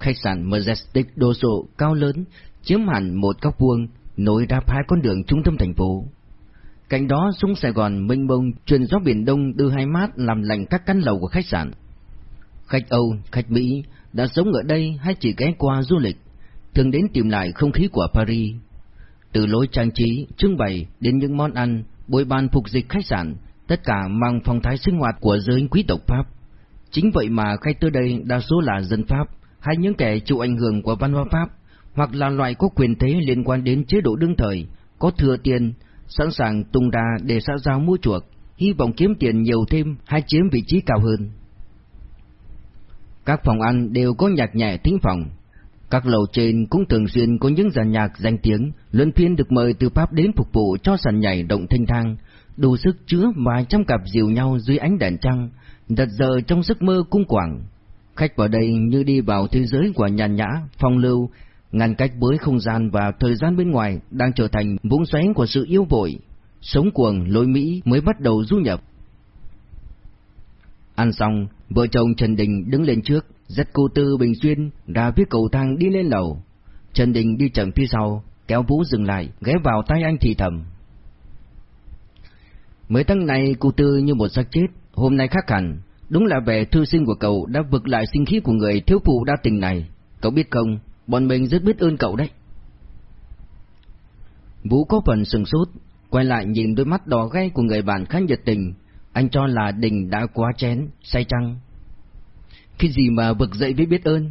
khách sạn Majestic đồ sộ cao lớn, chiếm hẳn một góc vuông, nối ra hai con đường trung tâm thành phố. Cạnh đó sông Sài Gòn mênh mông truyền gió biển Đông đưa hai mát làm lành các căn lầu của khách sạn. Khách Âu, khách Mỹ đã sống ở đây hay chỉ ghé qua du lịch, thường đến tìm lại không khí của Paris. Từ lối trang trí, trưng bày đến những món ăn, bồi bàn phục dịch khách sạn, tất cả mang phong thái sinh hoạt của giới quý tộc Pháp. Chính vậy mà khách tới đây đa số là dân Pháp hay những kẻ chịu ảnh hưởng của văn hóa Pháp, hoặc là loại có quyền thế liên quan đến chế độ đương thời, có thừa tiền, sẵn sàng tung ra để xã giao mua chuộc, hy vọng kiếm tiền nhiều thêm hay chiếm vị trí cao hơn. Các phòng ăn đều có nhạc nhẹ thính phòng. Các lầu trên cũng thường xuyên có những dàn nhạc danh tiếng, luân phiên được mời từ Pháp đến phục vụ cho sàn nhảy động thanh thang, đủ sức chứa vài trăm cặp dìu nhau dưới ánh đèn trăng, đặt giờ trong giấc mơ cung quảng. Khách vào đây như đi vào thế giới của nhàn nhã, phong lưu, ngăn cách với không gian và thời gian bên ngoài đang trở thành vũng xoáy của sự yêu vội. Sống cuồng lối Mỹ mới bắt đầu du nhập. Ăn xong, vợ chồng Trần Đình đứng lên trước, dắt cô Tư Bình Xuyên ra phía cầu thang đi lên lầu. Trần Đình đi chậm phía sau, kéo Vũ dừng lại, ghé vào tay anh thì thầm. Mấy tháng này cô Tư như một xác chết, hôm nay khác hẳn, đúng là vẻ thư sinh của cậu đã vực lại sinh khí của người thiếu phụ đa tình này. Cậu biết không, bọn mình rất biết ơn cậu đấy. Vũ có phần sừng sốt, quay lại nhìn đôi mắt đỏ gay của người bạn khá nhiệt tình, anh cho là Đình đã quá chén, say trăng. khi gì mà vực dậy với biết ơn?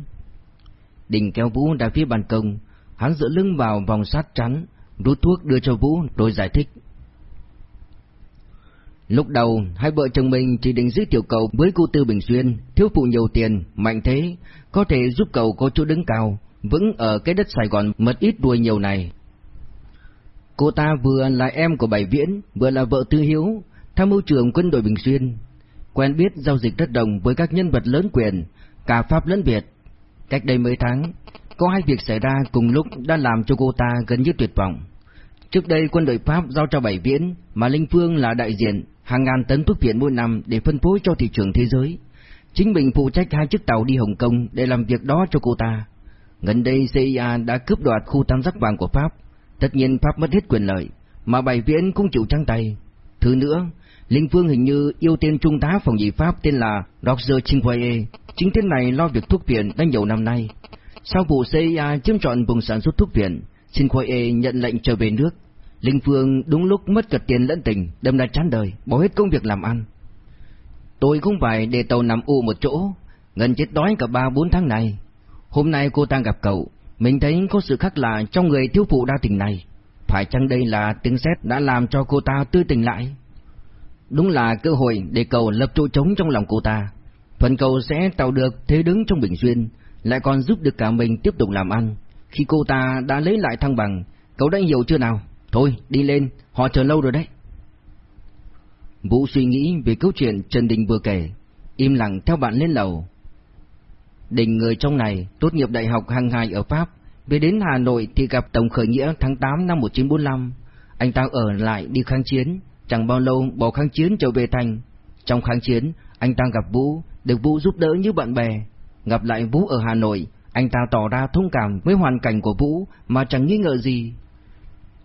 Đình kéo Vũ ra phía ban công, hắn dựa lưng vào vòng sát chắn, rút thuốc đưa cho Vũ rồi giải thích. Lúc đầu, hai vợ chồng mình chỉ định giới thiệu cầu với cô Tư Bình Xuyên, thiếu phụ nhiều tiền, mạnh thế, có thể giúp cầu có chỗ đứng cao, vững ở cái đất Sài Gòn mất ít đuôi nhiều này. Cô ta vừa là em của Bảy Viễn, vừa là vợ Tư Hiếu, tham mưu trưởng quân đội Bình Xuyên, quen biết giao dịch đất đồng với các nhân vật lớn quyền, cả Pháp lẫn Việt. Cách đây mấy tháng, có hai việc xảy ra cùng lúc đã làm cho cô ta gần như tuyệt vọng. Trước đây quân đội Pháp giao cho Bảy Viễn, mà Linh Phương là đại diện, hàng ngàn tấn thuốc viện mỗi năm để phân phối cho thị trường thế giới. Chính mình phụ trách hai chiếc tàu đi Hồng Kông để làm việc đó cho cô ta. Gần đây CIA đã cướp đoạt khu tam giác vàng của Pháp. Tất nhiên Pháp mất hết quyền lợi, mà Bảy Viễn cũng chịu trắng tay. Thứ nữa, Linh Phương hình như yêu tên trung tá phòng nhị Pháp tên là Roger Chingwaye. Chính tên này lo việc thuốc viện đã nhiều năm nay. Sau vụ CIA chiếm trọn vùng sản xuất thuốc viện, Chingwaye nhận lệnh trở về nước. Linh Phương đúng lúc mất cả tiền lẫn tình, đâm ra chán đời, bỏ hết công việc làm ăn. Tôi không phải để tàu nằm u một chỗ, gần chết đói cả ba bốn tháng này. Hôm nay cô ta gặp cậu, mình thấy có sự khác lạ trong người thiếu phụ đa tình này. Phải chăng đây là tiếng sét đã làm cho cô ta tươi tỉnh lại? Đúng là cơ hội để cậu lập chỗ trống trong lòng cô ta. Phần cậu sẽ tạo được thế đứng trong Bình Xuyên, lại còn giúp được cả mình tiếp tục làm ăn. Khi cô ta đã lấy lại thăng bằng, cậu đã hiểu chưa nào? Thôi, đi lên, họ chờ lâu rồi đấy. Vũ suy nghĩ về câu chuyện Trần Đình vừa kể, im lặng theo bạn lên lầu. Đình người trong này tốt nghiệp đại học hàng hài ở Pháp, về đến Hà Nội thì gặp Tổng khởi nghĩa tháng 8 năm 1945. Anh ta ở lại đi kháng chiến, chẳng bao lâu bỏ kháng chiến trở về thành. Trong kháng chiến, anh ta gặp Vũ, được Vũ giúp đỡ như bạn bè. Gặp lại Vũ ở Hà Nội, anh ta tỏ ra thông cảm với hoàn cảnh của Vũ mà chẳng nghi ngờ gì.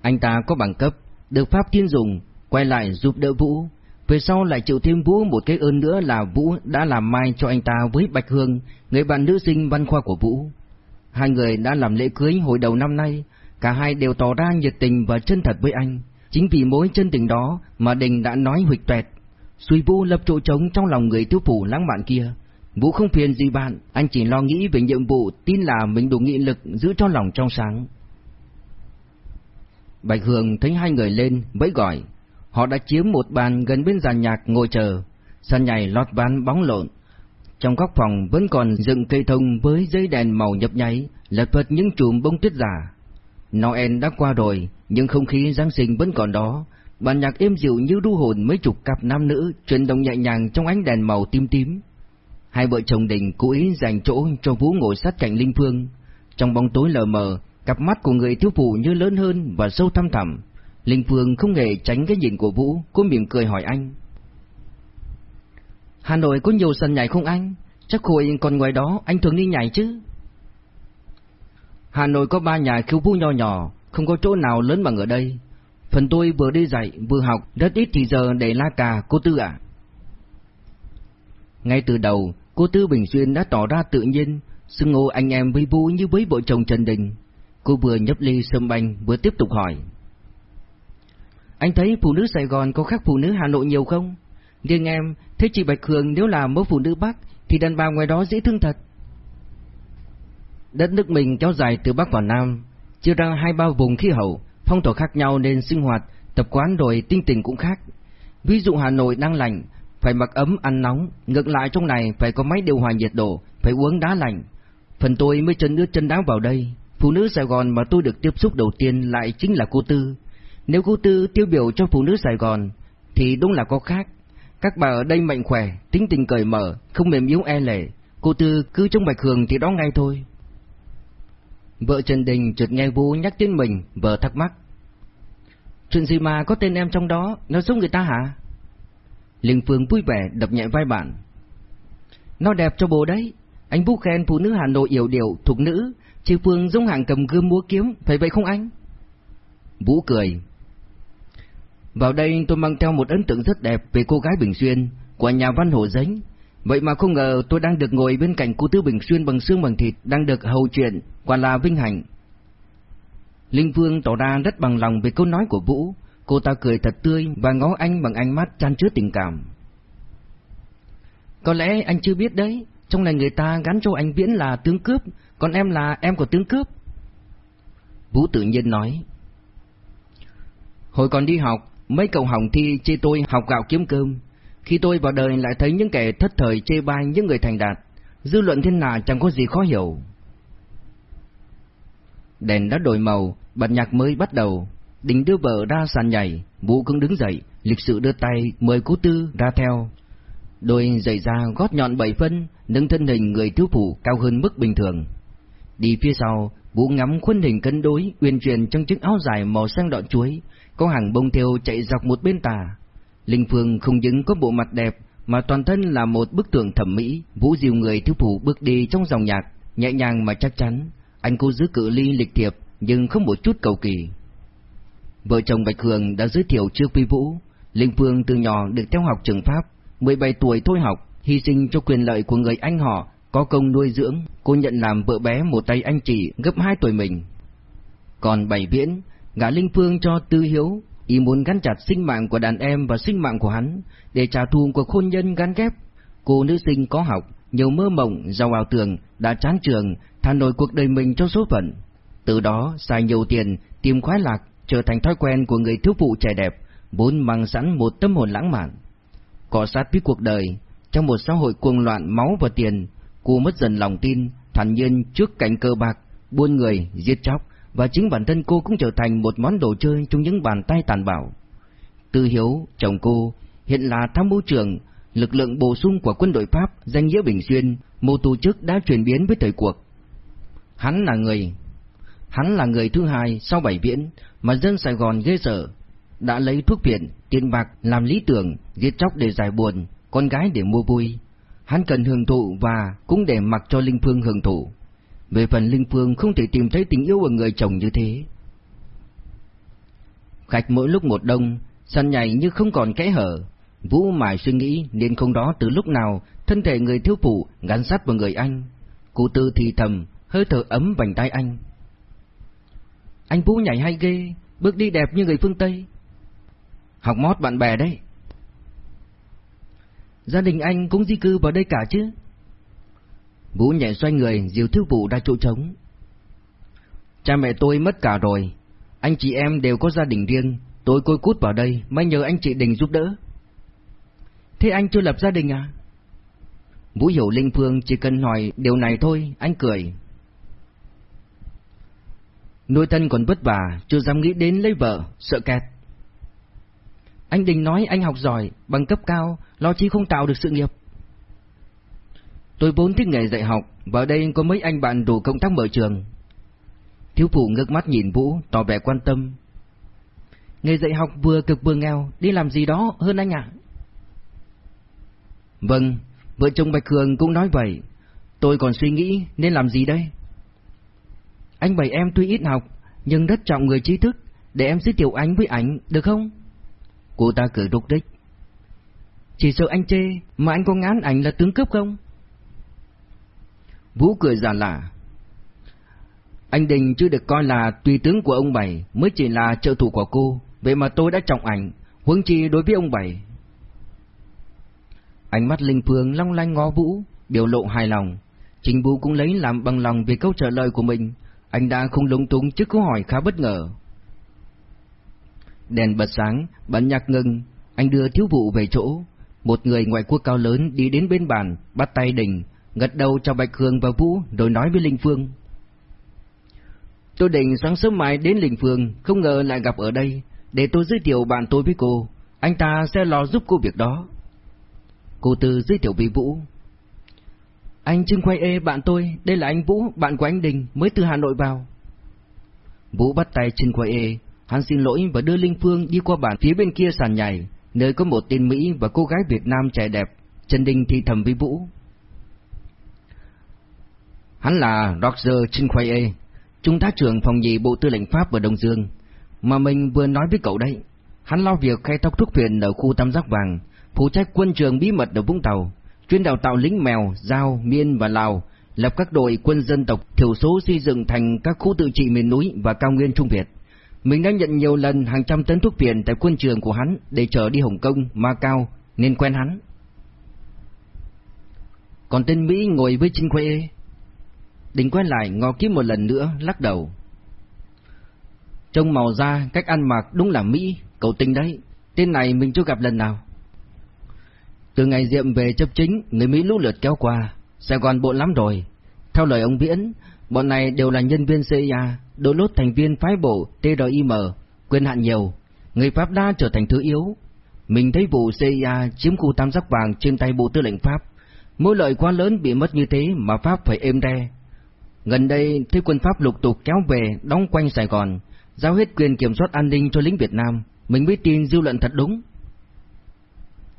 Anh ta có bằng cấp, được Pháp thiên dùng, quay lại giúp đỡ Vũ. Về sau lại chịu thêm Vũ một cái ơn nữa là Vũ đã làm mai cho anh ta với Bạch Hương, người bạn nữ sinh văn khoa của Vũ. Hai người đã làm lễ cưới hồi đầu năm nay, cả hai đều tỏ ra nhiệt tình và chân thật với anh. Chính vì mối chân tình đó mà Đình đã nói huỵch tuẹt. Suy Vũ lập chỗ trống trong lòng người thiếu phụ lãng mạn kia. Vũ không phiền gì bạn, anh chỉ lo nghĩ về nhiệm vụ tin là mình đủ nghị lực giữ cho lòng trong sáng. Bạch Hương thấy hai người lên, mới gọi. Họ đã chiếm một bàn gần bên giàn nhạc ngồi chờ. sàn nhảy lót ván bóng lộn. Trong góc phòng vẫn còn dựng cây thông với dây đèn màu nhấp nháy, lật phật những chùm bông tuyết giả. Noel đã qua rồi, nhưng không khí Giáng sinh vẫn còn đó. Bản nhạc êm dịu như du hồn mấy chục cặp nam nữ chuyển động nhẹ nhàng trong ánh đèn màu tím tím. Hai vợ chồng Đình cố ý dành chỗ cho Vũ ngồi sát cạnh Linh Phương. Trong bóng tối lờ mờ, cặp mắt của người thiếu phụ như lớn hơn và sâu thăm thẳm. Linh Phương không hề tránh cái nhìn của Vũ, cô mỉm cười hỏi anh. Hà Nội có nhiều sân nhảy không anh? Chắc hồi còn ngoài đó anh thường đi nhảy chứ? Hà Nội có ba nhà khiêu vũ nho nhỏ, không có chỗ nào lớn bằng ở đây. Phần tôi vừa đi dạy, vừa học, rất ít thì giờ để la cà, cô Tư ạ. Ngay từ đầu, cô Tư Bình Xuyên đã tỏ ra tự nhiên, xưng hô anh em với Vũ như với vợ chồng Trần Đình. Cô vừa nhấp ly sâm banh vừa tiếp tục hỏi. Anh thấy phụ nữ Sài Gòn có khác phụ nữ Hà Nội nhiều không? Riêng em, thế chị Bạch Hương nếu là mẫu phụ nữ Bắc thì đàn bà ngoài đó dễ thương thật. Đất nước mình kéo dài từ Bắc vào Nam, chia ra hai bao vùng khí hậu, phong thổ khác nhau nên sinh hoạt, tập quán rồi tinh tình cũng khác. Ví dụ Hà Nội đang lạnh, phải mặc ấm ăn nóng, ngược lại trong này phải có máy điều hòa nhiệt độ, phải uống đá lạnh. Phần tôi mới chân nước chân đá vào đây, phụ nữ Sài Gòn mà tôi được tiếp xúc đầu tiên lại chính là cô Tư. Nếu cô Tư tiêu biểu cho phụ nữ Sài Gòn, thì đúng là có khác. Các bà ở đây mạnh khỏe, tính tình cởi mở, không mềm yếu e lệ. Cô Tư cứ trong bạch hường thì đó ngay thôi. Vợ Trần Đình chợt nghe Vũ nhắc tên mình, vợ thắc mắc. Chuyện gì mà có tên em trong đó, nó giống người ta hả? Linh Phương vui vẻ đập nhẹ vai bạn. Nó đẹp cho bố đấy, anh Vũ khen phụ nữ Hà Nội yếu điệu, thục nữ, Trừ Phương giống hàng cầm gươm múa kiếm, phải vậy không anh? Vũ cười. Vào đây tôi mang theo một ấn tượng rất đẹp về cô gái Bình Xuyên, của nhà văn Hồ Dính. Vậy mà không ngờ tôi đang được ngồi bên cạnh cô Tư Bình Xuyên bằng xương bằng thịt, đang được hầu chuyện, quả là vinh hạnh. Linh Phương tỏ ra rất bằng lòng về câu nói của Vũ, cô ta cười thật tươi và ngó anh bằng ánh mắt chan chứa tình cảm. Có lẽ anh chưa biết đấy, trong này người ta gắn cho anh Viễn là tướng cướp, còn em là em của tướng cướp. Vũ tự nhiên nói. Hồi còn đi học, mấy cậu hỏng thi chê tôi học gạo kiếm cơm. Khi tôi vào đời lại thấy những kẻ thất thời chê bai những người thành đạt. Dư luận thiên nào chẳng có gì khó hiểu. Đèn đã đổi màu, bật nhạc mới bắt đầu. Đình đưa vợ ra sàn nhảy, Vũ cũng đứng dậy, lịch sự đưa tay mời cố tư ra theo. Đôi giày da gót nhọn bảy phân, nâng thân hình người thiếu phụ cao hơn mức bình thường. Đi phía sau, Vũ ngắm khuôn hình cân đối, uyển chuyển trong chiếc áo dài màu xanh đỏ chuối, có hàng bông thêu chạy dọc một bên tà. Linh Phương không những có bộ mặt đẹp, mà toàn thân là một bức tượng thẩm mỹ, Vũ dìu người thiếu phụ bước đi trong dòng nhạc, nhẹ nhàng mà chắc chắn. Anh cô giữ cự ly lịch thiệp, nhưng không một chút cầu kỳ. Vợ chồng Bạch Hường đã giới thiệu trước với Vũ, Linh Phương từ nhỏ được theo học trường Pháp, 17 tuổi thôi học, hy sinh cho quyền lợi của người anh họ, có công nuôi dưỡng, cô nhận làm vợ bé một tay anh chị gấp hai tuổi mình. Còn Bảy Viễn, gã Linh Phương cho Tư Hiếu, ý muốn gắn chặt sinh mạng của đàn em và sinh mạng của hắn, để trả thù cuộc hôn nhân gắn ghép. Cô nữ sinh có học, nhiều mơ mộng, giàu ảo tưởng, đã chán trường, thà nổi cuộc đời mình cho số phận. Từ đó, xài nhiều tiền, tìm khoái lạc, trở thành thói quen của người thiếu phụ trẻ đẹp, vốn mang sẵn một tâm hồn lãng mạn. Cọ sát với cuộc đời, trong một xã hội cuồng loạn máu và tiền, cô mất dần lòng tin, thản nhiên trước cảnh cơ bạc, buôn người, giết chóc, và chính bản thân cô cũng trở thành một món đồ chơi trong những bàn tay tàn bạo. Tư Hiếu, chồng cô, hiện là tham mưu trưởng, lực lượng bổ sung của quân đội Pháp danh nghĩa Bình Xuyên, một tổ chức đã chuyển biến với thời cuộc. Hắn là người, hắn là người thứ hai sau bảy viễn mà dân Sài Gòn ghê sợ, đã lấy thuốc viện, tiền bạc làm lý tưởng, giết chóc để giải buồn, con gái để mua vui. Hắn cần hưởng thụ và cũng để mặc cho Linh Phương hưởng thụ. Về phần Linh Phương không thể tìm thấy tình yêu ở người chồng như thế. Khách mỗi lúc một đông, săn nhảy như không còn kẽ hở. Vũ mải suy nghĩ nên không đó từ lúc nào thân thể người thiếu phụ gắn sát vào người anh. Cụ tư thì thầm, hơi thở ấm vành tay anh. Anh Vũ nhảy hay ghê, bước đi đẹp như người phương Tây. Học mót bạn bè đấy. Gia đình anh cũng di cư vào đây cả chứ? Vũ nhẹ xoay người, diều thiếu vụ ra chỗ trống. Cha mẹ tôi mất cả rồi, anh chị em đều có gia đình riêng, tôi côi cút vào đây, may nhờ anh chị Đình giúp đỡ. Thế anh chưa lập gia đình à? Vũ hiểu Linh Phương chỉ cần hỏi điều này thôi, anh cười. Nuôi thân còn vất vả, chưa dám nghĩ đến lấy vợ, sợ kẹt. Anh Đình nói anh học giỏi, bằng cấp cao, lo chi không tạo được sự nghiệp. Tôi vốn thích nghề dạy học, vào đây có mấy anh bạn đủ công tác mở trường. Thiếu phụ ngước mắt nhìn Vũ, tỏ vẻ quan tâm. Nghề dạy học vừa cực vừa nghèo, đi làm gì đó hơn anh ạ. Vâng, vợ chồng Bạch Hường cũng nói vậy. Tôi còn suy nghĩ nên làm gì đây? anh bảy em tuy ít học, nhưng rất trọng người trí thức, để em giới thiệu anh với ảnh, được không? Cô ta cười rục đích. Chỉ sợ anh chê, mà anh có ngán ảnh là tướng cướp không? Vũ cười giả lạ. Anh Đình chưa được coi là tùy tướng của ông Bảy, mới chỉ là trợ thủ của cô, vậy mà tôi đã trọng ảnh, huống chi đối với ông Bảy. Ánh mắt Linh Phương long lanh ngó Vũ, biểu lộ hài lòng. Trình Vũ cũng lấy làm bằng lòng về câu trả lời của mình, anh đã không lúng túng trước câu hỏi khá bất ngờ. Đèn bật sáng, bản nhạc ngừng, anh đưa thiếu vụ về chỗ. Một người ngoại quốc cao lớn đi đến bên bàn, bắt tay Đình, gật đầu cho Bạch Hương và Vũ rồi nói với Linh Phương. Tôi định sáng sớm mai đến Linh Phương, không ngờ lại gặp ở đây, để tôi giới thiệu bạn tôi với cô, anh ta sẽ lo giúp cô việc đó. Cô Tư giới thiệu với Vũ. Anh Trương Quay Ê bạn tôi, đây là anh Vũ, bạn của anh Đình, mới từ Hà Nội vào. Vũ bắt tay Trương Quay Ê, hắn xin lỗi và đưa Linh Phương đi qua bàn phía bên kia sàn nhảy, nơi có một tên Mỹ và cô gái Việt Nam trẻ đẹp. Trần Đình thì thầm với Vũ. Hắn là Roger Trinh trung tá trưởng phòng nhì Bộ Tư lệnh Pháp ở Đông Dương. Mà mình vừa nói với cậu đấy, hắn lo việc khai thác thuốc phiện ở khu Tam Giác Vàng, phụ trách quân trường bí mật ở Vũng Tàu, chuyên đào tạo lính mèo, Giao, Miên và Lào, lập các đội quân dân tộc thiểu số xây dựng thành các khu tự trị miền núi và cao nguyên Trung Việt. Mình đã nhận nhiều lần hàng trăm tấn thuốc phiện tại quân trường của hắn để chở đi Hồng Kông, Macau, nên quen hắn. Còn tên Mỹ ngồi với Trinh Khuê Đình quay lại ngó kiếm một lần nữa, lắc đầu. Trông màu da, cách ăn mặc đúng là Mỹ, cậu tinh đấy. Tên này mình chưa gặp lần nào. Từ ngày Diệm về chấp chính, người Mỹ lũ lượt kéo qua. Sài Gòn bộ lắm rồi. Theo lời ông Viễn, bọn này đều là nhân viên CIA, đô lốt thành viên phái bộ TRIM, quyền hạn nhiều. Người Pháp đã trở thành thứ yếu. Mình thấy vụ CIA chiếm khu tam giác vàng trên tay Bộ Tư lệnh Pháp. Mỗi lợi quá lớn bị mất như thế mà Pháp phải êm đe. Gần đây, thế quân Pháp lục tục kéo về, đóng quanh Sài Gòn, giao hết quyền kiểm soát an ninh cho lính Việt Nam. Mình mới tin dư luận thật đúng.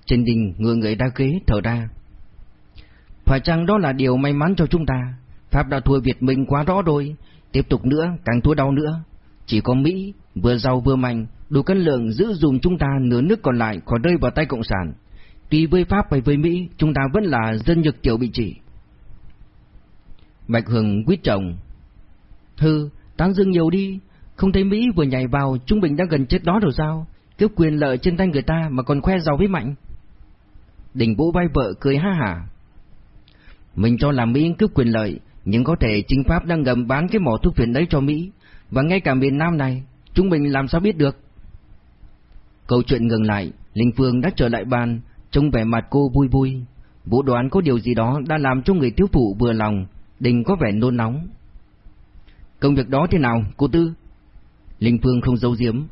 Trên đình ngựa người đa ghế thở ra. Phải chăng đó là điều may mắn cho chúng ta? Pháp đã thua Việt Minh quá rõ rồi, tiếp tục nữa càng thua đau nữa. Chỉ có Mỹ, vừa giàu vừa mạnh, đủ cân lượng giữ dùm chúng ta nửa nước còn lại khỏi rơi vào tay Cộng sản. Tuy với Pháp hay với Mỹ, chúng ta vẫn là dân nhược tiểu bị chỉ. Bạch Hường quyết chồng. Hừ, tán dương nhiều đi, không thấy Mỹ vừa nhảy vào, Trung Bình đã gần chết đó rồi sao? Cướp quyền lợi trên tay người ta mà còn khoe giàu với mạnh. Đình Vũ vai vợ cười ha hả. Mình cho là Mỹ cướp quyền lợi, nhưng có thể chính Pháp đang ngầm bán cái mỏ thuốc phiện đấy cho Mỹ, và ngay cả miền Nam này, chúng mình làm sao biết được? Câu chuyện ngừng lại, Linh Phương đã trở lại bàn, trông vẻ mặt cô vui vui. Vũ đoán có điều gì đó đã làm cho người thiếu phụ vừa lòng, Đình có vẻ nôn nóng. Công việc đó thế nào, cô Tư? Linh Phương không giấu giếm.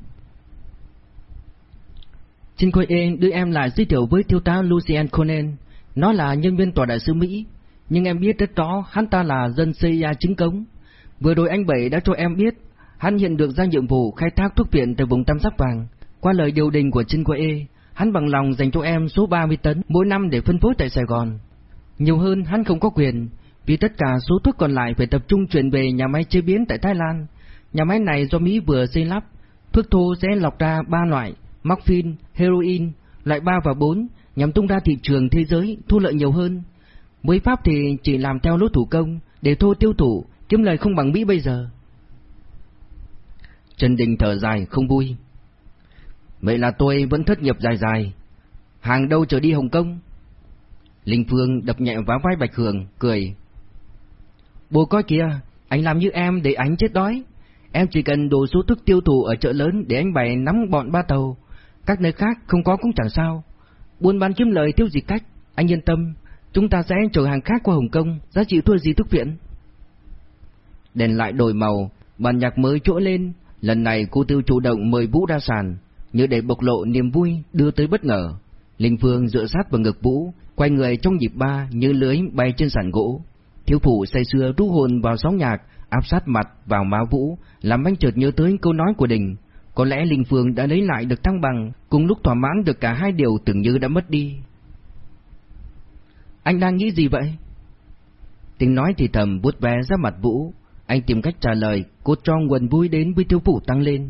Xin Khôi Ê đưa em lại giới thiệu với thiếu tá Lucien Conan. Nó là nhân viên tòa đại sứ Mỹ, nhưng em biết rất rõ hắn ta là dân CIA chính cống. Vừa rồi anh Bảy đã cho em biết, hắn hiện được ra nhiệm vụ khai thác thuốc viện tại vùng Tam Giác Vàng. Qua lời điều đình của Trinh Quê, hắn bằng lòng dành cho em số 30 tấn mỗi năm để phân phối tại Sài Gòn. Nhiều hơn hắn không có quyền, vì tất cả số thuốc còn lại phải tập trung chuyển về nhà máy chế biến tại Thái Lan. Nhà máy này do Mỹ vừa xây lắp, thuốc thô sẽ lọc ra ba loại, morphine, heroin, loại 3 và 4, nhằm tung ra thị trường thế giới, thu lợi nhiều hơn. Mới Pháp thì chỉ làm theo lối thủ công, để thô tiêu thụ, kiếm lời không bằng Mỹ bây giờ. Trần Đình thở dài, không vui. Vậy là tôi vẫn thất nghiệp dài dài. Hàng đâu trở đi Hồng Kông? Linh Phương đập nhẹ vào vai Bạch Hường, cười. Bố coi kìa, anh làm như em để anh chết đói. Em chỉ cần đồ số thức tiêu thụ ở chợ lớn để anh bày nắm bọn ba tàu. Các nơi khác không có cũng chẳng sao. Buôn bán kiếm lời tiêu gì cách, anh yên tâm. Chúng ta sẽ chở hàng khác qua Hồng Kông, giá trị thua gì thuốc viện. Đèn lại đổi màu, bàn nhạc mới trỗi lên. Lần này cô tiêu chủ động mời Vũ ra sàn, như để bộc lộ niềm vui đưa tới bất ngờ. Linh Phương dựa sát vào ngực Vũ, quay người trong nhịp ba như lưới bay trên sàn gỗ. Thiếu phụ say sưa rú hồn vào sóng nhạc, áp sát mặt vào má Vũ, làm anh chợt nhớ tới câu nói của Đình. Có lẽ Linh Phương đã lấy lại được thăng bằng, cùng lúc thỏa mãn được cả hai điều tưởng như đã mất đi. Anh đang nghĩ gì vậy? Tiếng nói thì thầm bút ve ra mặt Vũ, anh tìm cách trả lời, cô cho nguồn vui đến với thiếu phụ tăng lên.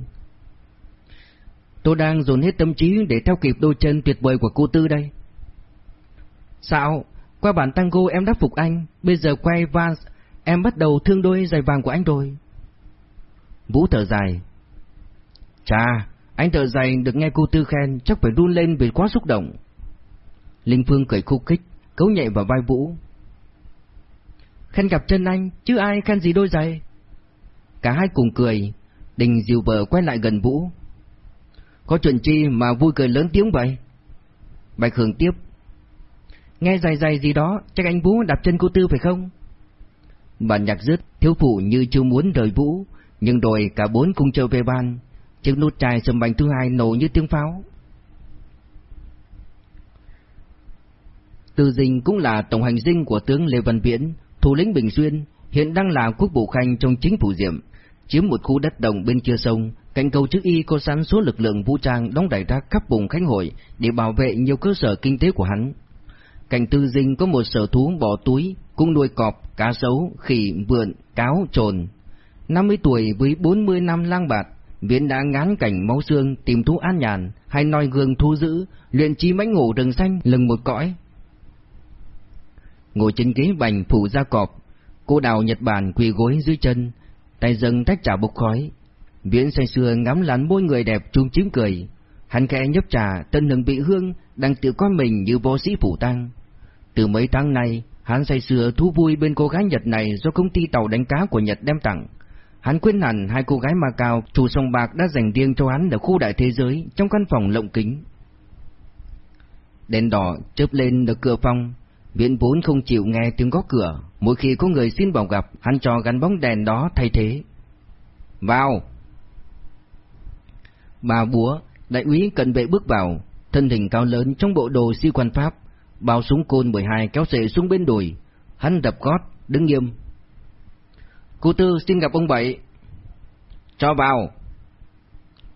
Tôi đang dồn hết tâm trí để theo kịp đôi chân tuyệt vời của cô Tư đây. Sao? Qua bản tango em đáp phục anh, bây giờ quay Vans, em bắt đầu thương đôi giày vàng của anh rồi. Vũ thở dài. Chà, anh thở dài được nghe cô Tư khen, chắc phải run lên vì quá xúc động. Linh Phương cười khúc kích, cấu nhẹ vào vai Vũ. Khen gặp chân anh, chứ ai khen gì đôi giày. Cả hai cùng cười, Đình dìu vợ quay lại gần Vũ. Có chuyện chi mà vui cười lớn tiếng vậy? Bạch Hường tiếp. Nghe dài dài gì đó, chắc anh Vũ đạp chân cô Tư phải không? Bản nhạc dứt, thiếu phụ như chưa muốn rời Vũ, nhưng rồi cả bốn cùng trở về bàn. Chiếc nút chai sầm bành thứ hai nổ như tiếng pháo. Từ Dinh cũng là tổng hành dinh của tướng Lê Văn Viễn, thủ lĩnh Bình Xuyên, hiện đang là quốc vụ khanh trong chính phủ Diệm, chiếm một khu đất đồng bên kia sông, cạnh cầu chữ Y có sẵn số lực lượng vũ trang đóng đẩy ra khắp vùng Khánh Hội để bảo vệ nhiều cơ sở kinh tế của hắn. Cạnh Tư Dinh có một sở thú bò túi, cũng nuôi cọp, cá sấu, khỉ, vượn, cáo, trồn. 50 tuổi với 40 năm lang bạt, Viễn đã ngán cảnh máu xương tìm thú an nhàn, hay noi gương thu giữ, luyện trí mãnh ngủ rừng xanh lừng một cõi. Ngồi trên ghế bành phủ da cọp, cô đào Nhật Bản quỳ gối dưới chân, tay dâng tách trà bốc khói. Viễn say sưa ngắm lán môi người đẹp chung chiếm cười. Hắn khẽ nhấp trà, tân hưởng bị hương, đang tự coi mình như võ sĩ phủ tăng. Từ mấy tháng nay, hắn say sưa thú vui bên cô gái Nhật này do công ty tàu đánh cá của Nhật đem tặng. Hắn quên hẳn hai cô gái Macau, chủ sông bạc đã dành riêng cho hắn ở khu đại thế giới trong căn phòng lộng kính. Đèn đỏ chớp lên ở cửa phòng, Viễn vốn không chịu nghe tiếng gõ cửa, mỗi khi có người xin vào gặp, hắn cho gắn bóng đèn đó thay thế. Vào! Bà búa, đại úy cận vệ bước vào, thân hình cao lớn trong bộ đồ sĩ quan Pháp, bao súng côn 12 kéo sệ xuống bên đùi, hắn đập gót, đứng nghiêm. Cô Tư xin gặp ông Bảy. Cho vào.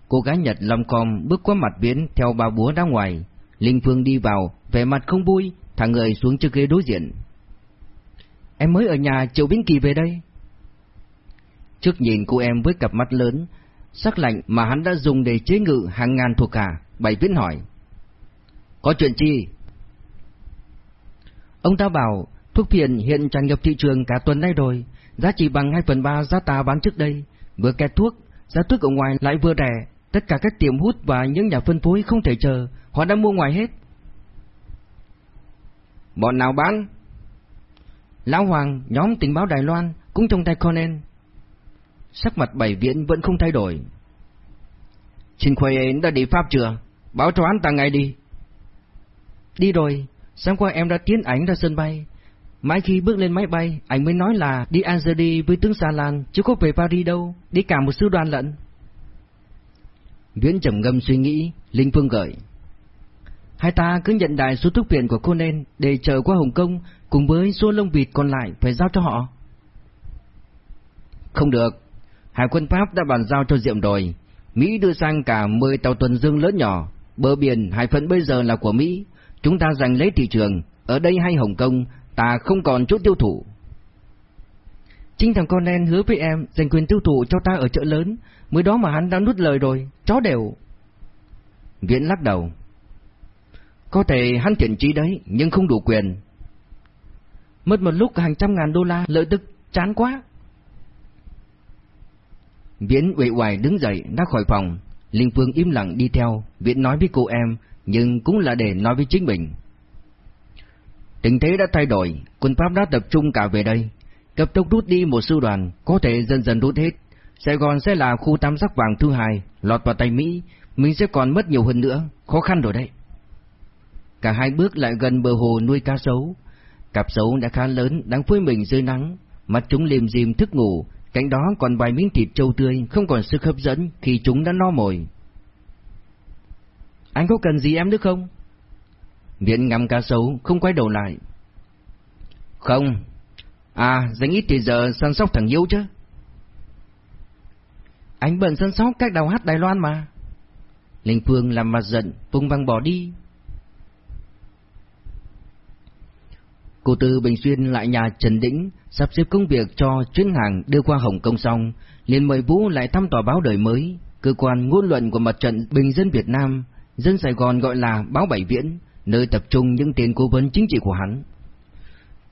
Cô gái Nhật lòng com bước qua mặt biến theo bà búa ra ngoài. Linh Phương đi vào, vẻ mặt không vui, thả người xuống trước ghế đối diện. Em mới ở nhà Triệu Vĩnh Kỳ về đây. Trước nhìn cô em với cặp mắt lớn, sắc lạnh mà hắn đã dùng để chế ngự hàng ngàn thuộc hạ, Bảy Viễn hỏi. Có chuyện chi? Ông ta bảo thuốc phiện hiện tràn ngập thị trường cả tuần nay rồi, giá trị bằng 2 phần 3 giá ta bán trước đây. Vừa kẹt thuốc, giá thuốc ở ngoài lại vừa rẻ, tất cả các tiệm hút và những nhà phân phối không thể chờ, họ đã mua ngoài hết. Bọn nào bán? Lão Hoàng, nhóm tình báo Đài Loan, cũng trong tay Conan. Sắc mặt bảy viễn vẫn không thay đổi. Trình Khuê ấy đã đi Pháp chưa? Báo cho hắn ta ngay đi. Đi rồi, sáng qua em đã tiến ảnh ra sân bay. Mãi khi bước lên máy bay, anh mới nói là đi Algeria với tướng Sa Lan, chứ có về Paris đâu, đi cả một sư đoàn lận. Viễn trầm ngâm suy nghĩ, Linh Phương gợi. Hai ta cứ nhận đại số thuốc viện của cô nên để chờ qua Hồng Kông cùng với số lông vịt còn lại phải giao cho họ. Không được, Hải quân Pháp đã bàn giao cho Diệm rồi. Mỹ đưa sang cả 10 tàu tuần dương lớn nhỏ, bờ biển hải phận bây giờ là của Mỹ. Chúng ta giành lấy thị trường, ở đây hay Hồng Kông, ta không còn chút tiêu thụ. Chính thằng con đen hứa với em giành quyền tiêu thụ cho ta ở chợ lớn, mới đó mà hắn đã nuốt lời rồi, chó đều. Viễn lắc đầu. Có thể hắn thiện trí đấy, nhưng không đủ quyền. Mất một lúc hàng trăm ngàn đô la, lợi tức, chán quá. Viễn uể oải đứng dậy, ra khỏi phòng. Linh Phương im lặng đi theo, Viễn nói với cô em, nhưng cũng là để nói với chính mình. Tình thế đã thay đổi, quân Pháp đã tập trung cả về đây. Cấp tốc rút đi một sư đoàn, có thể dần dần rút hết. Sài Gòn sẽ là khu tam sắc vàng thứ hai, lọt vào tay Mỹ, mình sẽ còn mất nhiều hơn nữa, khó khăn rồi đấy. Cả hai bước lại gần bờ hồ nuôi cá sấu. Cặp sấu đã khá lớn, đang phơi mình dưới nắng, mặt chúng liềm diêm thức ngủ, cạnh đó còn vài miếng thịt trâu tươi, không còn sức hấp dẫn khi chúng đã no mồi. Anh có cần gì em nữa không? Viện ngắm cá sấu, không quay đầu lại. Không. À, dành ít thì giờ săn sóc thằng Hiếu chứ. Anh bận săn sóc các đào hát Đài Loan mà. Linh Phương làm mặt giận, vùng văng bỏ đi. Cô Tư Bình Xuyên lại nhà Trần Đĩnh sắp xếp công việc cho chuyến hàng đưa qua Hồng Kông xong, liền mời Vũ lại thăm tòa báo đời mới, cơ quan ngôn luận của mặt trận Bình dân Việt Nam, dân Sài Gòn gọi là báo Bảy Viễn, nơi tập trung những tiền cố vấn chính trị của hắn.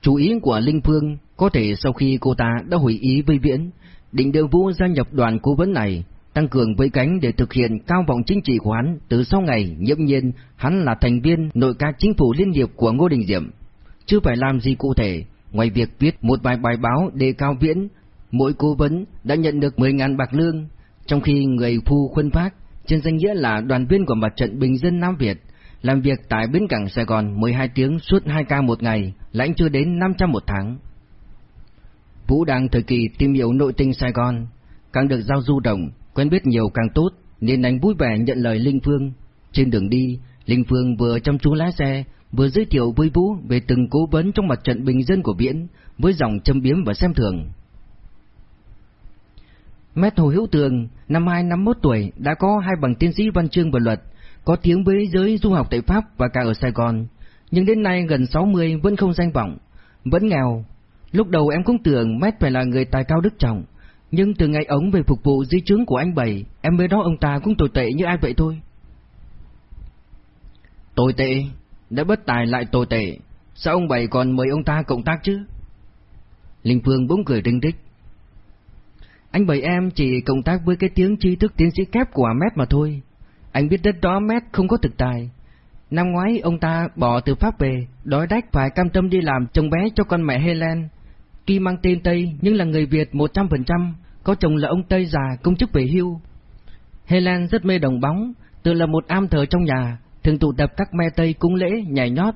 Chú ý của Linh Phương có thể sau khi cô ta đã hủy ý với Viễn, định đưa Vũ gia nhập đoàn cố vấn này, tăng cường với cánh để thực hiện cao vọng chính trị của hắn từ sau ngày nhiễm nhiên hắn là thành viên nội các chính phủ liên hiệp của Ngô Đình Diệm. Chưa phải làm gì cụ thể, ngoài việc viết một vài bài báo đề cao Viễn, mỗi cố vấn đã nhận được 10.000 bạc lương, trong khi người phu khuân phát trên danh nghĩa là đoàn viên của mặt trận Bình dân Nam Việt, làm việc tại bến cảng Sài Gòn 12 tiếng suốt 2 ca một ngày, lãnh chưa đến 500 một tháng. Vũ đang thời kỳ tìm hiểu nội tình Sài Gòn, càng được giao du động, quen biết nhiều càng tốt, nên anh vui vẻ nhận lời Linh Phương. Trên đường đi, Linh Phương vừa chăm chú lái xe, vừa giới thiệu với Vũ về từng cố vấn trong mặt trận bình dân của Viễn, với dòng châm biếm và xem thường. Mét Hồ Hữu Tường, năm 251 tuổi, đã có hai bằng tiến sĩ văn chương và luật, có tiếng với giới du học tại Pháp và cả ở Sài Gòn, nhưng đến nay gần 60 vẫn không danh vọng, vẫn nghèo. Lúc đầu em cũng tưởng Mét phải là người tài cao đức trọng, nhưng từ ngày ống về phục vụ di chứng của anh Bảy, em mới đó ông ta cũng tồi tệ như ai vậy thôi. Tồi tệ? Đã bất tài lại tồi tệ, sao ông Bảy còn mời ông ta cộng tác chứ? Linh Phương bỗng cười rinh rích. Anh Bảy em chỉ cộng tác với cái tiếng tri thức tiến sĩ kép của Ahmed mà thôi. Anh biết đất đó Ahmed không có thực tài. Năm ngoái ông ta bỏ từ Pháp về, đói đách phải cam tâm đi làm chồng bé cho con mẹ Helen. Tuy mang tên Tây nhưng là người Việt 100%, có chồng là ông Tây già công chức về hưu. Helen rất mê đồng bóng, tự là một am thờ trong nhà, thường tụ tập các me Tây cúng lễ, nhảy nhót.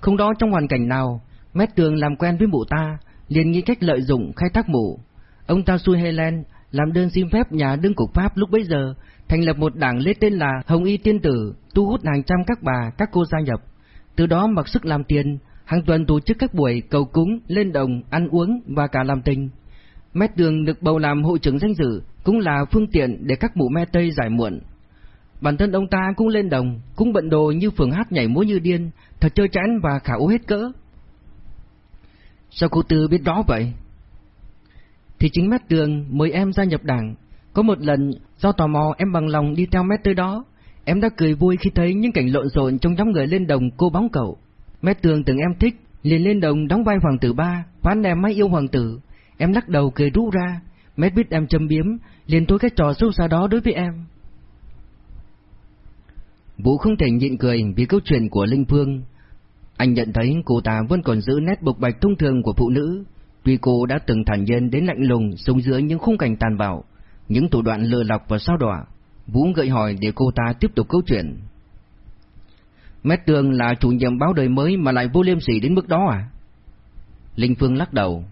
Không đó trong hoàn cảnh nào, Mét Tường làm quen với mụ ta, liền nghĩ cách lợi dụng khai thác mụ. Ông ta xui Helen làm đơn xin phép nhà đương cục Pháp lúc bấy giờ, thành lập một đảng lấy tên là Hồng Y Tiên Tử, thu hút hàng trăm các bà, các cô gia nhập. Từ đó mặc sức làm tiền, hàng tuần tổ chức các buổi cầu cúng, lên đồng, ăn uống và cả làm tình. Mét Đường được bầu làm hội trưởng danh dự, cũng là phương tiện để các mụ me Tây giải muộn. Bản thân ông ta cũng lên đồng, cũng bận đồ như phường hát nhảy múa như điên, thật chơi chán và khả ố hết cỡ. Sao cô Tư biết đó vậy? Thì chính Mét tường mời em gia nhập đảng. Có một lần, do tò mò em bằng lòng đi theo Mét tới đó. Em đã cười vui khi thấy những cảnh lộn xộn trong nhóm người lên đồng cô bóng cậu. Mét Tường từng em thích, liền lên đồng đóng vai hoàng tử ba, phán em mãi yêu hoàng tử. Em lắc đầu cười rú ra, Mét biết em châm biếm, liền thôi cái trò xấu xa đó đối với em. Vũ không thể nhịn cười vì câu chuyện của Linh Phương. Anh nhận thấy cô ta vẫn còn giữ nét bộc bạch thông thường của phụ nữ, tuy cô đã từng thản nhiên đến lạnh lùng sống giữa những khung cảnh tàn bạo, những thủ đoạn lừa lọc và sao đọa. Vũ gợi hỏi để cô ta tiếp tục câu chuyện. Mét Tường là chủ nhiệm báo đời mới mà lại vô liêm sỉ đến mức đó à? Linh Phương lắc đầu.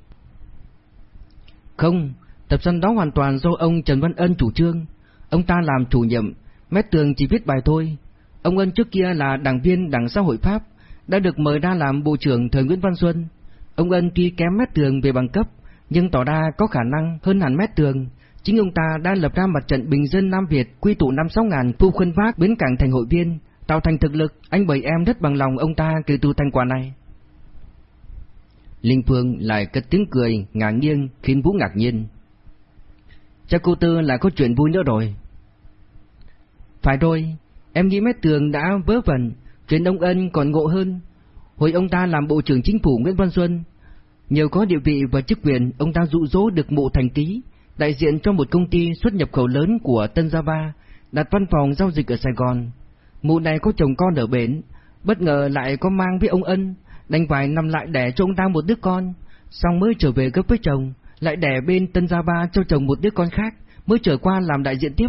Không, tập sân đó hoàn toàn do ông Trần Văn Ân chủ trương. Ông ta làm chủ nhiệm, Mét Tường chỉ viết bài thôi. Ông Ân trước kia là đảng viên Đảng Xã hội Pháp, đã được mời ra làm bộ trưởng thời Nguyễn Văn Xuân. Ông Ân tuy kém Mét Tường về bằng cấp, nhưng tỏ ra có khả năng hơn hẳn Mét Tường. Chính ông ta đã lập ra mặt trận bình dân Nam Việt quy tụ năm sáu ngàn phu khuân vác bến cảng thành hội viên, tạo thành thực lực, anh bảy em rất bằng lòng ông ta kể từ thành quả này. Linh Phương lại cất tiếng cười ngạc nhiên khiến Vũ ngạc nhiên. Chắc cô Tư lại có chuyện vui nữa rồi. Phải rồi, em nghĩ mấy tường đã vớ vẩn, chuyện ông Ân còn ngộ hơn. Hồi ông ta làm bộ trưởng chính phủ Nguyễn Văn Xuân, nhờ có địa vị và chức quyền, ông ta dụ dỗ được mộ thành ký, đại diện cho một công ty xuất nhập khẩu lớn của Tân Gia Ba, đặt văn phòng giao dịch ở Sài Gòn. Mụ này có chồng con ở bến, bất ngờ lại có mang với ông Ân, đành phải nằm lại đẻ cho ông ta một đứa con, xong mới trở về gấp với chồng, lại đẻ bên Tân Gia Ba cho chồng một đứa con khác, mới trở qua làm đại diện tiếp.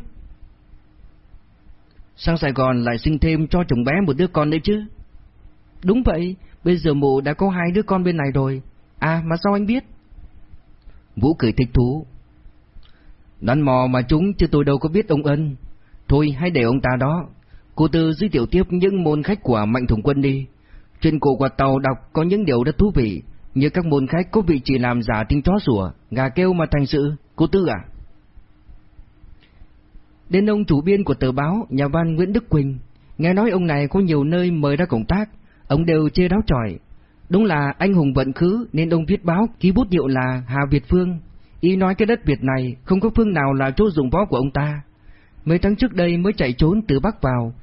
Sang Sài Gòn lại sinh thêm cho chồng bé một đứa con đấy chứ? Đúng vậy, bây giờ mụ đã có hai đứa con bên này rồi. À mà sao anh biết? Vũ cười thích thú. Đoán mò mà chúng chứ tôi đâu có biết ông Ân. Thôi hãy để ông ta đó. Cô Tư giới thiệu tiếp những môn khách của Mạnh Thùng Quân đi. Trên cổ quạt tàu đọc có những điều rất thú vị, như các môn khách có vị chỉ làm giả tiếng chó sủa, gà kêu mà thành sự. Cô Tư à? Đến ông chủ biên của tờ báo, nhà văn Nguyễn Đức Quỳnh, nghe nói ông này có nhiều nơi mời ra công tác, ông đều chê đáo tròi. Đúng là anh hùng vận khứ nên ông viết báo ký bút hiệu là Hà Việt Phương. ý nói cái đất Việt này không có phương nào là chỗ dùng võ của ông ta. Mấy tháng trước đây mới chạy trốn từ Bắc vào.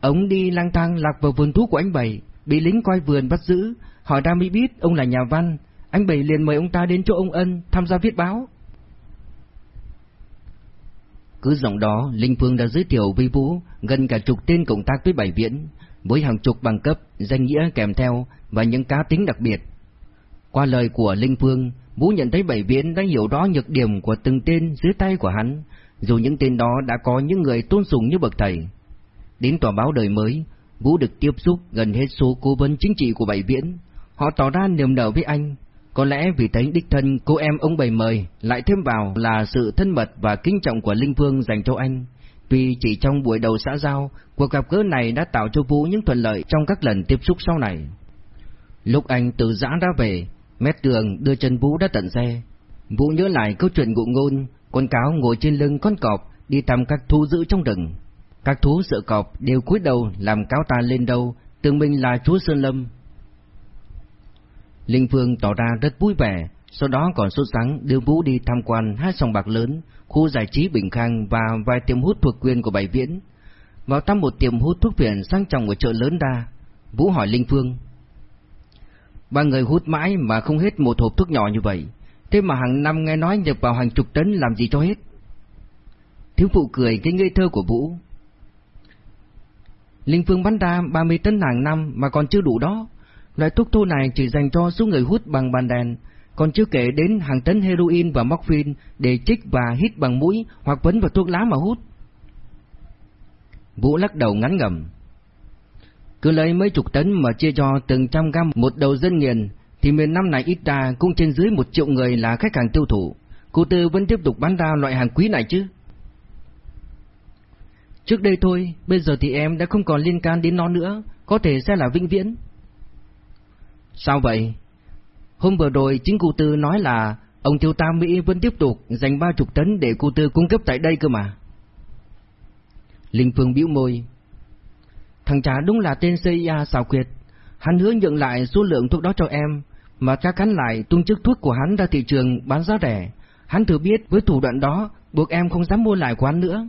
Ông đi lang thang lạc vào vườn thú của anh Bảy, bị lính coi vườn bắt giữ, hỏi ra mới biết ông là nhà văn. Anh Bảy liền mời ông ta đến chỗ ông Ân tham gia viết báo. Cứ giọng đó, Linh Phương đã giới thiệu với Vũ gần cả chục tên cộng tác với Bảy Viễn, với hàng chục bằng cấp, danh nghĩa kèm theo và những cá tính đặc biệt. Qua lời của Linh Phương, Vũ nhận thấy Bảy Viễn đã hiểu rõ nhược điểm của từng tên dưới tay của hắn, dù những tên đó đã có những người tôn sùng như bậc thầy. Đến tòa báo đời mới, Vũ được tiếp xúc gần hết số cố vấn chính trị của Bảy Viễn. Họ tỏ ra niềm nở với anh, có lẽ vì thấy đích thân cô em ông bày mời lại thêm vào là sự thân mật và kính trọng của Linh vương dành cho anh. Tuy chỉ trong buổi đầu xã giao, cuộc gặp gỡ này đã tạo cho Vũ những thuận lợi trong các lần tiếp xúc sau này. Lúc anh từ giã đã về, mét đường đưa chân Vũ đã tận xe. Vũ nhớ lại câu chuyện ngụ ngôn, con cáo ngồi trên lưng con cọp đi thăm các thú dữ trong rừng. Các thú sợ cọp đều cúi đầu làm cáo ta lên đâu, tưởng mình là chúa Sơn Lâm. Linh Phương tỏ ra rất vui vẻ, sau đó còn sốt sắng đưa Vũ đi tham quan hai sòng bạc lớn, khu giải trí Bình Khang và vài tiệm hút thuộc quyền của Bảy Viễn. Vào thăm một tiệm hút thuốc phiện sang trọng ở chợ lớn đa, Vũ hỏi Linh Phương. Ba người hút mãi mà không hết một hộp thuốc nhỏ như vậy, thế mà hàng năm nghe nói nhập vào hàng chục tấn làm gì cho hết. Thiếu phụ cười cái ngây thơ của Vũ. Linh Phương bán ra 30 tấn hàng năm mà còn chưa đủ đó. Loại thuốc thô này chỉ dành cho số người hút bằng bàn đèn, còn chưa kể đến hàng tấn heroin và morphine để chích và hít bằng mũi hoặc vấn vào thuốc lá mà hút. Vũ lắc đầu ngắn ngầm. Cứ lấy mấy chục tấn mà chia cho từng trăm gam một đầu dân nghiền, thì miền năm này ít ra cũng trên dưới một triệu người là khách hàng tiêu thụ. Cô Tư vẫn tiếp tục bán ra loại hàng quý này chứ? Trước đây thôi, bây giờ thì em đã không còn liên can đến nó nữa, có thể sẽ là vĩnh viễn. Sao vậy? Hôm vừa rồi chính cô Tư nói là ông thiếu tam Mỹ vẫn tiếp tục dành ba chục tấn để cô Tư cung cấp tại đây cơ mà. Linh Phương bĩu môi. Thằng trả đúng là tên CIA xảo quyệt. Hắn hứa nhận lại số lượng thuốc đó cho em, mà các hắn lại tung chức thuốc của hắn ra thị trường bán giá rẻ. Hắn thừa biết với thủ đoạn đó, buộc em không dám mua lại quán nữa.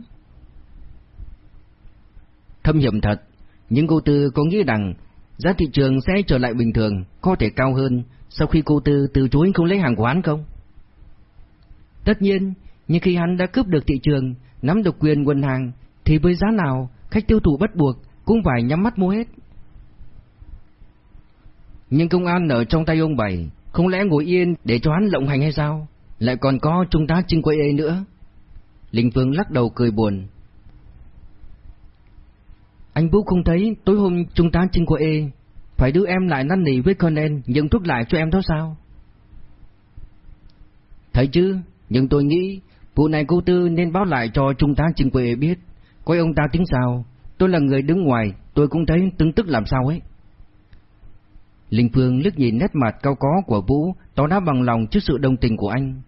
Thâm hiểm thật, nhưng cô Tư có nghĩ rằng giá thị trường sẽ trở lại bình thường, có thể cao hơn sau khi cô Tư từ chối không lấy hàng của hắn không? Tất nhiên, nhưng khi hắn đã cướp được thị trường, nắm được quyền nguồn hàng, thì với giá nào, khách tiêu thụ bắt buộc cũng phải nhắm mắt mua hết. Nhưng công an ở trong tay ông Bảy, không lẽ ngồi yên để cho hắn lộng hành hay sao? Lại còn có trung tá Trinh Quay nữa. Linh Phương lắc đầu cười buồn. Anh Vũ không thấy tối hôm trung tá Trinh E phải đưa em lại năn nỉ với Conan nhận thuốc lại cho em đó sao? Thấy chứ, nhưng tôi nghĩ vụ này cô Tư nên báo lại cho trung tá Trinh E biết, coi ông ta tính sao. Tôi là người đứng ngoài, tôi cũng thấy tương tức làm sao ấy. Linh Phương liếc nhìn nét mặt cao có của Vũ, tỏ ra bằng lòng trước sự đồng tình của anh.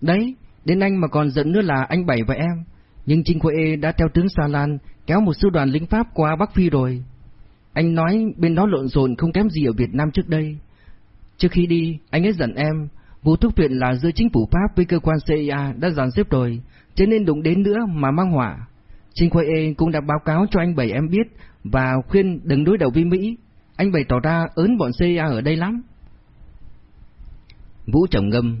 Đấy, đến anh mà còn giận nữa là anh Bảy và em, nhưng Trinh Khuê đã theo tướng Sa Lan kéo một sư đoàn lính Pháp qua Bắc Phi rồi. Anh nói bên đó lộn xộn không kém gì ở Việt Nam trước đây. Trước khi đi, anh ấy dặn em, vụ thuốc viện là giữa chính phủ Pháp với cơ quan CIA đã dàn xếp rồi, cho nên đụng đến nữa mà mang hỏa. Trinh Khuê cũng đã báo cáo cho anh Bảy em biết và khuyên đừng đối đầu với Mỹ. Anh Bảy tỏ ra ớn bọn CIA ở đây lắm. Vũ trầm ngâm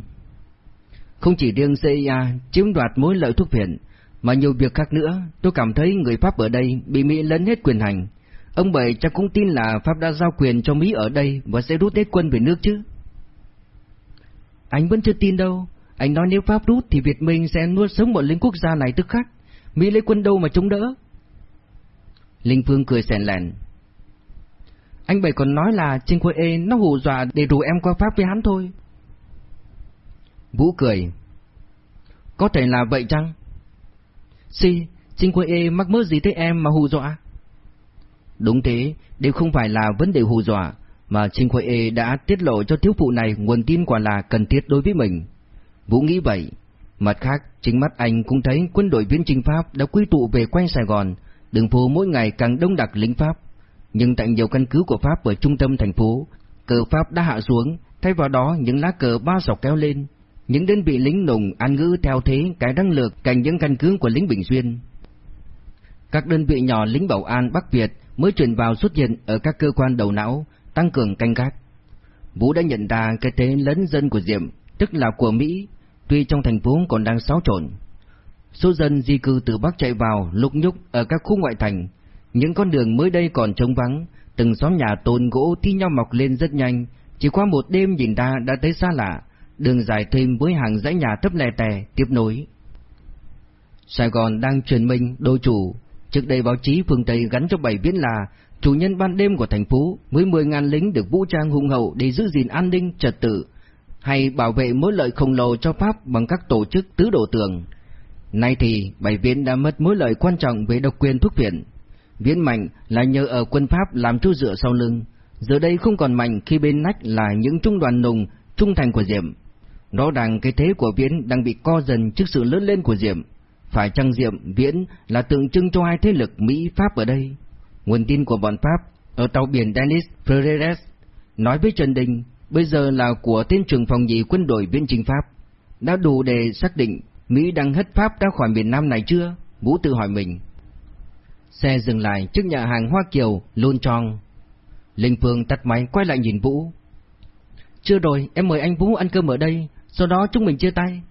Không chỉ riêng CIA chiếm đoạt mối lợi thuốc viện, mà nhiều việc khác nữa, tôi cảm thấy người Pháp ở đây bị Mỹ lấn hết quyền hành. Ông Bảy chắc cũng tin là Pháp đã giao quyền cho Mỹ ở đây và sẽ rút hết quân về nước chứ. Anh vẫn chưa tin đâu, anh nói nếu Pháp rút thì Việt Minh sẽ nuốt sống bọn lính quốc gia này tức khắc. Mỹ lấy quân đâu mà chống đỡ? Linh Phương cười sèn lèn. Anh Bảy còn nói là trên quê E nó hù dọa để rủ em qua Pháp với hắn thôi. Vũ cười. Có thể là vậy chăng? Si, Trinh quê E mắc mớ gì tới em mà hù dọa? Đúng thế, đều không phải là vấn đề hù dọa, mà Trinh Quê E đã tiết lộ cho thiếu phụ này nguồn tin quả là cần thiết đối với mình. Vũ nghĩ vậy, Mặt khác, chính mắt anh cũng thấy quân đội viễn chinh Pháp đã quy tụ về quanh Sài Gòn, đường phố mỗi ngày càng đông đặc lính Pháp. Nhưng tại nhiều căn cứ của Pháp ở trung tâm thành phố, cờ Pháp đã hạ xuống, thay vào đó những lá cờ ba sọc kéo lên. Những đơn vị lính nùng an ngữ theo thế cái năng lực cạnh những căn cứ của lính Bình Xuyên. Các đơn vị nhỏ lính bảo an Bắc Việt mới chuyển vào xuất hiện ở các cơ quan đầu não, tăng cường canh gác. Vũ đã nhận ra cái thế lấn dân của Diệm, tức là của Mỹ, tuy trong thành phố còn đang xáo trộn. Số dân di cư từ Bắc chạy vào lục nhúc ở các khu ngoại thành, những con đường mới đây còn trống vắng, từng xóm nhà tôn gỗ thi nhau mọc lên rất nhanh, chỉ qua một đêm nhìn ra đã thấy xa lạ, đường dài thêm với hàng dãy nhà thấp lè tè tiếp nối. Sài Gòn đang truyền minh đô chủ, trước đây báo chí phương Tây gắn cho bảy viết là chủ nhân ban đêm của thành phố với 10.000 lính được vũ trang hùng hậu để giữ gìn an ninh trật tự hay bảo vệ mối lợi khổng lồ cho Pháp bằng các tổ chức tứ đổ tường. Nay thì bảy viên đã mất mối lợi quan trọng về độc quyền thuốc viện. Viễn mạnh là nhờ ở quân Pháp làm chỗ dựa sau lưng, giờ đây không còn mạnh khi bên nách là những trung đoàn nùng trung thành của Diệm. Rõ ràng cái thế của Viễn đang bị co dần trước sự lớn lên của Diệm. Phải chăng Diệm, Viễn là tượng trưng cho hai thế lực Mỹ-Pháp ở đây? Nguồn tin của bọn Pháp ở tàu biển Dennis Ferreres nói với Trần Đình bây giờ là của tên trưởng phòng nhì quân đội viên chính Pháp. Đã đủ để xác định Mỹ đang hất Pháp ra khỏi miền Nam này chưa? Vũ tự hỏi mình. Xe dừng lại trước nhà hàng Hoa Kiều, Lôn Tròn. Linh Phương tắt máy quay lại nhìn Vũ. Chưa rồi, em mời anh Vũ ăn cơm ở đây, sau đó chúng mình chia tay.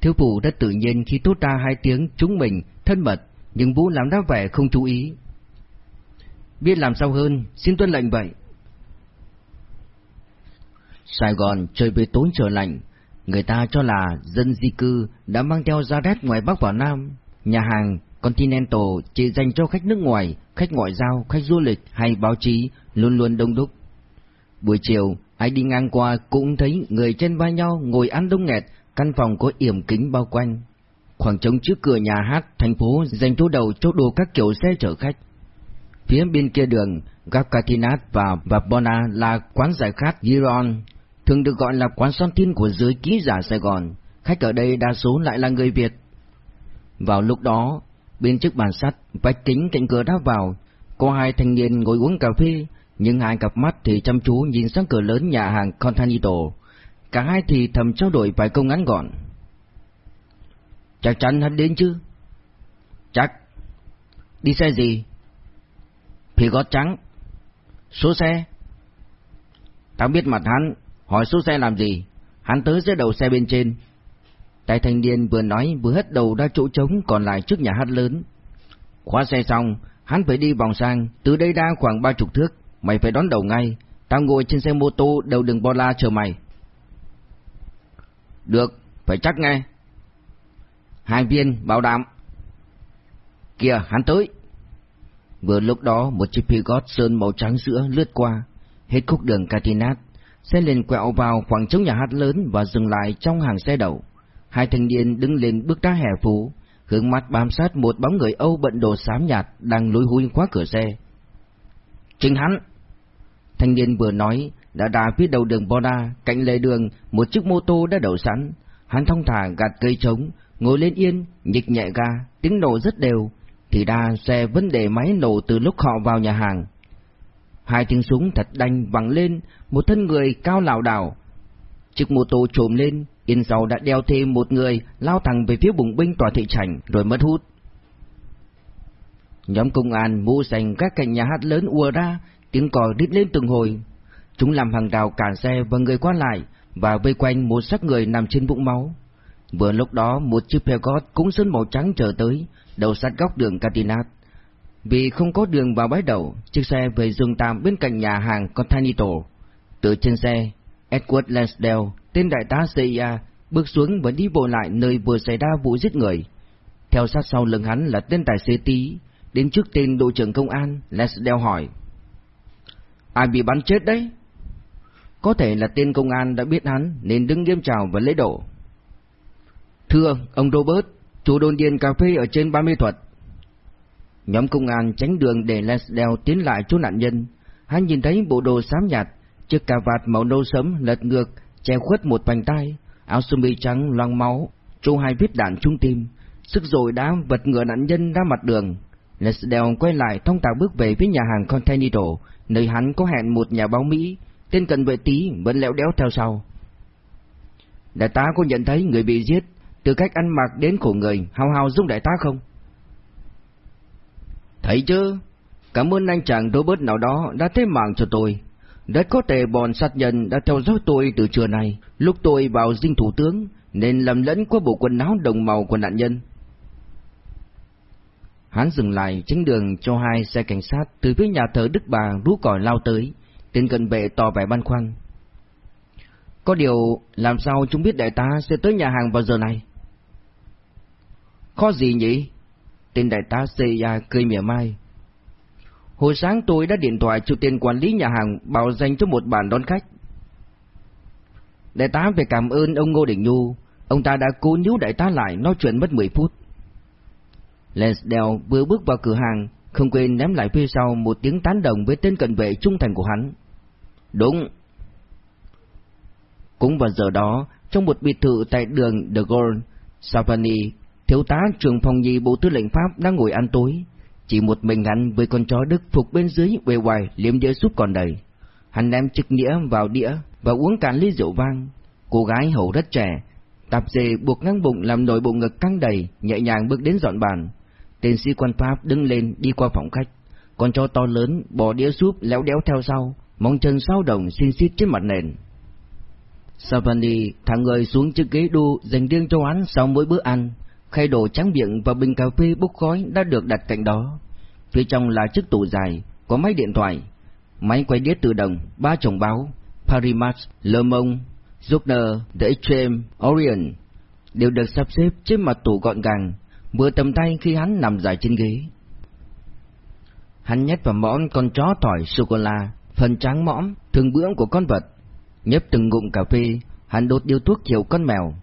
Thiếu phụ rất tự nhiên khi tốt ra hai tiếng chúng mình thân mật, nhưng Vũ làm đáp vẻ không chú ý. Biết làm sao hơn, xin tuân lệnh vậy. Sài Gòn trời về tối trở lạnh, người ta cho là dân di cư đã mang theo ra rét ngoài Bắc vào Nam. Nhà hàng Continental chỉ dành cho khách nước ngoài, khách ngoại giao, khách du lịch hay báo chí luôn luôn đông đúc. Buổi chiều, ai đi ngang qua cũng thấy người trên vai nhau ngồi ăn đông nghẹt, căn phòng có yểm kính bao quanh. Khoảng trống trước cửa nhà hát thành phố dành chỗ đầu chỗ đồ các kiểu xe chở khách. Phía bên kia đường, Gapkatinat và Vabona là quán giải khát Giron, thường được gọi là quán son tin của giới ký giả Sài Gòn. Khách ở đây đa số lại là người Việt. Vào lúc đó, bên trước bàn sắt, vách kính cạnh cửa đá vào, có hai thanh niên ngồi uống cà phê, nhưng hai cặp mắt thì chăm chú nhìn sang cửa lớn nhà hàng Continental. Cả hai thì thầm trao đổi vài câu ngắn gọn. Chắc chắn hắn đến chứ? Chắc. Đi xe gì? Phi gót trắng. Số xe? Tao biết mặt hắn, hỏi số xe làm gì? Hắn tới dưới đầu xe bên trên. Tài thanh niên vừa nói vừa hất đầu ra chỗ trống còn lại trước nhà hát lớn. Khóa xe xong, hắn phải đi vòng sang, từ đây ra khoảng ba chục thước, mày phải đón đầu ngay. Tao ngồi trên xe mô tô đầu đường Bola chờ mày. Được, phải chắc ngay. Hai viên, bảo đảm. Kìa, hắn tới. Vừa lúc đó một chiếc Peugeot sơn màu trắng sữa lướt qua, hết khúc đường Catinat, xe liền quẹo vào khoảng trống nhà hát lớn và dừng lại trong hàng xe đầu. Hai thanh niên đứng lên bước ra hè phố, hướng mắt bám sát một bóng người Âu bận đồ xám nhạt đang lối húi khóa cửa xe. Chính hắn! Thanh niên vừa nói, đã đà phía đầu đường Boda, cạnh lề đường, một chiếc mô tô đã đậu sẵn. Hắn thong thả gạt cây trống, ngồi lên yên, nhịch nhẹ ga, tiếng nổ rất đều, thì đa xe vấn đề máy nổ từ lúc họ vào nhà hàng. Hai tiếng súng thật đanh vẳng lên, một thân người cao lảo đảo. Chiếc mô tô trồm lên, yên sau đã đeo thêm một người lao thẳng về phía bùng binh tòa thị trành rồi mất hút. Nhóm công an mũ sành các cạnh nhà hát lớn ùa ra, tiếng còi rít lên từng hồi. Chúng làm hàng đào cản xe và người qua lại và vây quanh một xác người nằm trên bụng máu. Vừa lúc đó một chiếc Peugeot cũng sơn màu trắng chờ tới, đầu sát góc đường Catinat. Vì không có đường vào bãi đậu, chiếc xe về dừng tạm bên cạnh nhà hàng Continental. Từ trên xe, Edward Lansdale, tên đại tá CIA, bước xuống và đi bộ lại nơi vừa xảy ra vụ giết người. Theo sát sau lưng hắn là tên tài xế tí, đến trước tên đội trưởng công an, Lansdale hỏi. Ai bị bắn chết đấy? Có thể là tên công an đã biết hắn nên đứng nghiêm chào và lễ độ. Thưa, ông Robert, chủ đồn điền cà phê ở trên 30 thuật. Nhóm công an tránh đường để Lesdell tiến lại chỗ nạn nhân. Hắn nhìn thấy bộ đồ xám nhạt, chiếc cà vạt màu nâu sẫm lật ngược, che khuất một vành tay, áo sơ mi trắng loang máu, chỗ hai vết đạn trung tim. Sức rồi đã vật ngựa nạn nhân ra mặt đường. Lesdell quay lại thông thả bước về phía nhà hàng Continental, nơi hắn có hẹn một nhà báo Mỹ. tên cần vệ tí vẫn lẽo đéo theo sau. Đại tá có nhận thấy người bị giết, từ cách ăn mặc đến khổ người, hao hao dung đại tá không? Thấy chứ, cảm ơn anh chàng Robert nào đó đã thế mạng cho tôi. Rất có thể bọn sát nhân đã theo dõi tôi từ trưa nay, lúc tôi vào dinh thủ tướng, nên lầm lẫn qua bộ quần áo đồng màu của nạn nhân. Hắn dừng lại chính đường cho hai xe cảnh sát từ phía nhà thờ Đức Bà rú còi lao tới, tên cận vệ tỏ vẻ băn khoăn. Có điều, làm sao chúng biết đại tá sẽ tới nhà hàng vào giờ này? Khó gì nhỉ? Tên đại tá Seiya cười mỉa mai. Hồi sáng tôi đã điện thoại cho tên quản lý nhà hàng bảo dành cho một bàn đón khách. Đại tá phải cảm ơn ông Ngô Đình Nhu, ông ta đã cố níu đại tá lại nói chuyện mất 10 phút. Lansdale vừa bước vào cửa hàng, không quên ném lại phía sau một tiếng tán đồng với tên cận vệ trung thành của hắn. Đúng. Cũng vào giờ đó, trong một biệt thự tại đường De Gaulle, Savani, thiếu tá trưởng phòng nhì bộ tư lệnh Pháp đang ngồi ăn tối. Chỉ một mình hắn với con chó Đức phục bên dưới quê hoài liếm đĩa súp còn đầy. Hắn ném trực nĩa vào đĩa và uống cạn ly rượu vang. Cô gái hầu rất trẻ, tạp dề buộc ngang bụng làm nổi bộ ngực căng đầy, nhẹ nhàng bước đến dọn bàn. Tên sĩ quan Pháp đứng lên đi qua phòng khách. Con chó to lớn bỏ đĩa súp léo đéo theo sau, móng chân sao đồng xin xít trên mặt nền. Savani thả người xuống chiếc ghế đu dành riêng cho hắn sau mỗi bữa ăn. Khay đồ trắng miệng và bình cà phê bốc khói đã được đặt cạnh đó. Phía trong là chiếc tủ dài, có máy điện thoại, máy quay đĩa tự động, ba chồng báo, Parimat, Le Monde, Zuckner, The Extreme, Orion, đều được sắp xếp trên mặt tủ gọn gàng, vừa tầm tay khi hắn nằm dài trên ghế. Hắn nhét vào mõm con chó tỏi sô-cô-la, phần trắng mõm, thường bữa của con vật. Nhấp từng ngụm cà phê, hắn đốt điếu thuốc chiều con mèo.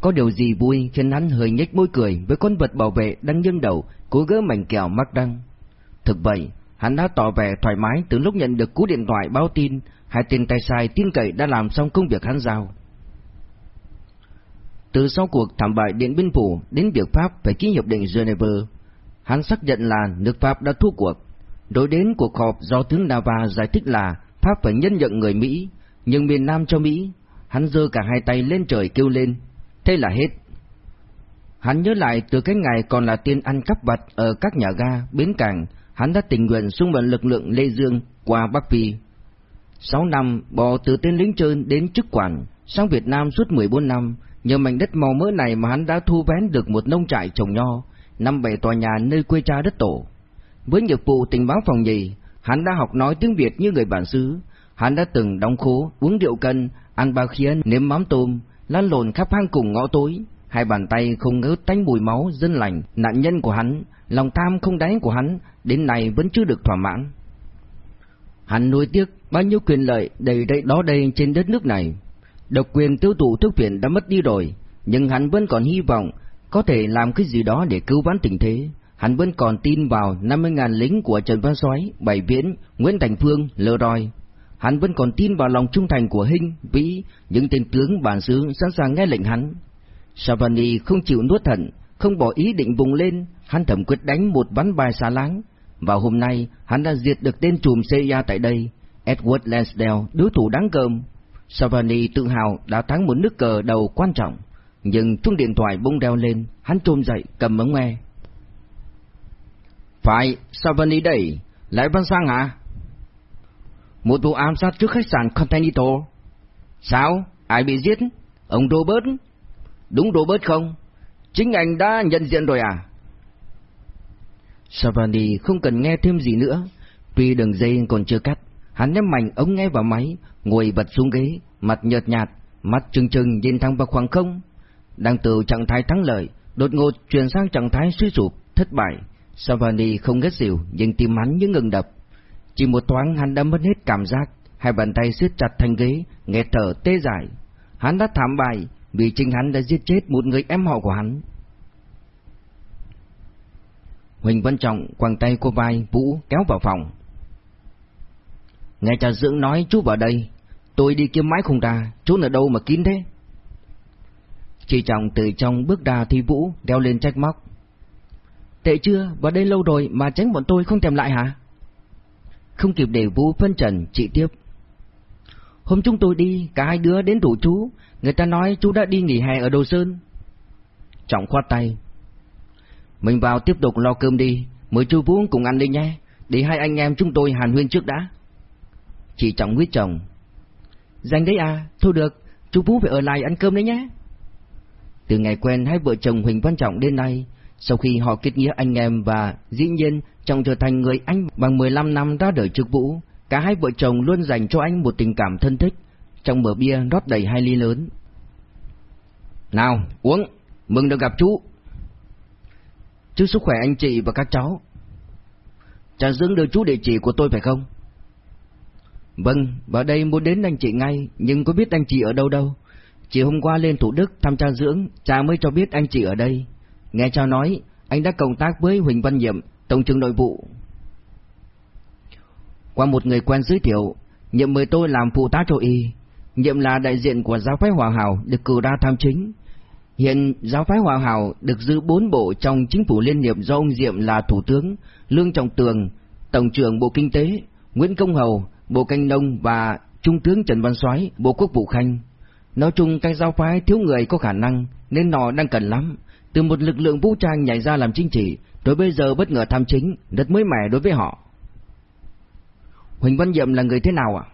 Có điều gì vui khiến hắn hơi nhếch môi cười với con vật bảo vệ đang nghiêng đầu, cố gỡ mảnh kẹo mắc đăng. Thực vậy, hắn đã tỏ vẻ thoải mái từ lúc nhận được cú điện thoại báo tin, hai tên tay sai tin cậy đã làm xong công việc hắn giao. Từ sau cuộc thảm bại Điện Biên Phủ đến việc Pháp phải ký hiệp định Geneva, hắn xác nhận là nước Pháp đã thua cuộc. Đối đến cuộc họp do tướng Nava giải thích là Pháp phải nhân nhận người Mỹ, nhưng miền Nam cho Mỹ, hắn giơ cả hai tay lên trời kêu lên, thế là hết. Hắn nhớ lại từ cái ngày còn là tiên ăn cắp vặt ở các nhà ga, bến cảng, hắn đã tình nguyện xung vận lực lượng Lê Dương qua Bắc Phi. Sáu năm bò từ tên lính trơn đến chức quản, sang Việt Nam suốt 14 năm, nhờ mảnh đất màu mỡ này mà hắn đã thu vén được một nông trại trồng nho, năm bảy tòa nhà nơi quê cha đất tổ. Với nghiệp vụ tình báo phòng nhì, hắn đã học nói tiếng Việt như người bản xứ, hắn đã từng đóng khố, uống rượu cân, ăn bao khiên, nếm mắm tôm, lăn lộn khắp hang cùng ngõ tối, hai bàn tay không ngớt tanh mùi máu dân lành, nạn nhân của hắn, lòng tham không đáy của hắn đến nay vẫn chưa được thỏa mãn. Hắn nuối tiếc bao nhiêu quyền lợi đầy đầy đó đây trên đất nước này. Độc quyền tiêu thụ thuốc phiện đã mất đi rồi, nhưng hắn vẫn còn hy vọng có thể làm cái gì đó để cứu vãn tình thế. Hắn vẫn còn tin vào 50.000 lính của Trần Văn Soái, Bảy Viễn, Nguyễn Thành Phương, Lơ Roi. Hắn vẫn còn tin vào lòng trung thành của Hinh, Vĩ, những tên tướng bản xứ sẵn sàng nghe lệnh hắn. Savani không chịu nuốt thận, không bỏ ý định vùng lên, hắn thẩm quyết đánh một ván bài xa láng. Vào hôm nay, hắn đã diệt được tên trùm CIA tại đây, Edward Lansdale, đối thủ đáng gờm. Savani tự hào đã thắng một nước cờ đầu quan trọng, nhưng chuông điện thoại bỗng đeo lên, hắn trôm dậy cầm ống nghe. Phải, Savani đây, lại Văn Sang hả? Một vụ ám sát trước khách sạn Continental. Sao? Ai bị giết? Ông Robert? Đúng Robert không? Chính anh đã nhận diện rồi à? Savani không cần nghe thêm gì nữa, tuy đường dây còn chưa cắt, hắn nhắm mạnh ống nghe vào máy, ngồi bật xuống ghế, mặt nhợt nhạt, mắt trừng trừng nhìn thẳng vào khoảng không. Đang từ trạng thái thắng lợi, đột ngột chuyển sang trạng thái suy sụp, thất bại. Savani không ngất xỉu, nhưng tim hắn như ngừng đập. Chỉ một thoáng hắn đã mất hết cảm giác, hai bàn tay siết chặt thành ghế, nghe thở tê dại. Hắn đã thảm bại vì chính hắn đã giết chết một người em họ của hắn. Huỳnh Văn Trọng quàng tay cô vai Vũ kéo vào phòng. Nghe cha dưỡng nói chú vào đây, tôi đi kiếm mãi không ra, chú ở đâu mà kín thế? Chị Trọng từ trong bước ra thi Vũ đeo lên trách móc. Tệ chưa, vào đây lâu rồi mà tránh bọn tôi không thèm lại hả? Không kịp để Vũ phân trần, chị tiếp. Hôm chúng tôi đi, cả hai đứa đến thủ chú, người ta nói chú đã đi nghỉ hè ở Đồ Sơn. Trọng khoát tay. Mình vào tiếp tục lo cơm đi, mời chú Vũ cùng ăn đi nhé, để hai anh em chúng tôi hàn huyên trước đã. Chị Trọng quyết chồng. Dành đấy à, thôi được, chú Vũ phải ở lại ăn cơm đấy nhé. Từ ngày quen hai vợ chồng Huỳnh Văn Trọng đến nay, sau khi họ kết nghĩa anh em và dĩ nhiên Trọng trở thành người anh bằng 15 năm ra đời trước Vũ, cả hai vợ chồng luôn dành cho anh một tình cảm thân thích. Trong bờ bia rót đầy hai ly lớn. Nào, uống, mừng được gặp chú. Chúc sức khỏe anh chị và các cháu. Chàng dưỡng đưa chú địa chỉ của tôi phải không? Vâng, vào đây muốn đến anh chị ngay, nhưng có biết anh chị ở đâu đâu. Chỉ hôm qua lên Thủ Đức thăm cha dưỡng, cha mới cho biết anh chị ở đây. Nghe cha nói, anh đã cộng tác với Huỳnh Văn Nhiệm, Tổng trưởng nội vụ. Qua một người quen giới thiệu, Nhiệm mời tôi làm phụ tá cho y. Nhiệm là đại diện của giáo phái Hòa Hảo được cử ra tham chính. Hiện giáo phái Hòa Hảo được giữ bốn bộ trong chính phủ liên hiệp do ông Diệm là thủ tướng, Lương Trọng Tường, Tổng trưởng Bộ Kinh tế, Nguyễn Công Hầu, Bộ Canh Nông và Trung tướng Trần Văn Soái, Bộ Quốc vụ Khanh. Nói chung cái giáo phái thiếu người có khả năng nên nó đang cần lắm. Từ một lực lượng vũ trang nhảy ra làm chính trị, rồi bây giờ bất ngờ tham chính, rất mới mẻ đối với họ. Huỳnh Văn Diệm là người thế nào ạ?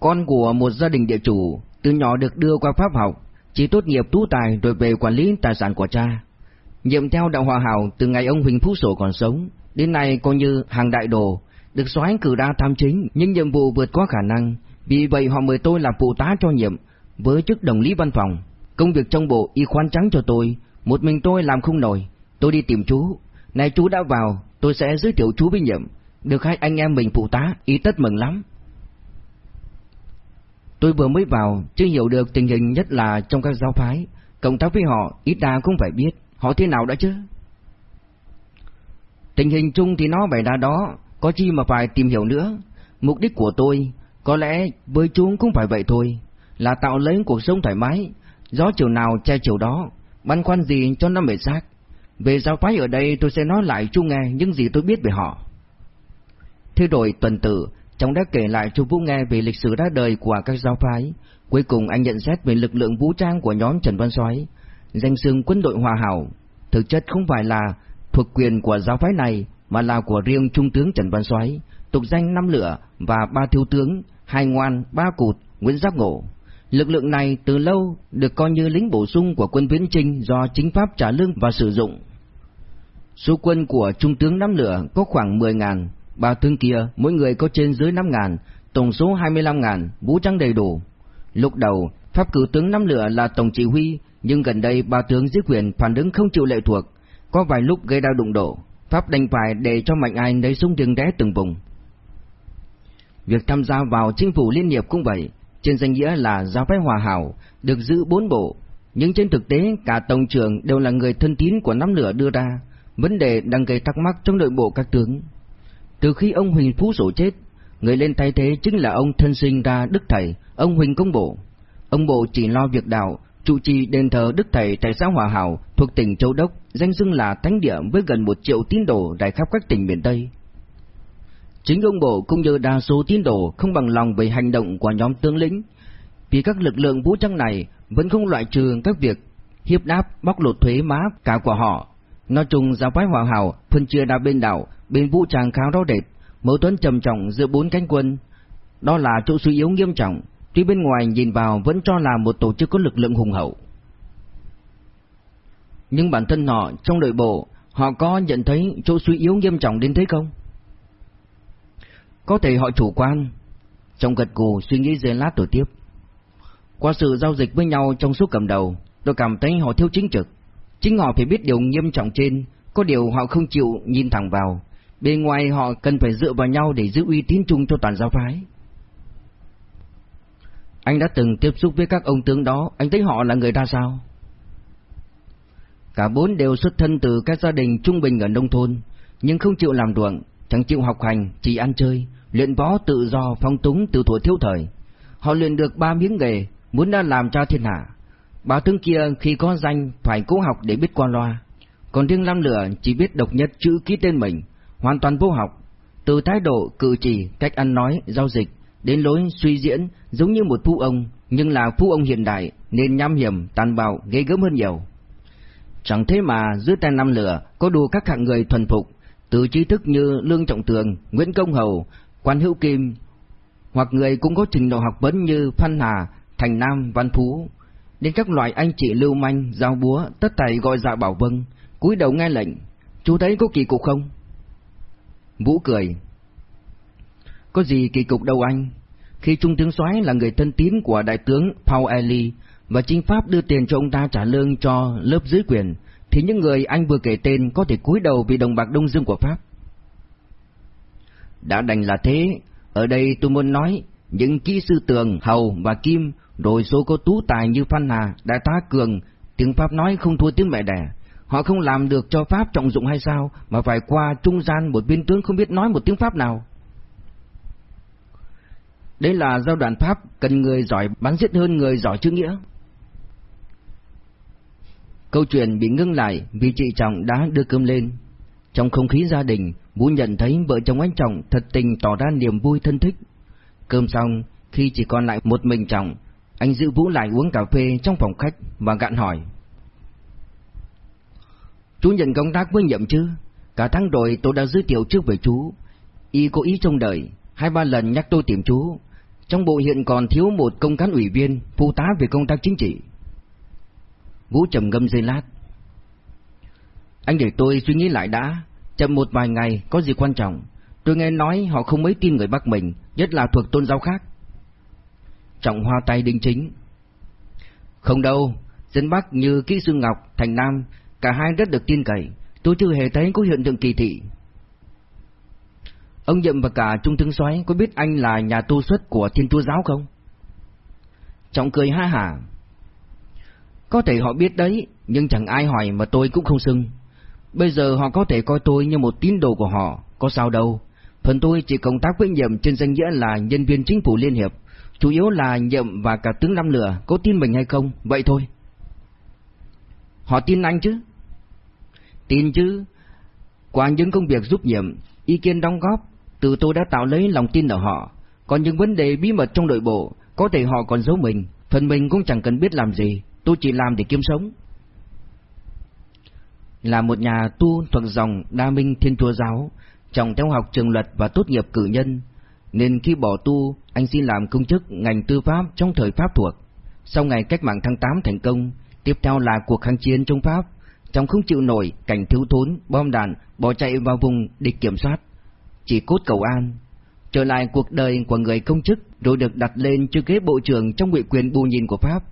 Con của một gia đình địa chủ, từ nhỏ được đưa qua Pháp học, chỉ tốt nghiệp tú tài rồi về quản lý tài sản của cha. Nhiệm theo đạo hòa hảo từ ngày ông Huỳnh Phú Sổ còn sống, đến nay coi như hàng đại đồ, được soái cử ra tham chính nhưng nhiệm vụ vượt quá khả năng, vì vậy họ mời tôi làm phụ tá cho nhiệm với chức đồng lý văn phòng. Công việc trong bộ y khoan trắng cho tôi, một mình tôi làm không nổi, tôi đi tìm chú. Này chú đã vào, tôi sẽ giới thiệu chú với nhiệm, được hai anh em mình phụ tá, ý tất mừng lắm. Tôi vừa mới vào, chưa hiểu được tình hình nhất là trong các giáo phái, cộng tác với họ ít ra cũng phải biết họ thế nào đã chứ. Tình hình chung thì nó vậy ra đó, có chi mà phải tìm hiểu nữa. Mục đích của tôi, có lẽ với chúng cũng phải vậy thôi, là tạo lấy cuộc sống thoải mái, gió chiều nào che chiều đó, băn khoăn gì cho nó mệt xác. Về giáo phái ở đây tôi sẽ nói lại chú nghe những gì tôi biết về họ. Thế rồi tuần tử, trong đã kể lại cho Vũ nghe về lịch sử ra đời của các giáo phái. Cuối cùng anh nhận xét về lực lượng vũ trang của nhóm Trần Văn Soái, danh xưng quân đội hòa hảo, thực chất không phải là thuộc quyền của giáo phái này mà là của riêng Trung tướng Trần Văn Soái, tục danh năm lửa và ba thiếu tướng, hai ngoan, ba cụt, Nguyễn Giáp Ngộ. Lực lượng này từ lâu được coi như lính bổ sung của quân Viễn Trinh do chính pháp trả lương và sử dụng. Số quân của Trung tướng Năm Lửa có khoảng 10.000, ba tướng kia mỗi người có trên dưới 5.000, tổng số 25.000, vũ trang đầy đủ. Lúc đầu, Pháp cử tướng Năm Lửa là tổng chỉ huy, nhưng gần đây ba tướng dưới quyền phản ứng không chịu lệ thuộc, có vài lúc gây ra đụng độ, Pháp đành phải để cho Mạnh Ai lấy súng đường rẽ từng vùng. Việc tham gia vào chính phủ liên hiệp cũng vậy, trên danh nghĩa là giáo phái hòa hảo, được giữ bốn bộ, nhưng trên thực tế cả tổng trưởng đều là người thân tín của năm lửa đưa ra, vấn đề đang gây thắc mắc trong nội bộ các tướng. Từ khi ông Huỳnh Phú Sổ chết, người lên thay thế chính là ông thân sinh ra Đức Thầy, ông Huỳnh Công Bộ. Ông Bộ chỉ lo việc đạo, trụ trì đền thờ Đức Thầy tại xã Hòa Hảo thuộc tỉnh Châu Đốc, danh xưng là thánh địa với gần một triệu tín đồ trải khắp các tỉnh miền Tây. Chính ông Bộ cũng như đa số tín đồ không bằng lòng về hành động của nhóm tướng lĩnh, vì các lực lượng vũ trang này vẫn không loại trừ các việc hiếp đáp bóc lột thuế má cả của họ. Nói chung giáo phái hòa hảo phân chia đa bên đảo, bên vũ trang khá rõ rệt, mâu thuẫn trầm trọng giữa bốn cánh quân. Đó là chỗ suy yếu nghiêm trọng, tuy bên ngoài nhìn vào vẫn cho là một tổ chức có lực lượng hùng hậu. Nhưng bản thân họ trong nội bộ, họ có nhận thấy chỗ suy yếu nghiêm trọng đến thế không? Có thể họ chủ quan. Trong gật cù suy nghĩ giây lát rồi tiếp. Qua sự giao dịch với nhau trong suốt cầm đầu, tôi cảm thấy họ thiếu chính trực. Chính họ phải biết điều nghiêm trọng trên, có điều họ không chịu nhìn thẳng vào. Bên ngoài họ cần phải dựa vào nhau để giữ uy tín chung cho toàn giáo phái. Anh đã từng tiếp xúc với các ông tướng đó, anh thấy họ là người ra sao? Cả bốn đều xuất thân từ các gia đình trung bình ở nông thôn, nhưng không chịu làm ruộng, chẳng chịu học hành, chỉ ăn chơi, luyện võ tự do phong túng từ tuổi thiếu thời. Họ luyện được ba miếng nghề, muốn đã làm cho thiên hạ. Bà tướng kia khi có danh phải cố học để biết qua loa, còn riêng Lam Lửa chỉ biết độc nhất chữ ký tên mình, hoàn toàn vô học. Từ thái độ, cử chỉ, cách ăn nói, giao dịch, đến lối suy diễn giống như một phu ông, nhưng là phu ông hiện đại nên nham hiểm, tàn bạo, ghê gớm hơn nhiều. Chẳng thế mà dưới tay năm lửa có đủ các hạng người thuần phục, từ trí thức như Lương Trọng Tường, Nguyễn Công Hầu, Quan Hữu Kim, hoặc người cũng có trình độ học vấn như Phan Hà, Thành Nam, Văn Phú, đến các loại anh chị lưu manh, giao búa, tất tài gọi dạ bảo vâng, cúi đầu nghe lệnh. Chú thấy có kỳ cục không? Vũ cười. Có gì kỳ cục đâu anh? Khi Trung tướng soái là người thân tín của đại tướng Paul Ely và chính pháp đưa tiền cho ông ta trả lương cho lớp dưới quyền, thì những người anh vừa kể tên có thể cúi đầu vì đồng bạc Đông Dương của Pháp. Đã đành là thế, ở đây tôi muốn nói, những kỹ sư tường, hầu và kim, rồi số có tú tài như Phan Hà, Đại tá Cường, tiếng Pháp nói không thua tiếng mẹ đẻ. Họ không làm được cho Pháp trọng dụng hay sao, mà phải qua trung gian một viên tướng không biết nói một tiếng Pháp nào. Đây là giai đoạn Pháp cần người giỏi bắn giết hơn người giỏi chữ nghĩa. Câu chuyện bị ngưng lại vì chị Trọng đã đưa cơm lên. Trong không khí gia đình, Vũ nhận thấy vợ chồng anh Trọng thật tình tỏ ra niềm vui thân thích. Cơm xong, khi chỉ còn lại một mình Trọng, anh giữ Vũ lại uống cà phê trong phòng khách và gạn hỏi. Chú nhận công tác với nhậm chứ? Cả tháng rồi tôi đã giới thiệu trước với chú. Y cố ý trong đời, hai ba lần nhắc tôi tìm chú. Trong bộ hiện còn thiếu một công cán ủy viên, phụ tá về công tác chính trị. Vũ trầm ngâm giây lát. Anh để tôi suy nghĩ lại đã, chậm một vài ngày có gì quan trọng. Tôi nghe nói họ không mấy tin người Bắc mình, nhất là thuộc tôn giáo khác. Trọng hoa tay đinh chính. Không đâu, dân Bắc như Kỹ Sư Ngọc, Thành Nam, cả hai rất được tin cậy, tôi chưa hề thấy có hiện tượng kỳ thị. Ông Nhậm và cả Trung tướng soái có biết anh là nhà tu xuất của Thiên Chúa Giáo không? Trọng cười ha hả. Có thể họ biết đấy, nhưng chẳng ai hỏi mà tôi cũng không xưng. Bây giờ họ có thể coi tôi như một tín đồ của họ, có sao đâu. Phần tôi chỉ công tác với Nhậm trên danh nghĩa là nhân viên chính phủ liên hiệp, chủ yếu là Nhậm và cả tướng Năm Lửa có tin mình hay không, vậy thôi. Họ tin anh chứ? Tin chứ. Qua những công việc giúp Nhậm, ý kiến đóng góp, từ tôi đã tạo lấy lòng tin ở họ. Còn những vấn đề bí mật trong nội bộ, có thể họ còn giấu mình, phần mình cũng chẳng cần biết làm gì, tôi chỉ làm để kiếm sống. Là một nhà tu thuộc dòng Đa Minh Thiên Chúa Giáo, chồng theo học trường luật và tốt nghiệp cử nhân, nên khi bỏ tu, anh xin làm công chức ngành tư pháp trong thời Pháp thuộc. Sau ngày cách mạng tháng 8 thành công, tiếp theo là cuộc kháng chiến chống Pháp, trong không chịu nổi cảnh thiếu thốn, bom đạn, bỏ chạy vào vùng địch kiểm soát. Chỉ cốt cầu an, trở lại cuộc đời của người công chức rồi được đặt lên chức ghế bộ trưởng trong ngụy quyền bù nhìn của Pháp.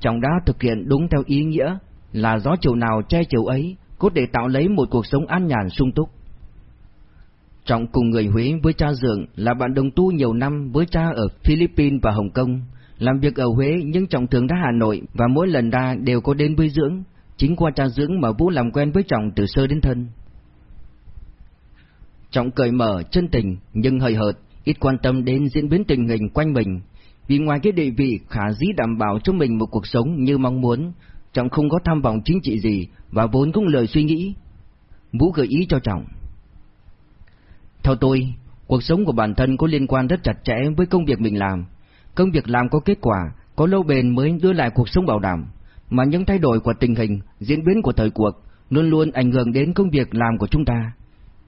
Trong đó thực hiện đúng theo ý nghĩa là gió chiều nào che chiều ấy, cốt để tạo lấy một cuộc sống an nhàn sung túc. Trọng cùng người Huế với cha Dượng là bạn đồng tu nhiều năm với cha ở Philippines và Hồng Kông, làm việc ở Huế nhưng Trọng thường ra Hà Nội và mỗi lần ra đều có đến với dưỡng, chính qua cha dưỡng mà Vũ làm quen với Trọng từ sơ đến thân. Trọng cởi mở, chân tình nhưng hơi hợt, ít quan tâm đến diễn biến tình hình quanh mình, vì ngoài cái địa vị khả dĩ đảm bảo cho mình một cuộc sống như mong muốn, Trọng không có tham vọng chính trị gì và vốn cũng lời suy nghĩ. Vũ gợi ý cho Trọng. Theo tôi, cuộc sống của bản thân có liên quan rất chặt chẽ với công việc mình làm. Công việc làm có kết quả, có lâu bền mới đưa lại cuộc sống bảo đảm, mà những thay đổi của tình hình, diễn biến của thời cuộc luôn luôn ảnh hưởng đến công việc làm của chúng ta.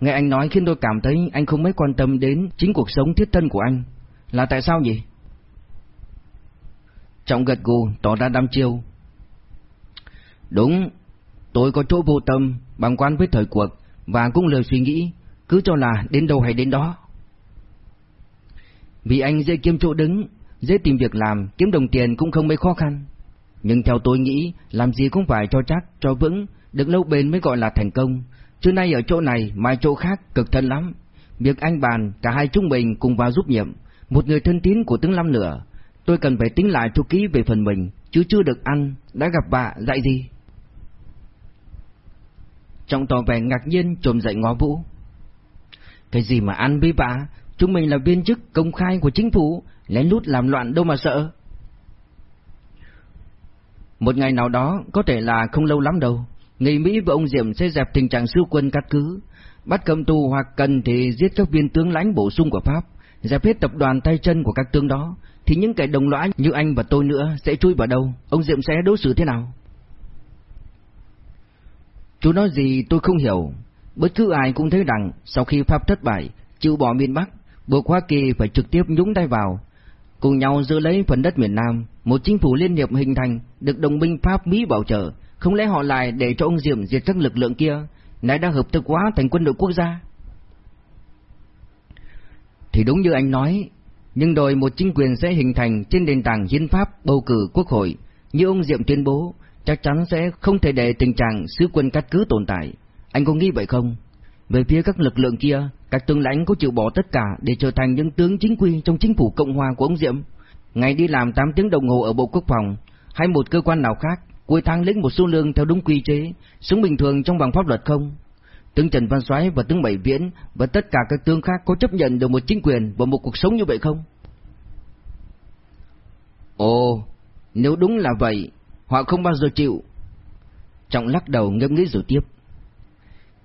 Nghe anh nói khiến tôi cảm thấy anh không mấy quan tâm đến chính cuộc sống thiết thân của anh. Là tại sao nhỉ? Trọng gật gù tỏ ra đăm chiêu. Đúng, tôi có chỗ vô tâm, bằng quan với thời cuộc và cũng lời suy nghĩ, cứ cho là đến đâu hay đến đó. Vì anh dễ kiếm chỗ đứng, dễ tìm việc làm, kiếm đồng tiền cũng không mấy khó khăn. Nhưng theo tôi nghĩ, làm gì cũng phải cho chắc, cho vững, được lâu bền mới gọi là thành công. Trưa nay ở chỗ này, mai chỗ khác, cực thân lắm. Việc anh bàn, cả hai chúng mình cùng vào giúp nhiệm, một người thân tín của tướng Lâm nữa. Tôi cần phải tính lại cho kỹ về phần mình, chứ chưa được ăn, đã gặp bà, dạy gì? Trọng tỏ vẻ ngạc nhiên trồm dậy ngó vũ. Cái gì mà ăn với bà, chúng mình là viên chức công khai của chính phủ, lén lút làm loạn đâu mà sợ. Một ngày nào đó, có thể là không lâu lắm đâu, người Mỹ và ông Diệm sẽ dẹp tình trạng sư quân cắt cứ, bắt cầm tù hoặc cần thì giết các viên tướng lãnh bổ sung của Pháp, dẹp hết tập đoàn tay chân của các tướng đó, thì những kẻ đồng lõa như anh và tôi nữa sẽ chui vào đâu? Ông Diệm sẽ đối xử thế nào? Chú nói gì tôi không hiểu. Bất cứ ai cũng thấy rằng sau khi Pháp thất bại, chịu bỏ miền Bắc, buộc Hoa Kỳ phải trực tiếp nhúng tay vào, cùng nhau giữ lấy phần đất miền Nam, một chính phủ liên hiệp hình thành, được đồng minh Pháp Mỹ bảo trợ, không lẽ họ lại để cho ông Diệm diệt các lực lượng kia, nãy đã hợp thức quá thành quân đội quốc gia? Thì đúng như anh nói, nhưng rồi một chính quyền sẽ hình thành trên nền tảng hiến pháp bầu cử quốc hội, như ông Diệm tuyên bố, chắc chắn sẽ không thể để tình trạng sứ quân cắt cứ tồn tại. Anh có nghĩ vậy không? Về phía các lực lượng kia, các tướng lãnh có chịu bỏ tất cả để trở thành những tướng chính quy trong chính phủ Cộng hòa của ông Diệm? Ngày đi làm 8 tiếng đồng hồ ở Bộ Quốc phòng, hay một cơ quan nào khác, cuối tháng lĩnh một số lương theo đúng quy chế, sống bình thường trong bằng pháp luật không? Tướng Trần Văn Soái và tướng Bảy Viễn và tất cả các tướng khác có chấp nhận được một chính quyền và một cuộc sống như vậy không? Ồ, nếu đúng là vậy, họ không bao giờ chịu. Trọng lắc đầu ngẫm nghĩ rồi tiếp.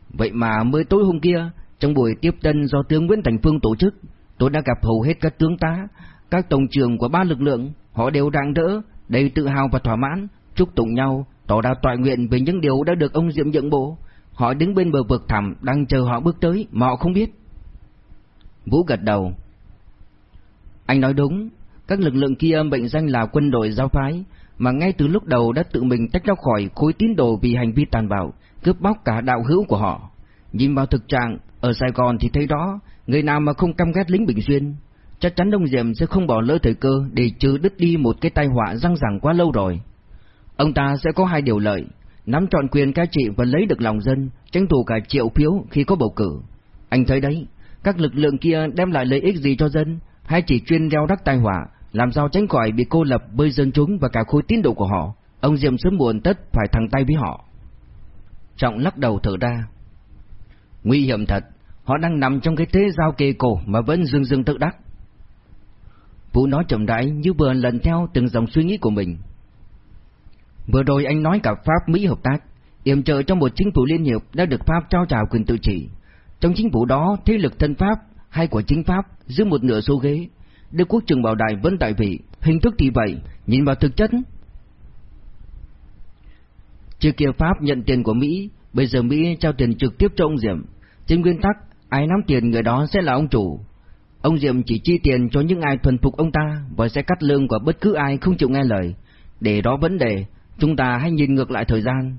Vậy mà mới tối hôm kia, trong buổi tiếp tân do tướng Nguyễn Thành Phương tổ chức, tôi đã gặp hầu hết các tướng tá, các tổng trưởng của ba lực lượng, họ đều đang đỡ đầy tự hào và thỏa mãn, chúc tụng nhau, tỏ ra toại nguyện về những điều đã được ông Diệm dẫn bộ. Họ đứng bên bờ vực thẳm đang chờ họ bước tới mà họ không biết. Vũ gật đầu. Anh nói đúng, các lực lượng kia mệnh danh là quân đội giáo phái, mà ngay từ lúc đầu đã tự mình tách ra khỏi khối tín đồ vì hành vi tàn bạo, cướp bóc cả đạo hữu của họ. Nhìn vào thực trạng, ở Sài Gòn thì thấy đó, người nào mà không căm ghét lính Bình Xuyên, chắc chắn Đông Diệm sẽ không bỏ lỡ thời cơ để trừ đứt đi một cái tai họa răng rẳng quá lâu rồi. Ông ta sẽ có hai điều lợi, nắm trọn quyền cai trị và lấy được lòng dân, tranh thủ cả triệu phiếu khi có bầu cử. Anh thấy đấy, các lực lượng kia đem lại lợi ích gì cho dân, hay chỉ chuyên gieo đắc tai họa, làm sao tránh khỏi bị cô lập bởi dân chúng và cả khối tín đồ của họ. Ông Diệm sớm muộn tất phải thẳng tay với họ. Trọng lắc đầu thở ra. Nguy hiểm thật, họ đang nằm trong cái thế giao kề cổ mà vẫn dương dương tự đắc. Vũ nói chậm rãi như vừa lần theo từng dòng suy nghĩ của mình. Vừa rồi anh nói cả Pháp Mỹ hợp tác, yểm trợ trong một chính phủ liên hiệp đã được Pháp trao trả quyền tự trị. Trong chính phủ đó, thế lực thân Pháp hay của chính Pháp giữ một nửa số ghế. Đức quốc trường bảo đại vẫn tại vị, hình thức thì vậy, nhìn vào thực chất. Trước kia Pháp nhận tiền của Mỹ, bây giờ Mỹ trao tiền trực tiếp cho ông Diệm. Trên nguyên tắc, ai nắm tiền người đó sẽ là ông chủ. Ông Diệm chỉ chi tiền cho những ai thuần phục ông ta và sẽ cắt lương của bất cứ ai không chịu nghe lời. Để đó vấn đề, Chúng ta hãy nhìn ngược lại thời gian.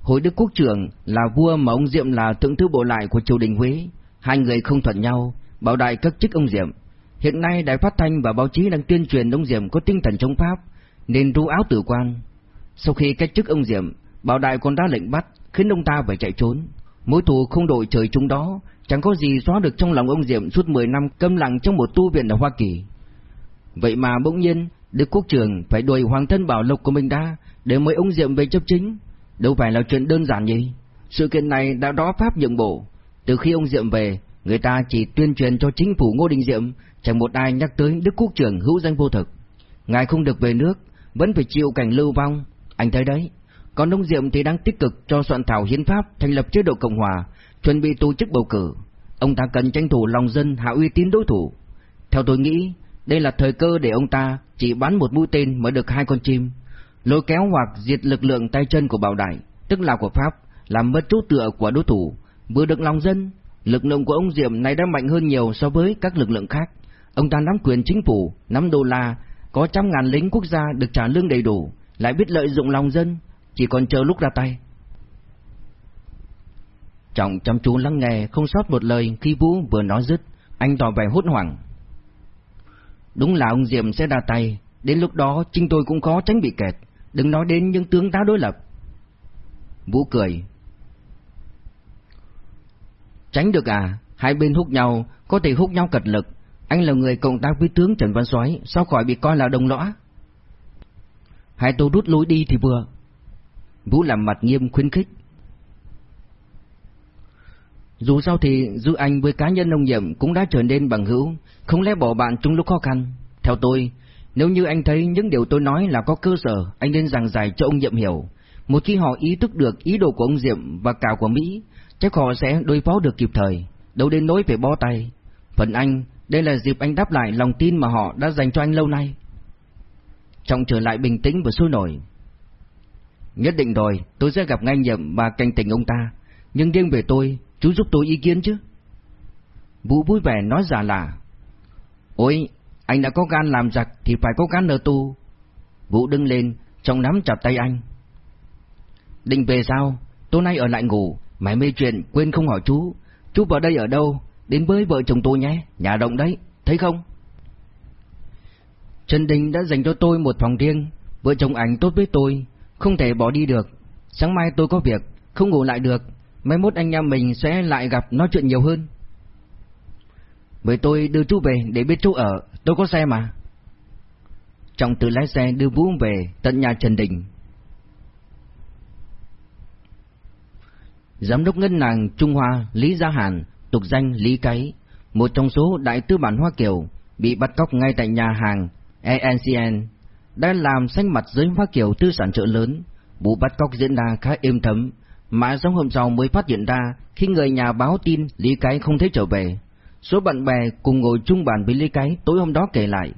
Hồi Đức Quốc trưởng là vua mà ông Diệm là thượng thư bộ lại của triều đình Huế. Hai người không thuận nhau, bảo đại các chức ông Diệm. Hiện nay đài phát thanh và báo chí đang tuyên truyền ông Diệm có tinh thần chống Pháp, nên ru áo tử quan. Sau khi cách chức ông Diệm, bảo đại còn ra lệnh bắt, khiến ông ta phải chạy trốn. Mối thù không đội trời chung đó, chẳng có gì xóa được trong lòng ông Diệm suốt 10 năm câm lặng trong một tu viện ở Hoa Kỳ. Vậy mà bỗng nhiên, Đức Quốc trưởng phải đuổi hoàng thân bảo lộc của mình ra, để mới uống Diệm về chấp chính, đâu phải là chuyện đơn giản gì. Sự kiện này đã đó pháp nhượng bộ. Từ khi ông Diệm về, người ta chỉ tuyên truyền cho chính phủ Ngô Đình Diệm, chẳng một ai nhắc tới Đức Quốc trưởng hữu danh vô thực. Ngài không được về nước, vẫn phải chịu cảnh lưu vong, anh thấy đấy. Còn ông Diệm thì đang tích cực cho soạn thảo hiến pháp thành lập chế độ Cộng Hòa, chuẩn bị tổ chức bầu cử. Ông ta cần tranh thủ lòng dân hạ uy tín đối thủ. Theo tôi nghĩ, đây là thời cơ để ông ta chỉ bắn một mũi tên mới được hai con chim lôi kéo hoặc diệt lực lượng tay chân của Bảo Đại, tức là của Pháp, làm mất chỗ tựa của đối thủ, vừa được lòng dân, lực lượng của ông Diệm này đã mạnh hơn nhiều so với các lực lượng khác. Ông ta nắm quyền chính phủ, nắm đô la, có trăm ngàn lính quốc gia được trả lương đầy đủ, lại biết lợi dụng lòng dân, chỉ còn chờ lúc ra tay. Trọng chăm chú lắng nghe, không sót một lời khi Vũ vừa nói dứt, anh tỏ vẻ hốt hoảng. Đúng là ông Diệm sẽ ra tay, đến lúc đó chính tôi cũng khó tránh bị kẹt. Đừng nói đến những tướng tá đối lập. Vũ cười. Tránh được à? Hai bên hút nhau, có thể hút nhau cật lực. Anh là người cộng tác với tướng Trần Văn Soái, sao khỏi bị coi là đồng lõa? Hai tôi rút lối đi thì vừa. Vũ làm mặt nghiêm khuyến khích. Dù sao thì giữa anh với cá nhân nông nhiệm cũng đã trở nên bằng hữu, không lẽ bỏ bạn trong lúc khó khăn. Theo tôi, nếu như anh thấy những điều tôi nói là có cơ sở, anh nên giảng giải cho ông Diệm hiểu. Một khi họ ý thức được ý đồ của ông Diệm và cả của Mỹ, chắc họ sẽ đối phó được kịp thời, đâu đến nỗi phải bó tay. Phần anh, Đây là dịp anh đáp lại lòng tin mà họ đã dành cho anh lâu nay. Trọng trở lại bình tĩnh và sôi nổi. Nhất định rồi, tôi sẽ gặp ngay nhậm và cảnh tỉnh ông ta. Nhưng riêng về tôi, chú giúp tôi ý kiến chứ. Vũ vui vẻ nói giả là Ôi, anh đã có gan làm giặc thì phải có gan ở tù. Vũ đứng lên, trong nắm chặt tay anh. Định về sao? Tối nay ở lại ngủ, mày mê chuyện quên không hỏi chú. Chú vào đây ở đâu? Đến với vợ chồng tôi nhé, nhà động đấy, thấy không? Trần Đình đã dành cho tôi một phòng riêng, vợ chồng ảnh tốt với tôi, không thể bỏ đi được. Sáng mai tôi có việc, không ngủ lại được, mai mốt anh em mình sẽ lại gặp nói chuyện nhiều hơn. Vậy tôi đưa chú về để biết chú ở, tôi có xe mà. Trọng tự lái xe đưa Vũ về tận nhà Trần Đình. Giám đốc ngân hàng Trung Hoa Lý Gia Hàn, tục danh Lý Cái, một trong số đại tư bản Hoa Kiều, bị bắt cóc ngay tại nhà hàng ENCN, đã làm xanh mặt giới Hoa Kiều tư sản chợ lớn. Vụ bắt cóc diễn ra khá êm thấm, mãi sống hôm sau mới phát hiện ra khi người nhà báo tin Lý Cái không thấy trở về. Số bạn bè cùng ngồi chung bàn với Lý Cái tối hôm đó kể lại,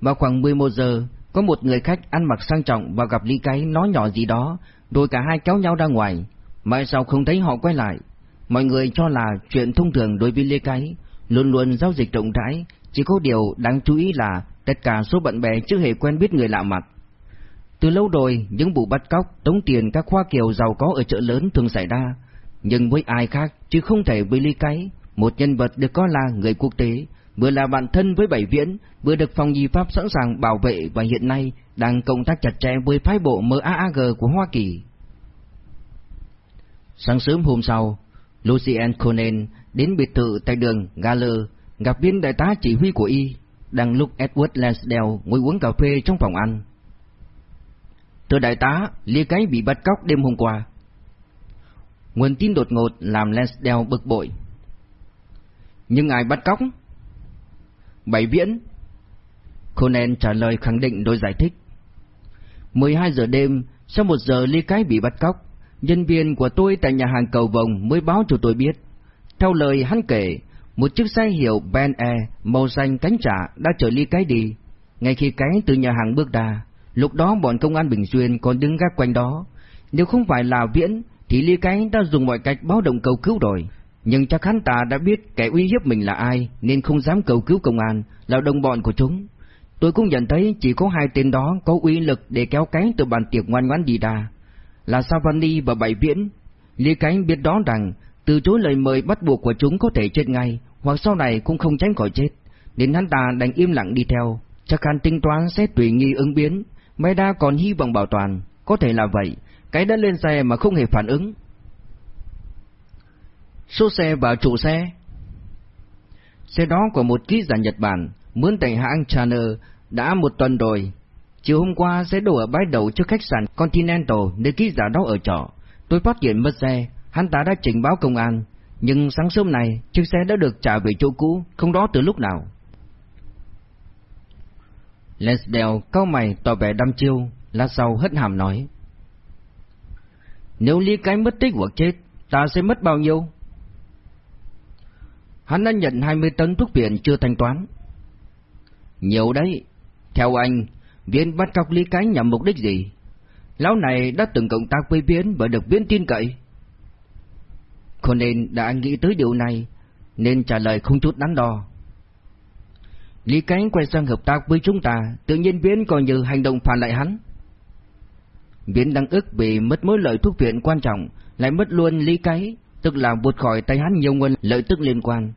vào khoảng 11 giờ, có một người khách ăn mặc sang trọng và gặp Lý Cái nói nhỏ gì đó, rồi cả hai kéo nhau ra ngoài. Mãi sau không thấy họ quay lại. Mọi người cho là chuyện thông thường đối với Lý Cái, luôn luôn giao dịch rộng rãi, chỉ có điều đáng chú ý là tất cả số bạn bè chưa hề quen biết người lạ mặt. Từ lâu rồi, những vụ bắt cóc, tống tiền các khoa kiều giàu có ở chợ lớn thường xảy ra, nhưng với ai khác chứ không thể với Lý Cái, một nhân vật được coi là người quốc tế, vừa là bạn thân với Bảy Viễn, vừa được phòng di Pháp sẵn sàng bảo vệ và hiện nay đang công tác chặt chẽ với phái bộ MAAG của Hoa Kỳ. Sáng sớm hôm sau, Lucien Conan đến biệt thự tại đường Galler gặp viên đại tá chỉ huy của y, đang lúc Edward Lansdale ngồi uống cà phê trong phòng ăn. Thưa đại tá, lia cái bị bắt cóc đêm hôm qua. Nguồn tin đột ngột làm Lansdale bực bội. Nhưng ai bắt cóc? Bảy viễn. Conan trả lời khẳng định đôi giải thích. 12 giờ đêm, sau một giờ ly cái bị bắt cóc, nhân viên của tôi tại nhà hàng cầu vồng mới báo cho tôi biết. Theo lời hắn kể, một chiếc xe hiệu Ben Air màu xanh cánh trả đã chở ly cái đi. Ngay khi cái từ nhà hàng bước ra, lúc đó bọn công an Bình Xuyên còn đứng gác quanh đó. Nếu không phải là viễn, thì ly cái đã dùng mọi cách báo động cầu cứu rồi. Nhưng chắc hắn ta đã biết kẻ uy hiếp mình là ai nên không dám cầu cứu công an, là đồng bọn của chúng. Tôi cũng nhận thấy chỉ có hai tên đó có uy lực để kéo cánh từ bàn tiệc ngoan ngoãn đi ra. Là Savani và Bảy Viễn. Lý Cánh biết đó rằng từ chối lời mời bắt buộc của chúng có thể chết ngay hoặc sau này cũng không tránh khỏi chết. Nên hắn ta đành im lặng đi theo. Chắc hắn tính toán sẽ tùy nghi ứng biến. May đa còn hy vọng bảo toàn. Có thể là vậy. Cái đã lên xe mà không hề phản ứng số xe và chủ xe. Xe đó của một ký giả Nhật Bản, mướn tại hãng China đã một tuần rồi. Chiều hôm qua sẽ đổ ở bãi đậu trước khách sạn Continental nơi ký giả đó ở trọ. Tôi phát hiện mất xe, hắn ta đã trình báo công an, nhưng sáng sớm này chiếc xe đã được trả về chỗ cũ, không đó từ lúc nào. Lansdale cao mày tỏ vẻ đăm chiêu, lát sau hất hàm nói. Nếu ly cái mất tích hoặc chết, ta sẽ mất bao nhiêu? Hắn đã nhận 20 tấn thuốc viện chưa thanh toán. Nhiều đấy. Theo anh, Viễn bắt cóc Lý Cái nhằm mục đích gì? Lão này đã từng cộng tác với Viễn và được Viễn tin cậy. Conan đã nghĩ tới điều này, nên trả lời không chút đắn đo. Lý Cái quay sang hợp tác với chúng ta, tự nhiên Viễn coi như hành động phản lại hắn. Viễn đang ức vì mất mối lợi thuốc viện quan trọng, lại mất luôn Lý Cái, tức là buột khỏi tay hắn nhiều nguồn lợi tức liên quan.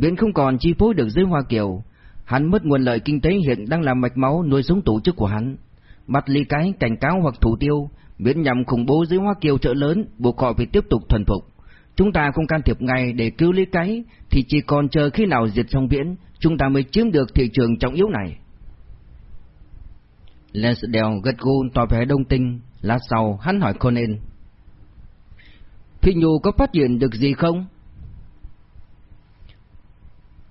Viễn không còn chi phối được giới Hoa Kiều, hắn mất nguồn lợi kinh tế hiện đang là mạch máu nuôi sống tổ chức của hắn. Mặt ly cái cảnh cáo hoặc thủ tiêu, Viễn nhằm khủng bố dưới Hoa Kiều trợ lớn, buộc họ phải tiếp tục thuần phục. Chúng ta không can thiệp ngay để cứu lý cái, thì chỉ còn chờ khi nào diệt xong Viễn, chúng ta mới chiếm được thị trường trọng yếu này. Lansdale gật gù tỏ vẻ đông tinh, lát sau hắn hỏi Conan. Phi Nhu có phát hiện được gì không?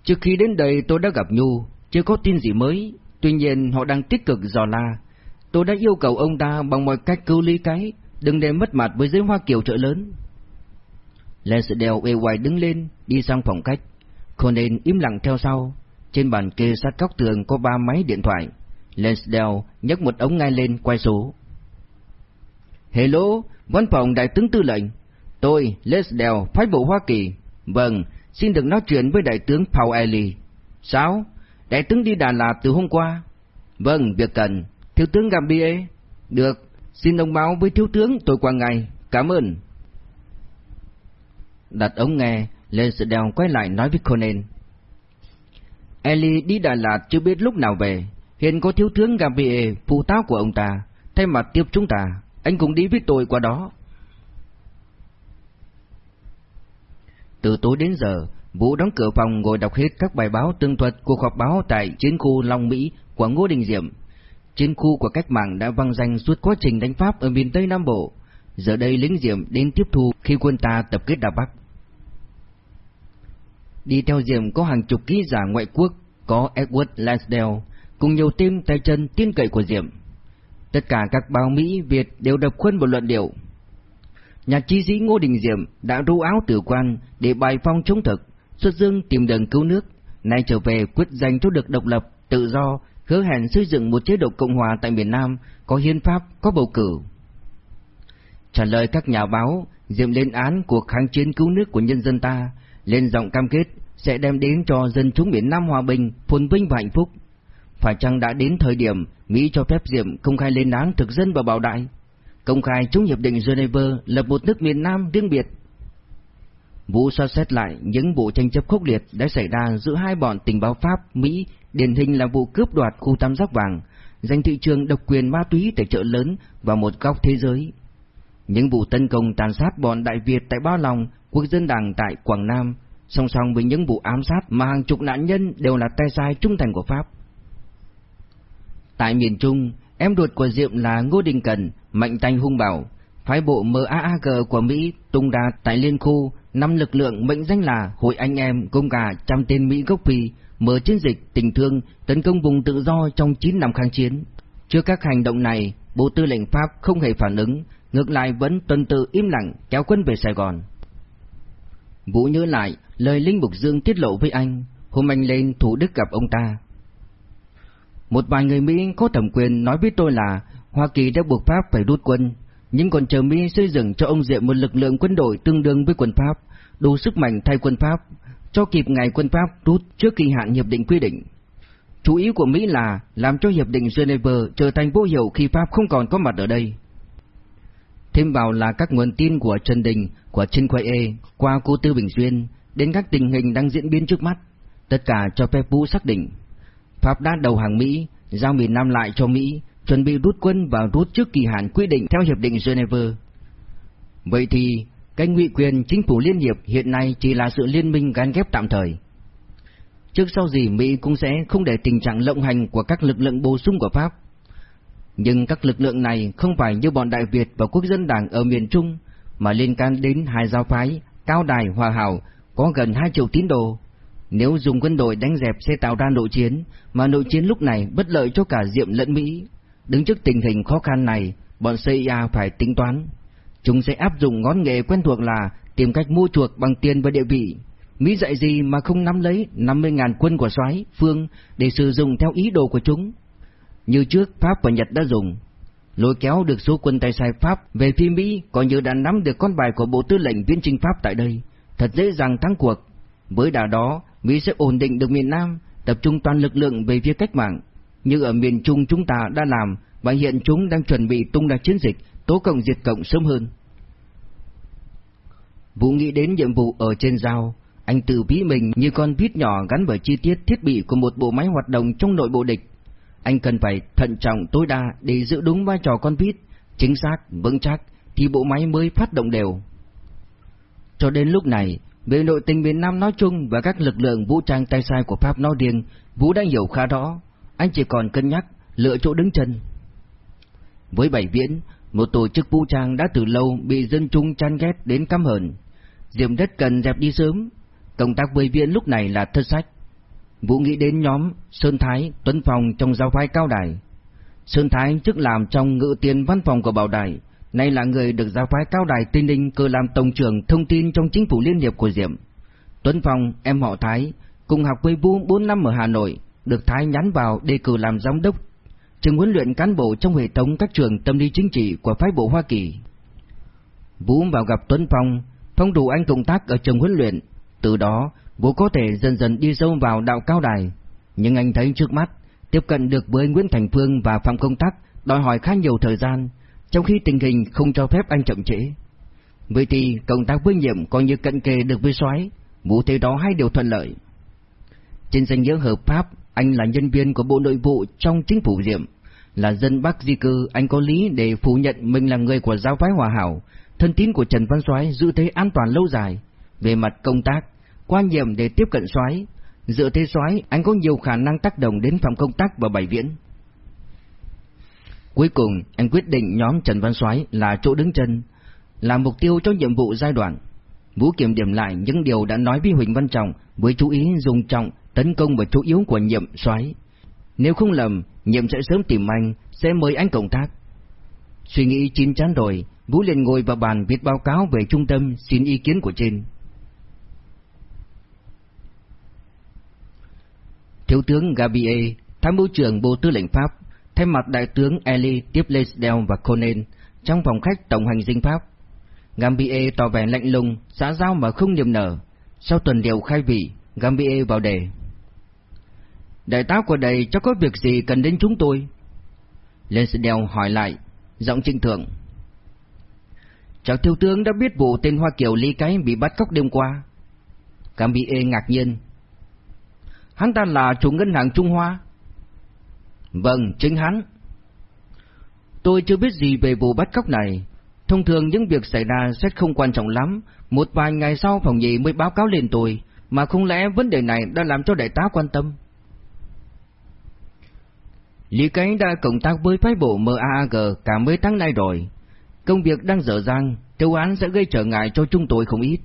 Trước khi đến đây tôi đã gặp Nhu, chưa có tin gì mới, tuy nhiên họ đang tích cực dò la. Tôi đã yêu cầu ông ta bằng mọi cách cứu lý cái, đừng để mất mặt với giới hoa kiều chợ lớn. Lensdale uể oải đứng lên, đi sang phòng khách. Conan im lặng theo sau. Trên bàn kê sát góc tường có ba máy điện thoại. Lansdale nhấc một ống ngay lên quay số. Hello, văn phòng đại tướng tư lệnh. Tôi, Lansdale, phái bộ Hoa Kỳ. Vâng, xin được nói chuyện với đại tướng Paul Ely. Sao? Đại tướng đi Đà Lạt từ hôm qua. Vâng, việc cần. Thiếu tướng Gambier. Được, xin thông báo với thiếu tướng tôi qua ngày. Cảm ơn. Đặt ống nghe, lên sự đèo quay lại nói với Conan. Eli đi Đà Lạt chưa biết lúc nào về. Hiện có thiếu tướng Gambier, phụ tá của ông ta, thay mặt tiếp chúng ta. Anh cũng đi với tôi qua đó. Từ tối đến giờ, Vũ đóng cửa phòng ngồi đọc hết các bài báo tương thuật cuộc họp báo tại chiến khu Long Mỹ của Ngô Đình Diệm. Chiến khu của cách mạng đã vang danh suốt quá trình đánh Pháp ở miền Tây Nam Bộ. Giờ đây lính Diệm đến tiếp thu khi quân ta tập kết Đà Bắc. Đi theo Diệm có hàng chục ký giả ngoại quốc, có Edward Lansdale, cùng nhiều tim tay chân tiên cậy của Diệm. Tất cả các báo Mỹ, Việt đều đập khuôn một luận điệu. Nhà chi sĩ Ngô Đình Diệm đã ru áo tử quan để bài phong chống thực, xuất dương tìm đường cứu nước, nay trở về quyết giành cho được độc lập, tự do, hứa hẹn xây dựng một chế độ cộng hòa tại miền Nam, có hiến pháp, có bầu cử. Trả lời các nhà báo, Diệm lên án cuộc kháng chiến cứu nước của nhân dân ta, lên giọng cam kết sẽ đem đến cho dân chúng miền Nam hòa bình, phồn vinh và hạnh phúc. Phải chăng đã đến thời điểm Mỹ cho phép Diệm công khai lên án thực dân và bảo đại? Công khai chống hiệp định Geneva lập một nước miền Nam riêng biệt. Vũ so xét lại những vụ tranh chấp khốc liệt đã xảy ra giữa hai bọn tình báo Pháp, Mỹ, điển hình là vụ cướp đoạt khu tam giác vàng, giành thị trường độc quyền ma túy tại chợ lớn và một góc thế giới. Những vụ tấn công tàn sát bọn Đại Việt tại Ba Lòng, quốc dân đảng tại Quảng Nam, song song với những vụ ám sát mà hàng chục nạn nhân đều là tay sai trung thành của Pháp. Tại miền Trung, em ruột của Diệm là Ngô Đình Cần, mạnh tay hung bảo, phái bộ MAAG của Mỹ tung đà tại liên khu, năm lực lượng mệnh danh là Hội Anh Em cùng cả trăm tên Mỹ gốc Phi, mở chiến dịch tình thương tấn công vùng tự do trong 9 năm kháng chiến. Trước các hành động này, Bộ Tư lệnh Pháp không hề phản ứng, ngược lại vẫn tuần tự im lặng kéo quân về Sài Gòn. Vũ nhớ lại lời Linh Mục Dương tiết lộ với anh, hôm anh lên Thủ Đức gặp ông ta. Một vài người Mỹ có thẩm quyền nói với tôi là Hoa Kỳ đã buộc Pháp phải rút quân, nhưng còn chờ Mỹ xây dựng cho ông Diệm một lực lượng quân đội tương đương với quân Pháp, đủ sức mạnh thay quân Pháp, cho kịp ngày quân Pháp rút trước kỳ hạn hiệp định quy định. Chủ ý của Mỹ là làm cho hiệp định Geneva trở thành vô hiệu khi Pháp không còn có mặt ở đây. Thêm vào là các nguồn tin của Trần Đình, của Trinh Quay E, qua cô Tư Bình Duyên đến các tình hình đang diễn biến trước mắt, tất cả cho phép Vũ xác định. Pháp đã đầu hàng Mỹ, giao miền Nam lại cho Mỹ, chuẩn bị rút quân và rút trước kỳ hạn quy định theo Hiệp định Geneva. Vậy thì, cái ngụy quyền chính phủ liên hiệp hiện nay chỉ là sự liên minh gắn ghép tạm thời. Trước sau gì Mỹ cũng sẽ không để tình trạng lộng hành của các lực lượng bổ sung của Pháp. Nhưng các lực lượng này không phải như bọn Đại Việt và quốc dân đảng ở miền Trung, mà liên can đến hai giáo phái, cao đài hòa hảo, có gần 2 triệu tín đồ. Nếu dùng quân đội đánh dẹp sẽ tạo ra nội chiến, mà nội chiến lúc này bất lợi cho cả Diệm lẫn Mỹ. Đứng trước tình hình khó khăn này, bọn CIA phải tính toán. Chúng sẽ áp dụng ngón nghề quen thuộc là tìm cách mua chuộc bằng tiền và địa vị. Mỹ dạy gì mà không nắm lấy 50.000 quân của soái phương để sử dụng theo ý đồ của chúng. Như trước Pháp và Nhật đã dùng. Lôi kéo được số quân tay sai Pháp về phía Mỹ còn như đã nắm được con bài của Bộ Tư lệnh Viên Trinh Pháp tại đây. Thật dễ dàng thắng cuộc. Với đà đó, Mỹ sẽ ổn định được miền Nam, tập trung toàn lực lượng về phía cách mạng. Như ở miền Trung chúng ta đã làm và hiện chúng đang chuẩn bị tung ra chiến dịch tố cộng diệt cộng sớm hơn. Vũ nghĩ đến nhiệm vụ ở trên giao, anh tự ví mình như con vít nhỏ gắn bởi chi tiết thiết bị của một bộ máy hoạt động trong nội bộ địch. Anh cần phải thận trọng tối đa để giữ đúng vai trò con vít, chính xác, vững chắc thì bộ máy mới phát động đều. Cho đến lúc này, về nội tình miền Nam nói chung và các lực lượng vũ trang tay sai của Pháp nói riêng, Vũ đã hiểu khá rõ, anh chỉ còn cân nhắc lựa chỗ đứng chân. Với Bảy Viễn, một tổ chức vũ trang đã từ lâu bị dân chúng chán ghét đến căm hờn. Diệm đất cần dẹp đi sớm, công tác với Viễn lúc này là thất sách. Vũ nghĩ đến nhóm Sơn Thái, Tuấn Phong trong giao phái cao đài. Sơn Thái trước làm trong ngự tiền văn phòng của Bảo Đài, nay là người được giao phái cao đài Tây Ninh cơ làm tổng trưởng thông tin trong chính phủ liên hiệp của Diệm. Tuấn Phong, em họ Thái, cùng học với Vũ 4 năm ở Hà Nội, được Thái nhắn vào đề cử làm giám đốc, trường huấn luyện cán bộ trong hệ thống các trường tâm lý chính trị của phái bộ Hoa Kỳ. Vũ vào gặp Tuấn Phong, Phong đủ anh công tác ở trường huấn luyện, từ đó Vũ có thể dần dần đi sâu vào đạo cao đài, nhưng anh thấy trước mắt, tiếp cận được với Nguyễn Thành Phương và Phạm Công Tác đòi hỏi khá nhiều thời gian, trong khi tình hình không cho phép anh chậm trễ. Vậy thì công tác với nhiệm coi như cận kề được với soái, Vũ thấy đó hai điều thuận lợi. Trên danh nghĩa hợp pháp, anh là nhân viên của Bộ Nội vụ trong chính phủ Diệm. Là dân Bắc di cư, anh có lý để phủ nhận mình là người của giáo phái hòa hảo, thân tín của Trần Văn Soái giữ thế an toàn lâu dài. Về mặt công tác, quan nhiệm để tiếp cận soái, dựa thế soái, anh có nhiều khả năng tác động đến phòng công tác và bảy viễn. Cuối cùng, anh quyết định nhóm Trần Văn Soái là chỗ đứng chân, là mục tiêu cho nhiệm vụ giai đoạn. Vũ kiểm điểm lại những điều đã nói với Huỳnh Văn Trọng với chú ý dùng trọng tấn công vào chỗ yếu của nhiệm soái. Nếu không lầm, nhiệm sẽ sớm tìm anh, sẽ mời anh cộng tác. Suy nghĩ chín chắn rồi, Vũ liền ngồi vào bàn viết báo cáo về trung tâm xin ý kiến của trên. Thiếu tướng Gabier, tham mưu trưởng Bộ Tư lệnh Pháp, thay mặt đại tướng Eli tiếp Lesdale và Conan trong phòng khách tổng hành dinh Pháp. Gambier tỏ vẻ lạnh lùng, xã giao mà không niềm nở. Sau tuần điều khai vị, Gambier vào đề. Đại tá của đây cho có việc gì cần đến chúng tôi? Lesdale hỏi lại, giọng trinh thượng. Chắc thiếu tướng đã biết vụ tên Hoa Kiều Lý Cái bị bắt cóc đêm qua. Gambier ngạc nhiên. Hắn ta là chủ ngân hàng Trung Hoa. Vâng, chính hắn. Tôi chưa biết gì về vụ bắt cóc này. Thông thường những việc xảy ra sẽ không quan trọng lắm. Một vài ngày sau phòng nhị mới báo cáo lên tôi, mà không lẽ vấn đề này đã làm cho đại tá quan tâm. Lý Cái đã cộng tác với phái bộ MAAG cả mấy tháng nay rồi. Công việc đang dở dang, tiêu án sẽ gây trở ngại cho chúng tôi không ít.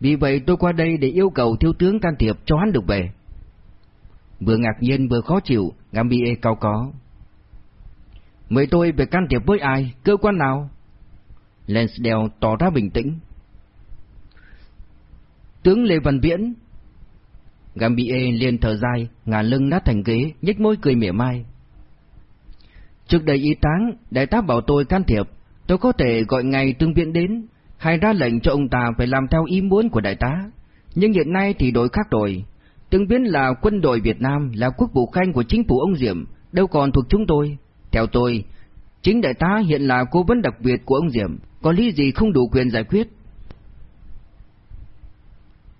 Vì vậy tôi qua đây để yêu cầu thiếu tướng can thiệp cho hắn được về. Vừa ngạc nhiên vừa khó chịu, Gambie cao có. Mời tôi về can thiệp với ai, cơ quan nào? Lansdale tỏ ra bình tĩnh. Tướng Lê Văn Viễn Gambie liền thở dài, ngả lưng nát thành ghế, nhếch môi cười mỉa mai. Trước đây y táng, đại tá bảo tôi can thiệp, tôi có thể gọi ngày tương viện đến, hay ra lệnh cho ông ta phải làm theo ý muốn của đại tá. Nhưng hiện nay thì đổi khác rồi. Tương viện là quân đội Việt Nam, là quốc vụ khanh của chính phủ ông Diệm, đâu còn thuộc chúng tôi. Theo tôi, chính đại tá hiện là cố vấn đặc biệt của ông Diệm, có lý gì không đủ quyền giải quyết.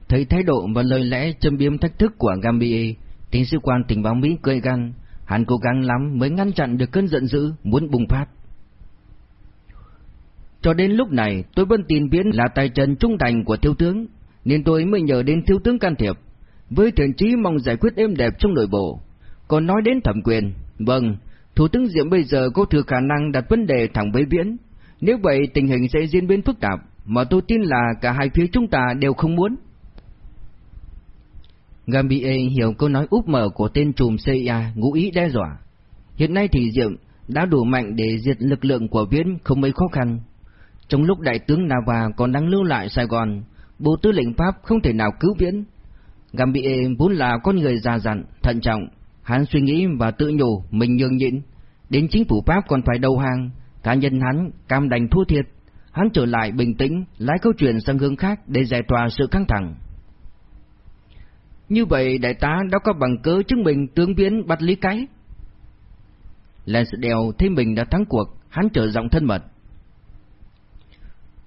Thấy thái độ và lời lẽ châm biếm thách thức của Gambier, tiến sĩ quan tình báo Mỹ cười gan, hắn cố gắng lắm mới ngăn chặn được cơn giận dữ muốn bùng phát. Cho đến lúc này, tôi vẫn tin Viễn là tay chân trung thành của thiếu tướng, nên tôi mới nhờ đến thiếu tướng can thiệp, với thiện chí mong giải quyết êm đẹp trong nội bộ. Còn nói đến thẩm quyền, vâng, Thủ tướng Diệm bây giờ có thừa khả năng đặt vấn đề thẳng với Viễn, nếu vậy tình hình sẽ diễn biến phức tạp, mà tôi tin là cả hai phía chúng ta đều không muốn. Gambia hiểu câu nói úp mở của tên trùm CIA ngụ ý đe dọa. Hiện nay thì Diệm đã đủ mạnh để diệt lực lượng của Viễn không mấy khó khăn. Trong lúc đại tướng Nava còn đang lưu lại Sài Gòn, Bộ Tư lệnh Pháp không thể nào cứu Viễn. Gambia vốn là con người già dặn, thận trọng, hắn suy nghĩ và tự nhủ mình nhường nhịn, đến chính phủ Pháp còn phải đầu hàng, cá nhân hắn cam đành thua thiệt, hắn trở lại bình tĩnh, lái câu chuyện sang hướng khác để giải tỏa sự căng thẳng. Như vậy đại tá đã có bằng cớ chứng minh tướng biến bắt lý cái. Lansdale thấy mình đã thắng cuộc, hắn trở giọng thân mật.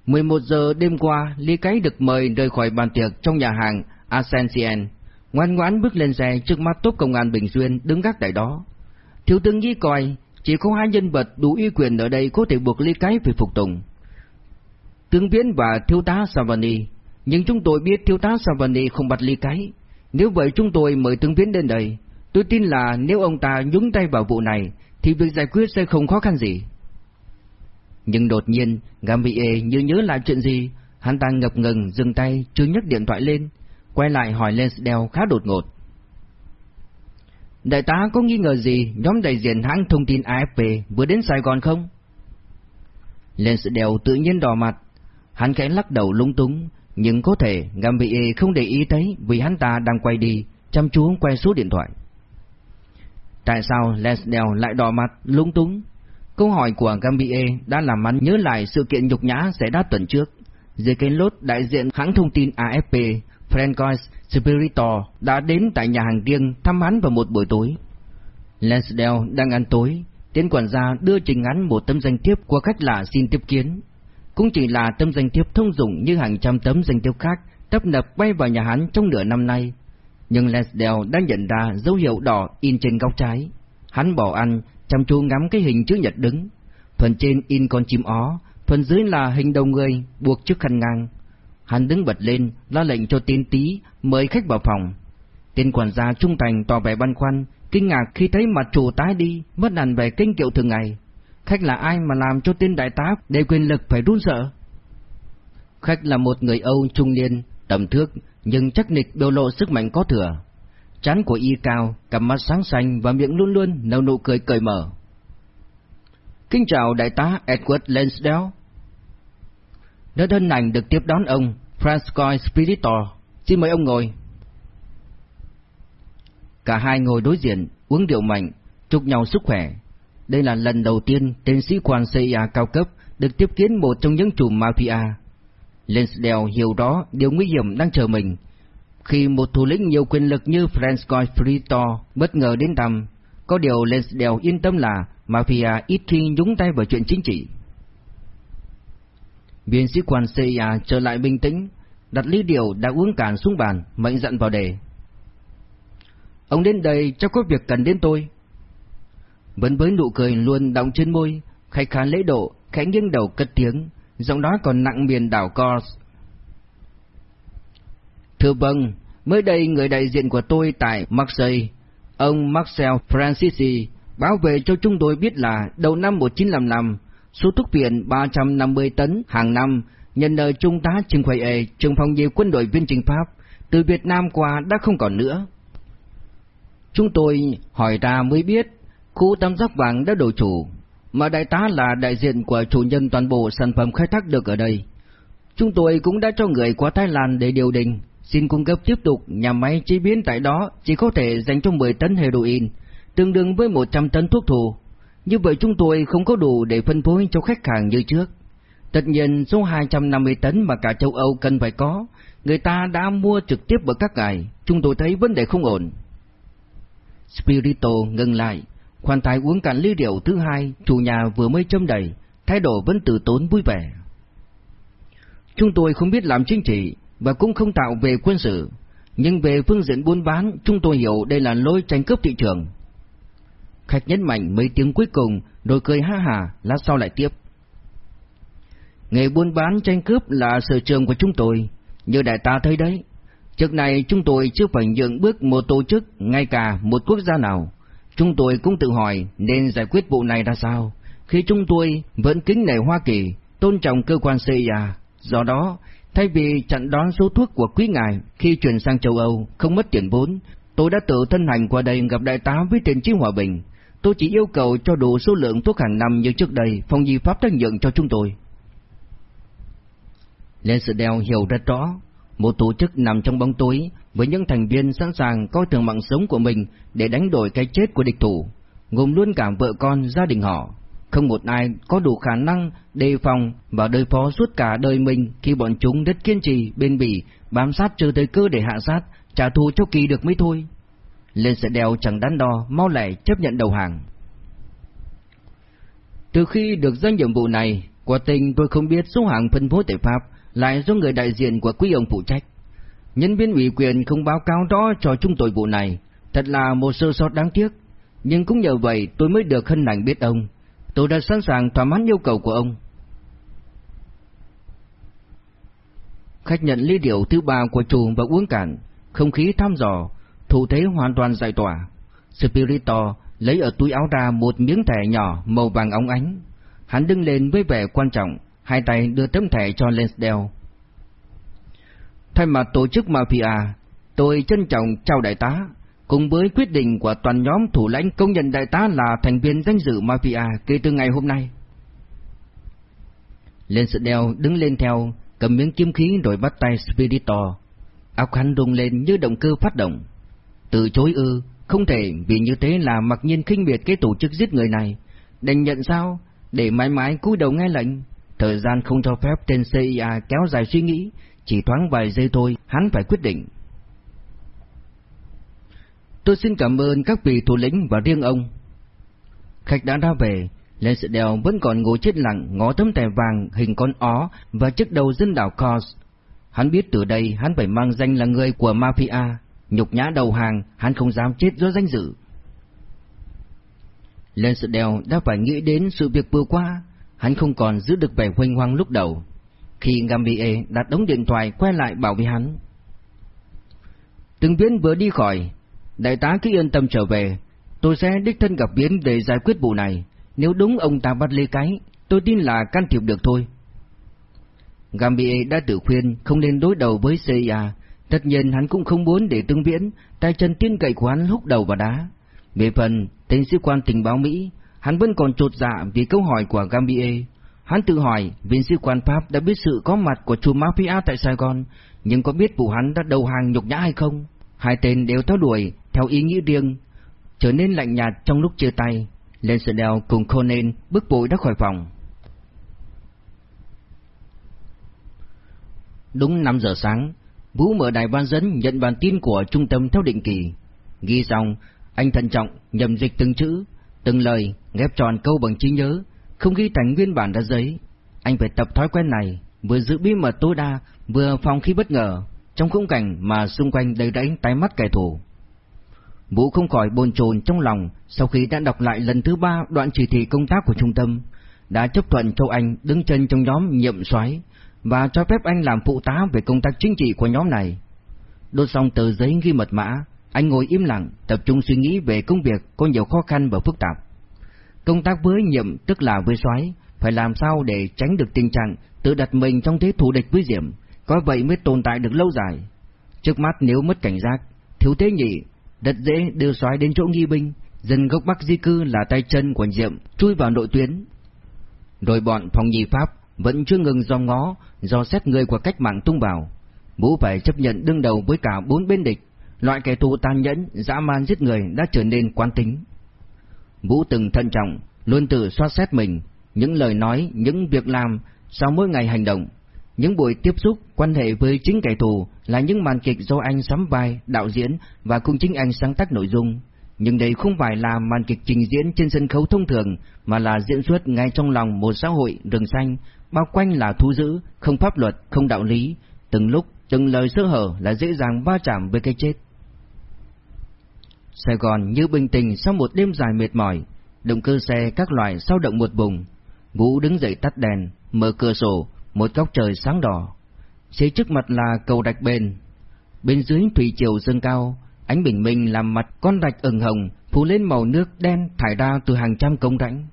11 giờ đêm qua, Lý Cái được mời rời khỏi bàn tiệc trong nhà hàng Ascension, ngoan ngoãn bước lên xe trước mắt tốt công an Bình Duyên đứng gác tại đó. Thiếu tướng nghĩ coi, chỉ có hai nhân vật đủ uy quyền ở đây có thể buộc Lý Cái phải phục tùng. Tướng Viễn và thiếu tá Savani, nhưng chúng tôi biết thiếu tá Savani không bắt Lý Cái. Nếu vậy chúng tôi mời tướng Viễn đến đây. Tôi tin là nếu ông ta nhúng tay vào vụ này, thì việc giải quyết sẽ không khó khăn gì. Nhưng đột nhiên, Gambier như nhớ lại chuyện gì, hắn ta ngập ngừng dừng tay chưa nhấc điện thoại lên, quay lại hỏi Lensdale khá đột ngột. Đại tá có nghi ngờ gì nhóm đại diện hãng thông tin AFP vừa đến Sài Gòn không? Lensdale tự nhiên đỏ mặt, hắn khẽ lắc đầu lung túng, nhưng có thể Gambier không để ý thấy vì hắn ta đang quay đi, chăm chú quay số điện thoại. Tại sao Lesdale lại đỏ mặt, lúng túng? Câu hỏi của Gambier đã làm hắn nhớ lại sự kiện nhục nhã xảy ra tuần trước. Dưới kênh lốt đại diện hãng thông tin AFP, Francois Spirito đã đến tại nhà hàng riêng thăm hắn vào một buổi tối. Lesdale đang ăn tối, tiến quản gia đưa trình hắn một tấm danh thiếp của khách lạ xin tiếp kiến. Cũng chỉ là tấm danh thiếp thông dụng như hàng trăm tấm danh thiếp khác tấp nập bay vào nhà hắn trong nửa năm nay. Nhưng Lesdale đã nhận ra dấu hiệu đỏ in trên góc trái. Hắn bỏ ăn, chăm chú ngắm cái hình chữ nhật đứng. Phần trên in con chim ó, phần dưới là hình đầu người buộc chiếc khăn ngang. Hắn đứng bật lên, ra lệnh cho tên tí mời khách vào phòng. Tên quản gia trung thành tỏ vẻ băn khoăn, kinh ngạc khi thấy mặt chủ tái đi, mất hẳn về kinh kiệu thường ngày. Khách là ai mà làm cho tên đại tá để quyền lực phải run sợ? Khách là một người Âu trung niên, tầm thước, nhưng chắc nịch biểu lộ sức mạnh có thừa. Chán của y cao, cặp mắt sáng xanh và miệng luôn luôn nở nụ cười cởi mở. Kính chào đại tá Edward Lansdale. Rất hân hạnh được tiếp đón ông, Francois Spiritor. Xin mời ông ngồi. Cả hai ngồi đối diện, uống rượu mạnh, chúc nhau sức khỏe. Đây là lần đầu tiên tên sĩ quan CIA cao cấp được tiếp kiến một trong những chủ mafia. Lansdale hiểu rõ điều nguy hiểm đang chờ mình. Khi một thủ lĩnh nhiều quyền lực như Francois Frito bất ngờ đến thăm, có điều Lansdale yên tâm là mafia ít khi nhúng tay vào chuyện chính trị. Viên sĩ quan CIA trở lại bình tĩnh, đặt ly điều đã uống cạn xuống bàn, mệnh dặn vào đề. Ông đến đây chắc có việc cần đến tôi. Vẫn với nụ cười luôn đọng trên môi, khách khá lễ độ, khẽ nghiêng đầu cất tiếng, giọng nói còn nặng miền đảo Cors. Thưa vâng, mới đây người đại diện của tôi tại Marseille, ông Marcel Francis báo về cho chúng tôi biết là đầu năm 1955, số thuốc viện 350 tấn hàng năm nhân nơi Trung tá Trừng Khoai Ê, trường phòng nhiều quân đội viên trình Pháp, từ Việt Nam qua đã không còn nữa. Chúng tôi hỏi ra mới biết, khu tam giác vàng đã đổi chủ, mà đại tá là đại diện của chủ nhân toàn bộ sản phẩm khai thác được ở đây. Chúng tôi cũng đã cho người qua Thái Lan để điều đình, xin cung cấp tiếp tục nhà máy chế biến tại đó chỉ có thể dành cho 10 tấn heroin, tương đương với 100 tấn thuốc thù. Như vậy chúng tôi không có đủ để phân phối cho khách hàng như trước. Tất nhiên số 250 tấn mà cả châu Âu cần phải có, người ta đã mua trực tiếp ở các ngài, chúng tôi thấy vấn đề không ổn. Spirito ngừng lại, khoan thái uống cạn ly rượu thứ hai, chủ nhà vừa mới châm đầy, thái độ vẫn từ tốn vui vẻ. Chúng tôi không biết làm chính trị và cũng không tạo về quân sự, nhưng về phương diện buôn bán, chúng tôi hiểu đây là lối tranh cướp thị trường. Khách nhấn mạnh mấy tiếng cuối cùng, rồi cười ha hà, lát sau lại tiếp. Nghề buôn bán tranh cướp là sở trường của chúng tôi, như đại ta thấy đấy. Trước này chúng tôi chưa phải nhượng bước một tổ chức, ngay cả một quốc gia nào. Chúng tôi cũng tự hỏi nên giải quyết vụ này ra sao, khi chúng tôi vẫn kính nể Hoa Kỳ, tôn trọng cơ quan CIA. Do đó, thay vì chặn đón số thuốc của quý ngài khi chuyển sang châu Âu không mất tiền vốn, tôi đã tự thân hành qua đây gặp đại tá với tiền chí hòa bình. Tôi chỉ yêu cầu cho đủ số lượng thuốc hàng năm như trước đây, phòng di pháp đã nhượng cho chúng tôi. Lê Sự Đeo hiểu rất rõ, một tổ chức nằm trong bóng tối với những thành viên sẵn sàng coi thường mạng sống của mình để đánh đổi cái chết của địch thủ, gồm luôn cả vợ con, gia đình họ. Không một ai có đủ khả năng đề phòng và đối phó suốt cả đời mình khi bọn chúng rất kiên trì, bền bỉ, bám sát chờ thời cơ để hạ sát, trả thù cho kỳ được mới thôi. Lên sẽ đèo chẳng đắn đo, mau lẻ chấp nhận đầu hàng. Từ khi được giao nhiệm vụ này, quả tình tôi không biết số hàng phân phối tại Pháp lại do người đại diện của quý ông phụ trách. Nhân viên ủy quyền không báo cáo đó cho chúng tôi vụ này, thật là một sơ sót đáng tiếc. Nhưng cũng nhờ vậy tôi mới được hân hạnh biết ông. Tôi đã sẵn sàng thỏa mãn yêu cầu của ông. Khách nhận ly rượu thứ ba của chủ và uống cạn, không khí thăm dò, thủ thế hoàn toàn giải tỏa. Spirito lấy ở túi áo ra một miếng thẻ nhỏ màu vàng óng ánh. Hắn đứng lên với vẻ quan trọng, hai tay đưa tấm thẻ cho Lansdale. Thay mặt tổ chức Mafia, tôi trân trọng chào đại tá, cùng với quyết định của toàn nhóm thủ lãnh công nhận đại tá là thành viên danh dự Mafia kể từ ngày hôm nay. Lansdale đứng lên theo, cầm miếng kim khí rồi bắt tay Spirito. Áo khăn rung lên như động cơ phát động. Từ chối ư, không thể vì như thế là mặc nhiên khinh biệt cái tổ chức giết người này. Đành nhận sao, để mãi mãi cúi đầu nghe lệnh. Thời gian không cho phép tên CIA kéo dài suy nghĩ, chỉ thoáng vài giây thôi, hắn phải quyết định. Tôi xin cảm ơn các vị thủ lĩnh và riêng ông. Khách đã ra về, lên sự đèo vẫn còn ngồi chết lặng ngó tấm thẻ vàng hình con ó và chiếc đầu dân đảo Cos. Hắn biết từ đây hắn phải mang danh là người của mafia, nhục nhã đầu hàng, hắn không dám chết do danh dự. Lên sự đèo đã phải nghĩ đến sự việc vừa qua, hắn không còn giữ được vẻ huynh hoang lúc đầu. Khi Gambie đặt đống điện thoại quay lại bảo với hắn. Từng biến vừa đi khỏi, đại tá cứ yên tâm trở về, tôi sẽ đích thân gặp biến để giải quyết vụ này. Nếu đúng ông ta bắt lê cái, tôi tin là can thiệp được thôi. Gambie đã tự khuyên không nên đối đầu với CIA, tất nhiên hắn cũng không muốn để tương viễn, tay chân tiên cậy của hắn húc đầu vào đá. Về phần tên sĩ quan tình báo Mỹ, hắn vẫn còn trột dạ vì câu hỏi của Gambier. Hắn tự hỏi, viên sĩ quan Pháp đã biết sự có mặt của chủ mafia tại Sài Gòn, nhưng có biết vụ hắn đã đầu hàng nhục nhã hay không? Hai tên đều theo đuổi, theo ý nghĩ riêng, trở nên lạnh nhạt trong lúc chia tay. Lên sợi đèo cùng Conan bước bội đã khỏi phòng. Đúng 5 giờ sáng, Vũ mở đài ban dẫn nhận bản tin của trung tâm theo định kỳ. Ghi xong, anh thận trọng nhầm dịch từng chữ, từng lời, ghép tròn câu bằng trí nhớ, không ghi thành nguyên bản ra giấy. Anh phải tập thói quen này, vừa giữ bí mật tối đa, vừa phòng khi bất ngờ, trong khung cảnh mà xung quanh đầy rẫy tay mắt kẻ thù. Vũ không khỏi bồn chồn trong lòng sau khi đã đọc lại lần thứ ba đoạn chỉ thị công tác của trung tâm, đã chấp thuận cho anh đứng chân trong nhóm nhiệm soái và cho phép anh làm phụ tá về công tác chính trị của nhóm này. Đốt xong tờ giấy ghi mật mã, anh ngồi im lặng, tập trung suy nghĩ về công việc có nhiều khó khăn và phức tạp. Công tác với nhiệm tức là với soái, phải làm sao để tránh được tình trạng tự đặt mình trong thế thù địch với Diệm, có vậy mới tồn tại được lâu dài. Trước mắt nếu mất cảnh giác, thiếu thế nhị, rất dễ đưa soái đến chỗ nghi binh, dân gốc Bắc di cư là tay chân của Diệm chui vào nội tuyến. đội bọn phòng nhì Pháp vẫn chưa ngừng do ngó, do xét người của cách mạng tung vào. Vũ phải chấp nhận đương đầu với cả bốn bên địch, loại kẻ thù tàn nhẫn, dã man giết người đã trở nên quán tính. Vũ từng thận trọng, luôn tự soát xét mình, những lời nói, những việc làm, sau mỗi ngày hành động. Những buổi tiếp xúc, quan hệ với chính kẻ thù là những màn kịch do anh sắm vai, đạo diễn và cùng chính anh sáng tác nội dung. Nhưng đây không phải là màn kịch trình diễn trên sân khấu thông thường, mà là diễn xuất ngay trong lòng một xã hội rừng xanh, bao quanh là thu giữ, không pháp luật, không đạo lý, từng lúc, từng lời sơ hở là dễ dàng va chạm với cái chết. Sài Gòn như bình tĩnh sau một đêm dài mệt mỏi, động cơ xe các loại sao động một vùng. Vũ đứng dậy tắt đèn, mở cửa sổ, một góc trời sáng đỏ. Phía trước mặt là cầu đạch bền. Bên dưới thủy triều dâng cao, ánh bình minh làm mặt con đạch ửng hồng phủ lên màu nước đen thải ra từ hàng trăm công rãnh.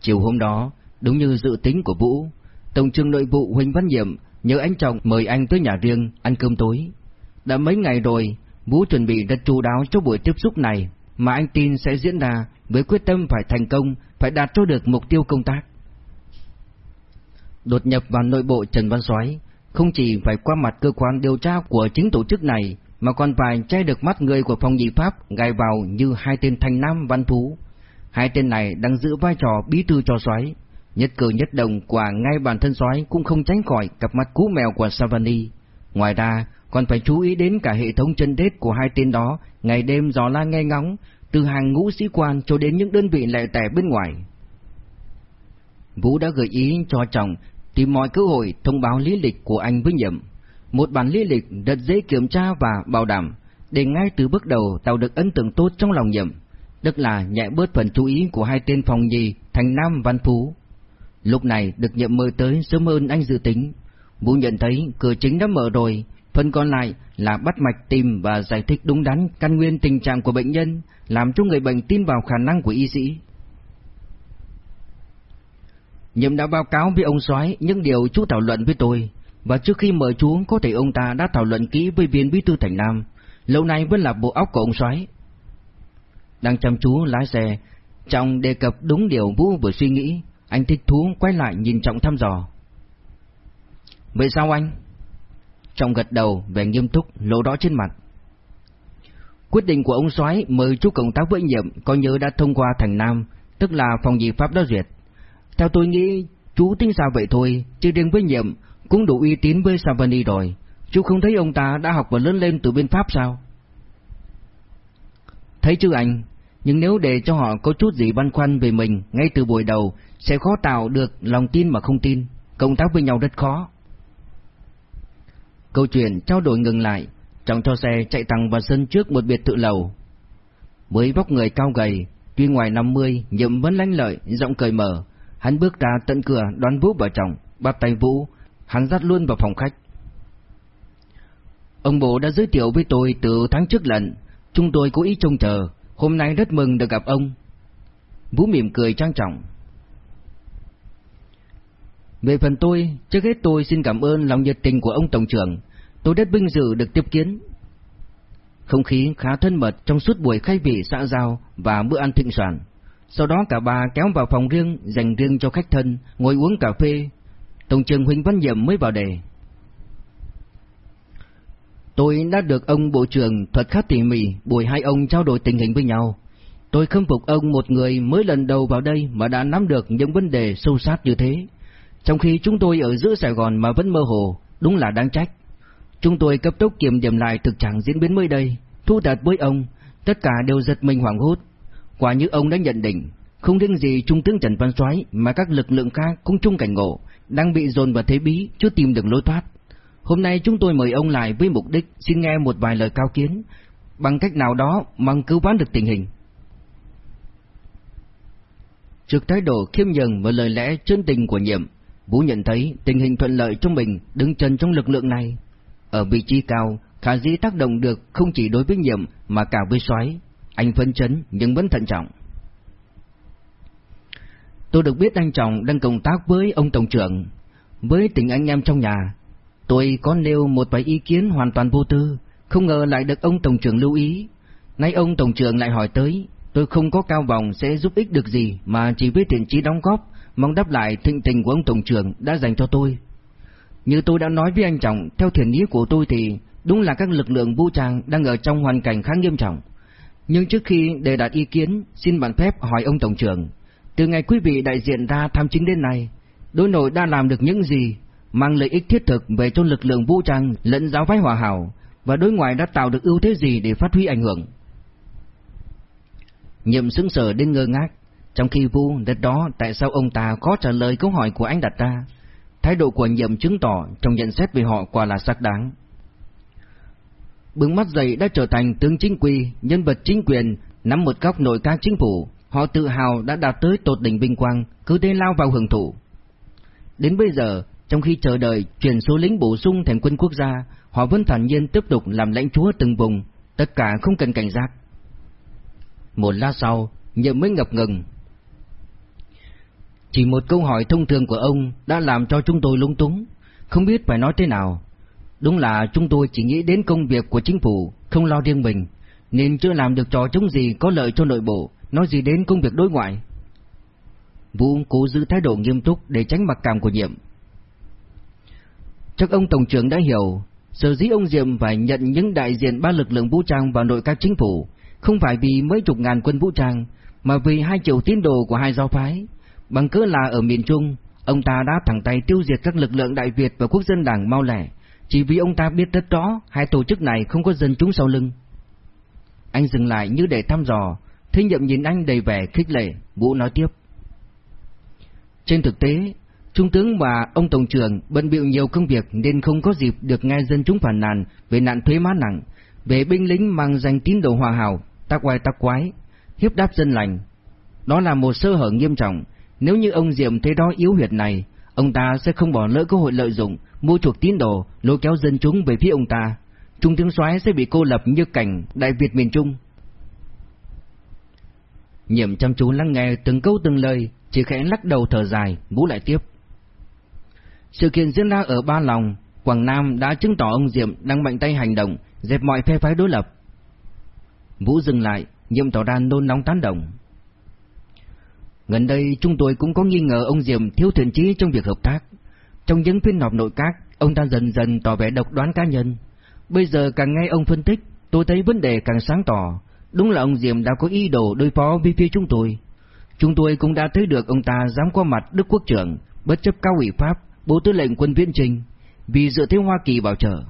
Chiều hôm đó, đúng như dự tính của Vũ, Tổng trưởng nội vụ Huỳnh Văn Nhiệm nhớ anh chồng mời anh tới nhà riêng ăn cơm tối. Đã mấy ngày rồi, Vũ chuẩn bị rất chu đáo cho buổi tiếp xúc này, mà anh tin sẽ diễn ra với quyết tâm phải thành công, phải đạt cho được mục tiêu công tác. Đột nhập vào nội bộ Trần Văn Soái, không chỉ phải qua mặt cơ quan điều tra của chính tổ chức này, mà còn phải che được mắt người của phòng nhị pháp gài vào như hai tên thành nam văn phú Hai tên này đang giữ vai trò bí thư cho soái, nhất cử nhất động của ngay bản thân soái cũng không tránh khỏi cặp mắt cú mèo của Savani. Ngoài ra, còn phải chú ý đến cả hệ thống chân đết của hai tên đó, ngày đêm dò la nghe ngóng, từ hàng ngũ sĩ quan cho đến những đơn vị lẻ tẻ bên ngoài. Vũ đã gợi ý cho chồng tìm mọi cơ hội thông báo lý lịch của anh với nhiệm. Một bản lý lịch rất dễ kiểm tra và bảo đảm, để ngay từ bước đầu tạo được ấn tượng tốt trong lòng nhiệm, tức là nhẹ bớt phần chú ý của hai tên phòng nhì thành Nam Văn Phú. Lúc này được nhiệm mời tới sớm hơn anh dự tính. Vũ nhận thấy cửa chính đã mở rồi, phần còn lại là bắt mạch tìm và giải thích đúng đắn căn nguyên tình trạng của bệnh nhân, làm cho người bệnh tin vào khả năng của y sĩ. Nhậm đã báo cáo với ông soái những điều chú thảo luận với tôi, và trước khi mời chú có thể ông ta đã thảo luận kỹ với viên bí thư thành Nam, lâu nay vẫn là bộ óc của ông soái. Đang chăm chú lái xe, trong đề cập đúng điều Vũ vừa suy nghĩ, anh thích thú quay lại nhìn trọng thăm dò. Vậy sao anh? Trọng gật đầu, vẻ nghiêm túc, lộ rõ trên mặt. Quyết định của ông soái mời chú cộng tác với nhiệm coi như đã thông qua thành Nam, tức là phòng dị pháp đã duyệt. Theo tôi nghĩ, chú tính sao vậy thôi, chứ riêng với nhiệm cũng đủ uy tín với Savani rồi. Chú không thấy ông ta đã học và lớn lên từ bên Pháp sao? Thấy chứ anh, nhưng nếu để cho họ có chút gì băn khoăn về mình ngay từ buổi đầu, sẽ khó tạo được lòng tin mà không tin. Công tác với nhau rất khó. Câu chuyện trao đổi ngừng lại, Trọng cho xe chạy thẳng vào sân trước một biệt thự lầu. Với vóc người cao gầy, tuy ngoài 50, nhưng vẫn lanh lợi, giọng cười mở. Hắn bước ra tận cửa đón Vũ vào trọng, bắt tay Vũ, hắn dắt luôn vào phòng khách. Ông bố đã giới thiệu với tôi từ tháng trước lần, chúng tôi cố ý trông chờ, hôm nay rất mừng được gặp ông. Vũ mỉm cười trang trọng. Về phần tôi, trước hết tôi xin cảm ơn lòng nhiệt tình của ông Tổng trưởng, tôi rất vinh dự được tiếp kiến. Không khí khá thân mật trong suốt buổi khai vị xã giao và bữa ăn thịnh soạn. Sau đó cả ba kéo vào phòng riêng dành riêng cho khách thân, ngồi uống cà phê. Tổng trưởng Huỳnh Văn Nhiệm mới vào đề. Tôi đã được ông Bộ trưởng thuật khá tỉ mỉ buổi hai ông trao đổi tình hình với nhau. Tôi khâm phục ông một người mới lần đầu vào đây mà đã nắm được những vấn đề sâu sát như thế. Trong khi chúng tôi ở giữa Sài Gòn mà vẫn mơ hồ, đúng là đáng trách. Chúng tôi cấp tốc kiểm điểm lại thực trạng diễn biến mới đây, thu đạt với ông, tất cả đều giật mình hoảng hốt. Quả như ông đã nhận định, không riêng gì Trung tướng Trần Văn Soái mà các lực lượng khác cũng chung cảnh ngộ, đang bị dồn vào thế bí, chưa tìm được lối thoát. Hôm nay chúng tôi mời ông lại với mục đích xin nghe một vài lời cao kiến, bằng cách nào đó mong cứu vãn được tình hình. Trước thái độ khiêm nhường và lời lẽ chân tình của nhiệm, Vũ nhận thấy tình hình thuận lợi cho mình đứng chân trong lực lượng này. Ở vị trí cao, khả dĩ tác động được không chỉ đối với nhiệm mà cả với soái. Anh phấn chấn nhưng vẫn thận trọng. Tôi được biết anh Trọng đang công tác với ông Tổng trưởng. Với tình anh em trong nhà, tôi có nêu một vài ý kiến hoàn toàn vô tư, không ngờ lại được ông Tổng trưởng lưu ý. Nay ông Tổng trưởng lại hỏi tới, tôi không có cao vòng sẽ giúp ích được gì mà chỉ với thiện chí đóng góp, mong đáp lại thịnh tình của ông Tổng trưởng đã dành cho tôi. Như tôi đã nói với anh Trọng, theo thiền ý của tôi thì đúng là các lực lượng vũ trang đang ở trong hoàn cảnh khá nghiêm trọng. Nhưng trước khi đề đạt ý kiến, xin bản phép hỏi ông Tổng trưởng, từ ngày quý vị đại diện ra tham chính đến nay, đối nội đã làm được những gì mang lợi ích thiết thực về cho lực lượng vũ trang lẫn giáo phái hòa hảo và đối ngoại đã tạo được ưu thế gì để phát huy ảnh hưởng? Nhiệm sững sờ đến ngơ ngác, trong khi vu đất đó tại sao ông ta có trả lời câu hỏi của anh đặt ra? Thái độ của Nhậm chứng tỏ trong nhận xét về họ quả là xác đáng. Bừng mắt dậy đã trở thành tướng chính quy, nhân vật chính quyền, nắm một góc nội các chính phủ, họ tự hào đã đạt tới tột đỉnh vinh quang, cứ thế lao vào hưởng thụ. Đến bây giờ, trong khi chờ đợi chuyển số lính bổ sung thành quân quốc gia, họ vẫn thản nhiên tiếp tục làm lãnh chúa từng vùng, tất cả không cần cảnh giác. Một lát sau, Nhậm mới ngập ngừng, chỉ một câu hỏi thông thường của ông đã làm cho chúng tôi lung túng, không biết phải nói thế nào. Đúng là chúng tôi chỉ nghĩ đến công việc của chính phủ, không lo riêng mình, nên chưa làm được trò chống gì có lợi cho nội bộ, nói gì đến công việc đối ngoại. Vũ cố giữ thái độ nghiêm túc để tránh mặc cảm của diệm. Chắc ông Tổng trưởng đã hiểu, sở dĩ ông Diệm phải nhận những đại diện ba lực lượng vũ trang vào nội các chính phủ, không phải vì mấy chục ngàn quân vũ trang, mà vì hai triệu tín đồ của hai giáo phái. Bằng cớ là ở miền Trung, ông ta đã thẳng tay tiêu diệt các lực lượng Đại Việt và Quốc dân đảng mau lẻ, chỉ vì ông ta biết rất rõ hai tổ chức này không có dân chúng sau lưng. Anh dừng lại như để thăm dò, thế nhậm nhìn anh đầy vẻ khích lệ, Vũ nói tiếp. Trên thực tế, Trung tướng và ông Tổng trưởng bận bịu nhiều công việc nên không có dịp được nghe dân chúng phản nàn về nạn thuế má nặng, về binh lính mang danh tín đồ hòa hảo, tác oai tác quái, hiếp đáp dân lành. Đó là một sơ hở nghiêm trọng, nếu như ông Diệm thấy đó yếu huyệt này, ông ta sẽ không bỏ lỡ cơ hội lợi dụng, mua chuộc tín đồ, lôi kéo dân chúng về phía ông ta. Trung tướng soái sẽ bị cô lập như cảnh Đại Việt miền Trung. Nhiệm chăm chú lắng nghe từng câu từng lời, chỉ khẽ lắc đầu thở dài, Vũ lại tiếp. Sự kiện diễn ra ở Ba Lòng, Quảng Nam đã chứng tỏ ông Diệm đang mạnh tay hành động, dẹp mọi phe phái đối lập. Vũ dừng lại, Nhiệm tỏ ra nôn nóng tán đồng. Gần đây chúng tôi cũng có nghi ngờ ông Diệm thiếu thiện chí trong việc hợp tác. Trong những phiên họp nội các, ông ta dần dần tỏ vẻ độc đoán cá nhân. Bây giờ càng nghe ông phân tích, tôi thấy vấn đề càng sáng tỏ. Đúng là ông Diệm đã có ý đồ đối phó với phía chúng tôi. Chúng tôi cũng đã thấy được ông ta dám qua mặt Đức Quốc trưởng, bất chấp cao ủy Pháp, Bộ Tư lệnh quân viễn trình, vì dựa theo Hoa Kỳ bảo trợ.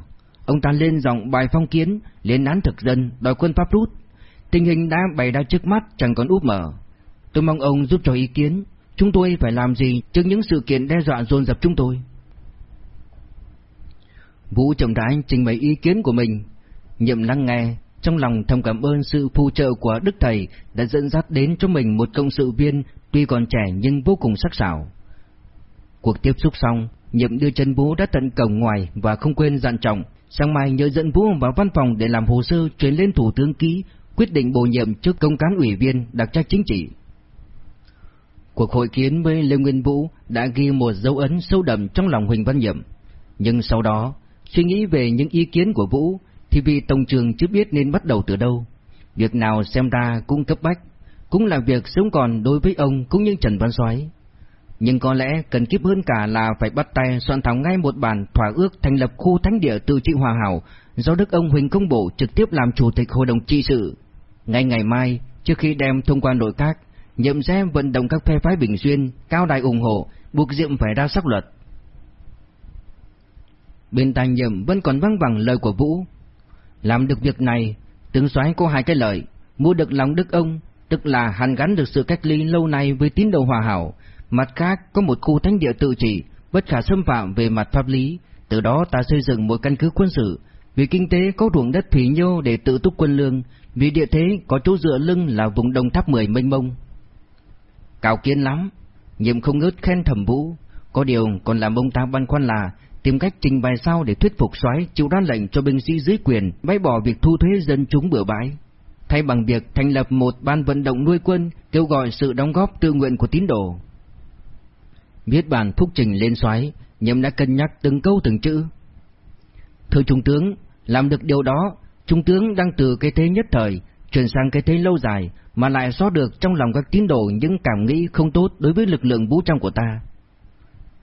Ông ta lên giọng bài phong kiến, lên án thực dân, đòi quân Pháp rút. Tình hình đã bày ra trước mắt chẳng còn úp mở. Tôi mong ông giúp cho ý kiến, chúng tôi phải làm gì trước những sự kiện đe dọa dồn dập chúng tôi. Vũ chậm rãi trình bày ý kiến của mình, nhiệm lắng nghe, trong lòng thầm cảm ơn sự phù trợ của Đức Thầy đã dẫn dắt đến cho mình một công sự viên tuy còn trẻ nhưng vô cùng sắc sảo. Cuộc tiếp xúc xong, nhiệm đưa chân Vũ đã tận cổng ngoài và không quên dặn trọng, sáng mai nhớ dẫn Vũ vào văn phòng để làm hồ sơ chuyển lên Thủ tướng ký quyết định bổ nhiệm trước công cán ủy viên đặc trách chính trị. Cuộc hội kiến với Lê Nguyên Vũ đã ghi một dấu ấn sâu đậm trong lòng Huỳnh Văn Nhậm. nhưng sau đó, suy nghĩ về những ý kiến của Vũ thì vì Tổng trường chưa biết nên bắt đầu từ đâu. Việc nào xem ra cũng cấp bách, cũng là việc sống còn đối với ông cũng như Trần Văn Soái. Nhưng có lẽ cần kiếp hơn cả là phải bắt tay soạn thảo ngay một bản thỏa ước thành lập khu thánh địa tự trị hòa hảo do Đức ông Huỳnh Công Bộ trực tiếp làm chủ tịch hội đồng trị sự. Ngay ngày mai, trước khi đem thông qua nội các, nhậm sẽ vận động các phe phái Bình Xuyên, cao đài ủng hộ, buộc Diệm phải ra sắc luật. Bên tai nhậm vẫn còn văng vẳng lời của Vũ. Làm được việc này, tướng soái có hai cái lợi, mua được lòng đức ông, tức là hàn gắn được sự cách ly lâu nay với tín đồ hòa hảo, mặt khác có một khu thánh địa tự trị, bất khả xâm phạm về mặt pháp lý, từ đó ta xây dựng một căn cứ quân sự, vì kinh tế có ruộng đất phỉ nhiêu để tự túc quân lương, vì địa thế có chỗ dựa lưng là vùng đồng tháp 10 mênh mông. Cao kiến lắm, nhiệm không ngớt khen thẩm vũ, có điều còn làm ông ta băn khoăn là tìm cách trình bày sao để thuyết phục soái chịu ra lệnh cho binh sĩ dưới quyền bãi bỏ việc thu thuế dân chúng bừa bãi, thay bằng việc thành lập một ban vận động nuôi quân kêu gọi sự đóng góp tự nguyện của tín đồ. Viết bản thúc trình lên soái, nhiệm đã cân nhắc từng câu từng chữ. Thưa trung tướng, làm được điều đó, trung tướng đang từ cái thế nhất thời chuyển sang cái thế lâu dài mà lại xóa được trong lòng các tín đồ những cảm nghĩ không tốt đối với lực lượng vũ trang của ta.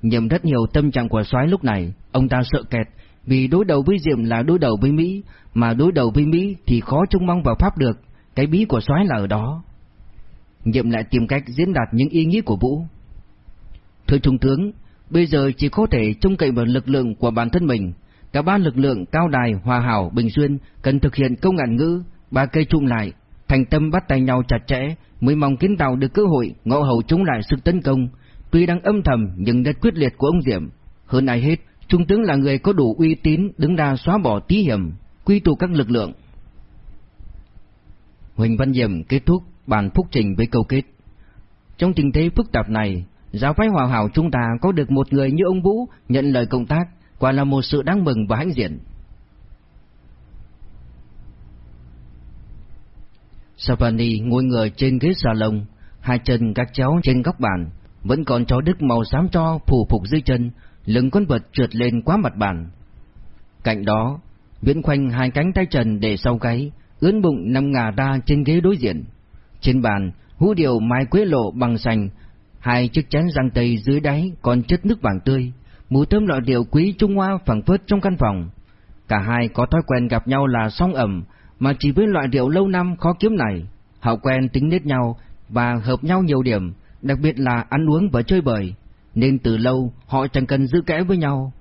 Nhầm rất nhiều tâm trạng của soái lúc này, ông ta sợ kẹt, vì đối đầu với Diệm là đối đầu với Mỹ, mà đối đầu với Mỹ thì khó trông mong vào Pháp được, cái bí của soái là ở đó. Nhậm lại tìm cách diễn đạt những ý nghĩ của Vũ. Thưa Trung tướng, bây giờ chỉ có thể trông cậy vào lực lượng của bản thân mình. Cả ba lực lượng Cao Đài, Hòa Hảo, Bình Xuyên cần thực hiện công ngạn ngữ, ba cây chung lại, thành tâm bắt tay nhau chặt chẽ, mới mong kiến tàu được cơ hội ngộ hậu chống lại sự tấn công, tuy đang âm thầm nhưng rất quyết liệt của ông Diệm. Hơn ai hết, Trung tướng là người có đủ uy tín đứng ra xóa bỏ tí hiểm, quy tụ các lực lượng. Huỳnh Văn Diệm kết thúc bản phúc trình với câu kết. Trong tình thế phức tạp này, giáo phái hòa hảo chúng ta có được một người như ông Vũ nhận lời công tác, quả là một sự đáng mừng và hãnh diện. Savani ngồi ngồi trên ghế salon, hai chân các cháu trên góc bàn, vẫn còn chó đức màu xám cho phủ phục dưới chân, lưng con vật trượt lên quá mặt bàn. Cạnh đó, Viễn khoanh hai cánh tay trần để sau gáy, ướn bụng nằm ngả ra trên ghế đối diện. Trên bàn, hũ điều mai quế lộ bằng sành, hai chiếc chén răng tây dưới đáy còn chất nước vàng tươi, mùi thơm loại điều quý Trung Hoa phẳng phất trong căn phòng. Cả hai có thói quen gặp nhau là song ẩm, mà chỉ với loại rượu lâu năm khó kiếm này, họ quen tính nết nhau và hợp nhau nhiều điểm, đặc biệt là ăn uống và chơi bời, nên từ lâu họ chẳng cần giữ kẽ với nhau.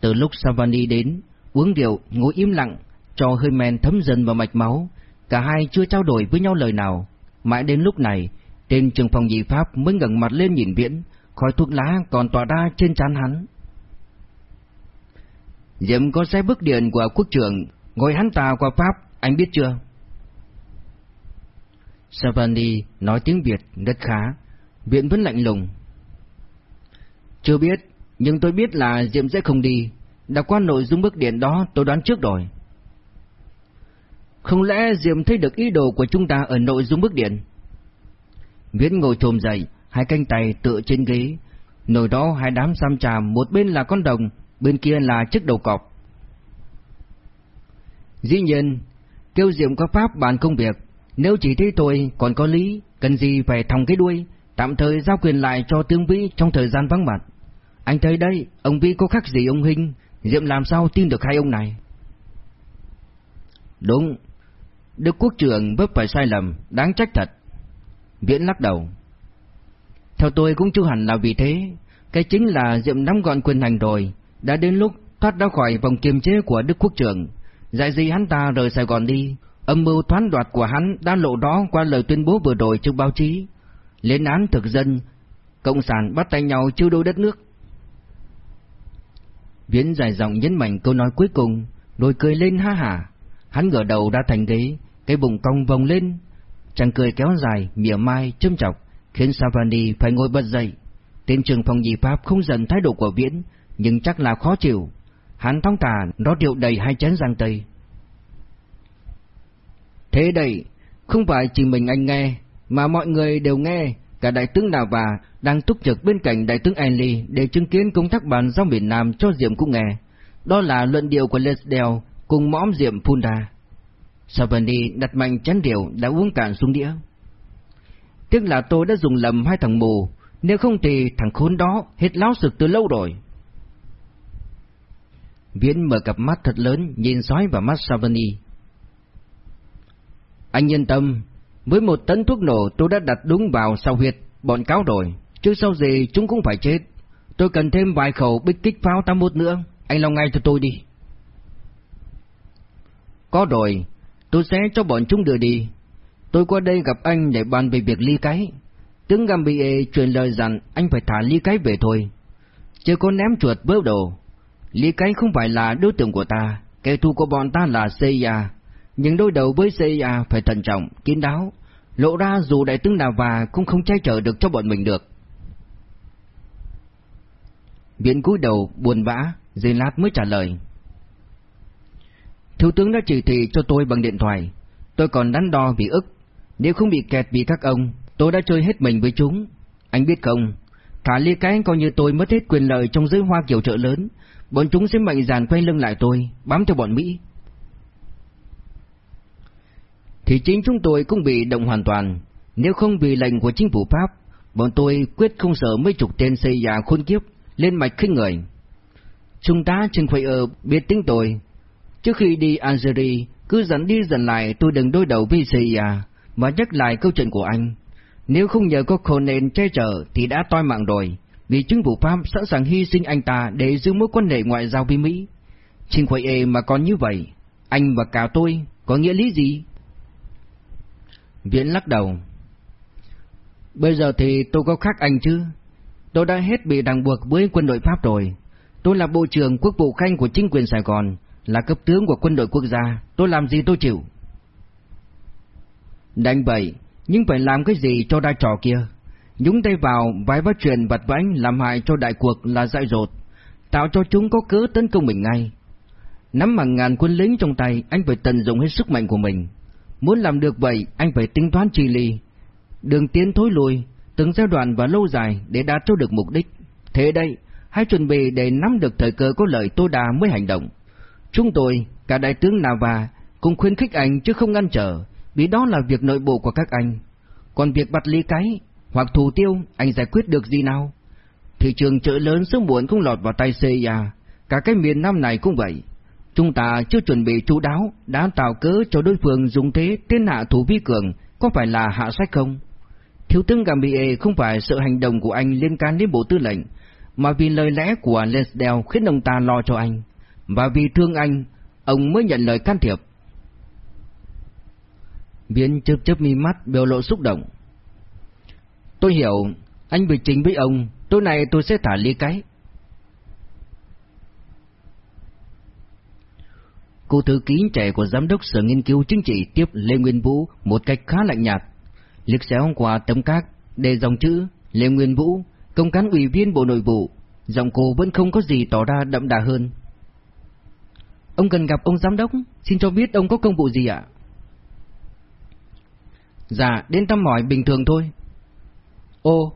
Từ lúc Savani đến, uống rượu, ngồi im lặng, cho hơi men thấm dần vào mạch máu, cả hai chưa trao đổi với nhau lời nào. Mãi đến lúc này, tên trường phòng dị Pháp mới ngẩng mặt lên nhìn Viễn, khói thuốc lá còn tỏa ra trên trán hắn. Diệm có xe bức điện của quốc trưởng, ngồi hắn ta qua Pháp, anh biết chưa? Savani nói tiếng Việt rất khá, Viện vẫn lạnh lùng. Chưa biết, nhưng tôi biết là Diệm sẽ không đi. Đã qua nội dung bức điện đó tôi đoán trước rồi. Không lẽ Diệm thấy được ý đồ của chúng ta ở nội dung bức điện? Viễn ngồi trồm dậy, hai cánh tay tựa trên ghế. Nồi đó hai đám xăm tràm, một bên là con đồng, bên kia là chiếc đầu cọp. Dĩ nhiên, kêu Diệm có pháp bàn công việc, nếu chỉ thấy tôi còn có lý, cần gì phải thòng cái đuôi, tạm thời giao quyền lại cho Tương Vĩ trong thời gian vắng mặt. Anh thấy đây, ông Vĩ có khác gì ông Hinh, Diệm làm sao tin được hai ông này? Đúng, Đức Quốc trưởng vấp phải sai lầm, đáng trách thật. Viễn lắc đầu. Theo tôi cũng chưa hẳn là vì thế, cái chính là Diệm nắm gọn quyền hành rồi, đã đến lúc thoát ra khỏi vòng kiềm chế của Đức Quốc trưởng. Dạy gì hắn ta rời Sài Gòn đi, âm mưu thoán đoạt của hắn đã lộ đó qua lời tuyên bố vừa rồi trước báo chí. Lên án thực dân, cộng sản bắt tay nhau chiêu đôi đất nước. Viễn dài dòng nhấn mạnh câu nói cuối cùng, đôi cười lên ha hả. Hắn ngửa đầu đã thành ghế, cái bụng cong vòng lên. Chàng cười kéo dài, mỉa mai, châm chọc, khiến Savani phải ngồi bật dậy. Tên trường phòng nhị Pháp không dần thái độ của Viễn, nhưng chắc là khó chịu. Hắn thong thả rót rượu đầy hai chén giang tây. Thế đây, không phải chỉ mình anh nghe, mà mọi người đều nghe, cả đại tướng Đào Và đang túc trực bên cạnh đại tướng Enly để chứng kiến công tác bàn giao miền Nam cho Diệm cũng nghe. Đó là luận điệu của Lesdale cùng mõm Diệm Punda. Savani đặt mạnh chén rượu đã uống cạn xuống đĩa. Tiếc là tôi đã dùng lầm hai thằng mù, nếu không thì thằng khốn đó hết láo sực từ lâu rồi. Viễn mở cặp mắt thật lớn nhìn sói vào mắt Savani. Anh yên tâm, với một tấn thuốc nổ tôi đã đặt đúng vào sau huyệt bọn cáo rồi, chứ sau gì chúng cũng phải chết. Tôi cần thêm vài khẩu bích kích pháo 81 nữa, anh lo ngay cho tôi đi. Có rồi, tôi sẽ cho bọn chúng đưa đi. Tôi qua đây gặp anh để bàn về việc ly cái. Tướng Gambie truyền lời rằng anh phải thả ly cái về thôi. Chưa có ném chuột bớt đồ. Lý cái không phải là đối tượng của ta, kẻ thù của bọn ta là CIA. Nhưng đối đầu với CIA phải thận trọng, kín đáo. Lộ ra dù đại tướng nào và cũng không che chở được cho bọn mình được. Viện cúi đầu buồn bã, giây lát mới trả lời. Thiếu tướng đã chỉ thị cho tôi bằng điện thoại. Tôi còn đắn đo vì ức. Nếu không bị kẹt vì các ông, tôi đã chơi hết mình với chúng. Anh biết không, thả ly cái coi như tôi mất hết quyền lợi trong giới hoa kiểu chợ lớn. Bọn chúng sẽ mạnh dàn quay lưng lại tôi, bám theo bọn Mỹ. Thì chính chúng tôi cũng bị động hoàn toàn. Nếu không vì lệnh của chính phủ Pháp, bọn tôi quyết không sợ mấy chục tên xây già khôn kiếp lên mạch khinh người. Chúng ta chừng phải ở biết tính tôi, Trước khi đi Algeria, cứ dẫn đi dần lại tôi đừng đối đầu với CIA, mà nhắc lại câu chuyện của anh. Nếu không nhờ có Conan che chở thì đã toi mạng rồi, vì chính phủ Pháp sẵn sàng hy sinh anh ta để giữ mối quan hệ ngoại giao với Mỹ. Trình Khoai Ê mà còn như vậy, anh và cả tôi có nghĩa lý gì? Viễn lắc đầu. Bây giờ thì tôi có khác anh chứ. Tôi đã hết bị ràng buộc với quân đội Pháp rồi. Tôi là Bộ trưởng Quốc vụ Khanh của chính quyền Sài Gòn, là cấp tướng của quân đội quốc gia, tôi làm gì tôi chịu. Đánh vậy, nhưng phải làm cái gì cho đai trò kia? Nhúng tay vào vài vắt chuyện vặt vãnh làm hại cho đại cuộc là dại dột, tạo cho chúng có cớ tấn công mình ngay. Nắm bằng ngàn quân lính trong tay, anh phải tận dụng hết sức mạnh của mình. Muốn làm được vậy, anh phải tính toán chi ly, đường tiến thối lùi, từng giai đoạn và lâu dài để đạt cho được mục đích. Thế đây, hãy chuẩn bị để nắm được thời cơ có lợi tối đa mới hành động. Chúng tôi, cả đại tướng Nava, cũng khuyến khích anh chứ không ngăn trở, vì đó là việc nội bộ của các anh. Còn việc bắt lý cái, hoặc thủ tiêu, anh giải quyết được gì nào? Thị trường chợ lớn sớm muộn cũng lọt vào tay CIA, cả cái miền Nam này cũng vậy. Chúng ta chưa chuẩn bị chú đáo, đã tạo cớ cho đối phương dùng thế tiến hạ thủ vi cường, có phải là hạ sách không? Thiếu tướng Gambier không phải sợ hành động của anh liên can đến bộ tư lệnh, mà vì lời lẽ của Lesdell khiến ông ta lo cho anh và vì thương anh, ông mới nhận lời can thiệp. Biến chớp chớp mi mắt biểu lộ xúc động. Tôi hiểu, anh bị trình với ông, tối nay tôi sẽ thả lý cái. Cô thư ký trẻ của giám đốc sở nghiên cứu chính trị tiếp Lê Nguyên Vũ một cách khá lạnh nhạt, liếc xéo qua tấm các đề dòng chữ Lê Nguyên Vũ, công cán ủy viên Bộ Nội vụ, giọng cô vẫn không có gì tỏ ra đậm đà hơn. Ông cần gặp ông giám đốc, xin cho biết ông có công vụ gì ạ? Dạ, đến thăm hỏi bình thường thôi. Ô,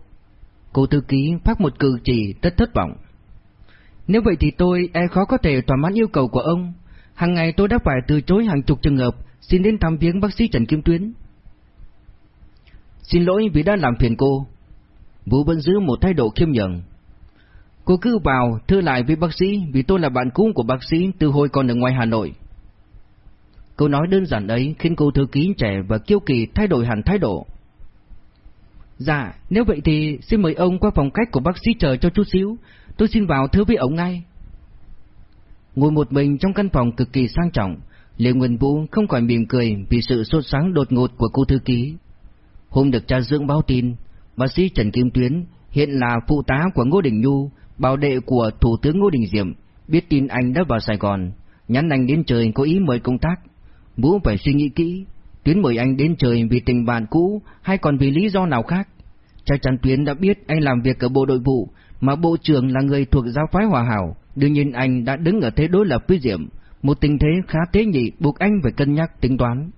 cô thư ký phát một cử chỉ rất thất vọng. Nếu vậy thì tôi e khó có thể thỏa mãn yêu cầu của ông. Hàng ngày tôi đã phải từ chối hàng chục trường hợp xin đến thăm viếng bác sĩ Trần Kim Tuyến. Xin lỗi vì đã làm phiền cô. Vũ vẫn giữ một thái độ khiêm nhường. Cô cứ vào thư lại với bác sĩ vì tôi là bạn cũ của bác sĩ từ hồi còn ở ngoài Hà Nội. Câu nói đơn giản ấy khiến cô thư ký trẻ và kiêu kỳ thay đổi hẳn thái độ. Dạ, nếu vậy thì xin mời ông qua phòng khách của bác sĩ chờ cho chút xíu, tôi xin vào thưa với ông ngay. Ngồi một mình trong căn phòng cực kỳ sang trọng, Lê Nguyên Vũ không khỏi mỉm cười vì sự sốt sáng đột ngột của cô thư ký. Hôm được cha dưỡng báo tin, bác sĩ Trần Kim Tuyến hiện là phụ tá của Ngô Đình Nhu, bảo đệ của Thủ tướng Ngô Đình Diệm, biết tin anh đã vào Sài Gòn, nhắn anh đến trời có ý mời công tác. Vũ phải suy nghĩ kỹ, Tuyến mời anh đến trời vì tình bạn cũ hay còn vì lý do nào khác. Chắc chắn Tuyến đã biết anh làm việc ở bộ đội vụ, mà bộ trưởng là người thuộc giáo phái hòa hảo, đương nhiên anh đã đứng ở thế đối lập với Diệm, một tình thế khá tế nhị buộc anh phải cân nhắc tính toán.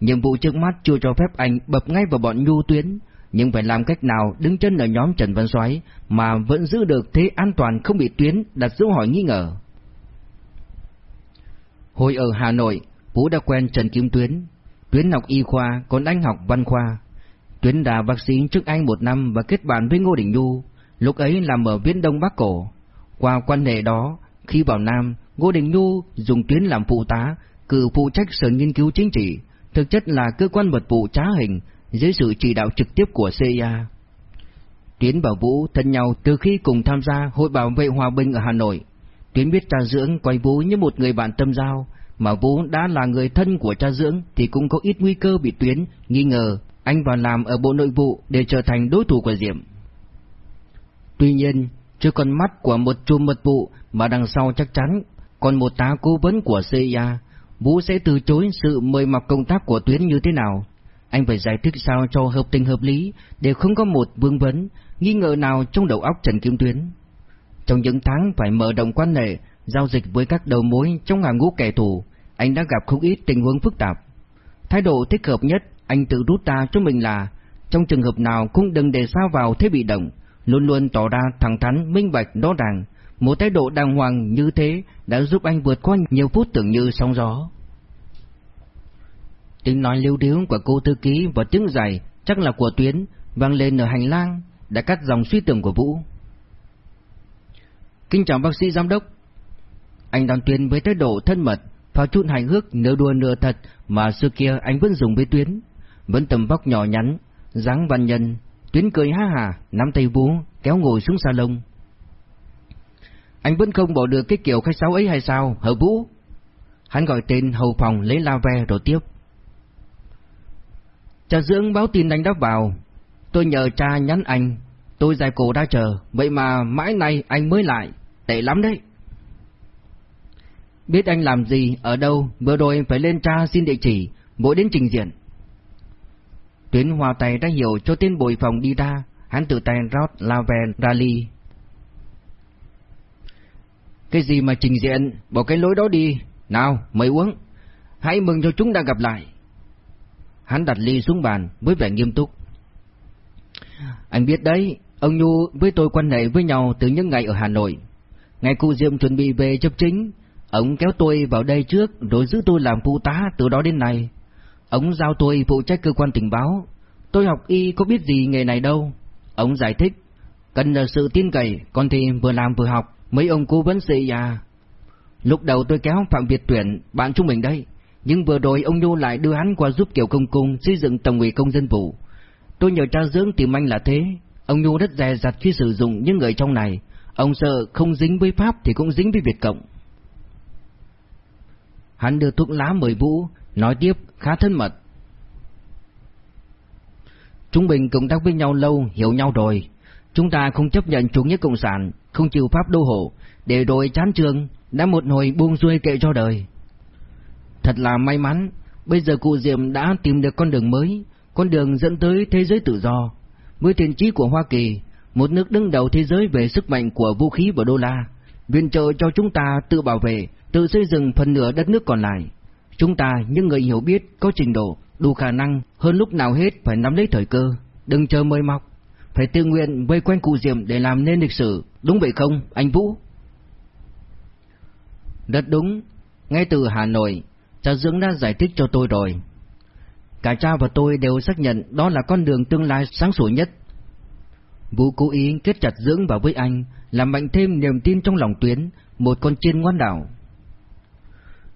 Nhiệm vụ trước mắt chưa cho phép anh bập ngay vào bọn nhu tuyến, nhưng phải làm cách nào đứng chân ở nhóm Trần Văn Soái mà vẫn giữ được thế an toàn không bị tuyến đặt dấu hỏi nghi ngờ. Hồi ở Hà Nội, Vũ đã quen Trần Kim Tuyến, Tuyến học y khoa, còn anh học văn khoa. Tuyến đã bác sĩ trước anh một năm và kết bạn với Ngô Đình Du. lúc ấy làm ở Viễn Đông Bắc Cổ. Qua quan hệ đó, khi vào Nam, Ngô Đình Du dùng Tuyến làm phụ tá, cử phụ trách sở nghiên cứu chính trị, thực chất là cơ quan mật vụ trá hình dưới sự chỉ đạo trực tiếp của CIA. Tuyến bảo Vũ thân nhau từ khi cùng tham gia Hội Bảo vệ Hòa bình ở Hà Nội. Tuyến biết cha dưỡng quay Vũ như một người bạn tâm giao, mà Vũ đã là người thân của cha dưỡng thì cũng có ít nguy cơ bị Tuyến nghi ngờ anh vào làm ở Bộ Nội vụ để trở thành đối thủ của Diệm. Tuy nhiên, trước con mắt của một chùm mật vụ mà đằng sau chắc chắn còn một tá cố vấn của CIA, Vũ sẽ từ chối sự mời mọc công tác của Tuyến như thế nào. Anh phải giải thích sao cho hợp tình hợp lý để không có một vương vấn, nghi ngờ nào trong đầu óc Trần Kim Tuyến. Trong những tháng phải mở động quan hệ, giao dịch với các đầu mối trong hàng ngũ kẻ thù, anh đã gặp không ít tình huống phức tạp. Thái độ thích hợp nhất anh tự rút ra cho mình là trong trường hợp nào cũng đừng để sao vào thế bị động, luôn luôn tỏ ra thẳng thắn, minh bạch, rõ ràng. Một thái độ đàng hoàng như thế đã giúp anh vượt qua nhiều phút tưởng như sóng gió. Tiếng nói lưu điếu của cô thư ký và tiếng dài chắc là của Tuyến vang lên ở hành lang đã cắt dòng suy tưởng của Vũ. Kính chào bác sĩ giám đốc. Anh đón Tuyến với thái độ thân mật, pha chút hài hước nửa đùa nửa thật mà xưa kia anh vẫn dùng với Tuyến, vẫn tầm vóc nhỏ nhắn, dáng văn nhân, Tuyến cười ha hà, nắm tay Vũ, kéo ngồi xuống salon. Anh vẫn không bỏ được cái kiểu khách sáo ấy hay sao, hờ Vũ? Hắn gọi tên hầu phòng lấy la ve rồi tiếp. Cha dưỡng báo tin anh đáp vào, tôi nhờ cha nhắn anh, tôi dài cổ đã chờ, vậy mà mãi nay anh mới lại, tệ lắm đấy. Biết anh làm gì, ở đâu, vừa rồi phải lên tra xin địa chỉ, mỗi đến trình diện. Tuyến hòa tay đã hiểu cho tên bồi phòng đi ra, hắn tự tay rót la Rally. Cái gì mà trình diện, bỏ cái lối đó đi, nào, mời uống, hãy mừng cho chúng ta gặp lại. Hắn đặt ly xuống bàn với vẻ nghiêm túc. Anh biết đấy, ông Nhu với tôi quan hệ với nhau từ những ngày ở Hà Nội. Ngày cụ Diệm chuẩn bị về chấp chính, ông kéo tôi vào đây trước rồi giữ tôi làm phụ tá từ đó đến nay. Ông giao tôi phụ trách cơ quan tình báo. Tôi học y có biết gì nghề này đâu. Ông giải thích, cần là sự tin cậy, còn thì vừa làm vừa học, mấy ông cố vấn sĩ à. Lúc đầu tôi kéo Phạm Việt Tuyển, bạn chúng mình đây. Nhưng vừa rồi ông Nhu lại đưa hắn qua giúp Kiều Công Cung xây dựng tổng ủy công dân vụ. Tôi nhờ tra dưỡng tìm anh là thế. Ông Nhu rất dè dặt khi sử dụng những người trong này. Ông sợ không dính với Pháp thì cũng dính với Việt Cộng. Hắn đưa thuốc lá mời Vũ, nói tiếp khá thân mật. Chúng mình cộng tác với nhau lâu, hiểu nhau rồi. Chúng ta không chấp nhận chủ nghĩa cộng sản, không chịu Pháp đô hộ, để rồi chán trường, đã một hồi buông xuôi kệ cho đời. Thật là may mắn, bây giờ cụ Diệm đã tìm được con đường mới, con đường dẫn tới thế giới tự do. Với tiền trí của Hoa Kỳ, một nước đứng đầu thế giới về sức mạnh của vũ khí và đô la, viện trợ cho chúng ta tự bảo vệ, tự xây dựng phần nửa đất nước còn lại. Chúng ta, những người hiểu biết, có trình độ, đủ khả năng, hơn lúc nào hết phải nắm lấy thời cơ, đừng chờ mời mọc. Phải tự nguyện vây quanh cụ Diệm để làm nên lịch sử, đúng vậy không, anh Vũ? Rất đúng, ngay từ Hà Nội, Cha Dưỡng đã giải thích cho tôi rồi. Cả cha và tôi đều xác nhận đó là con đường tương lai sáng sủa nhất. Vũ cố ý kết chặt dưỡng vào với anh, làm mạnh thêm niềm tin trong lòng Tuyến, một con chiên ngoan đảo.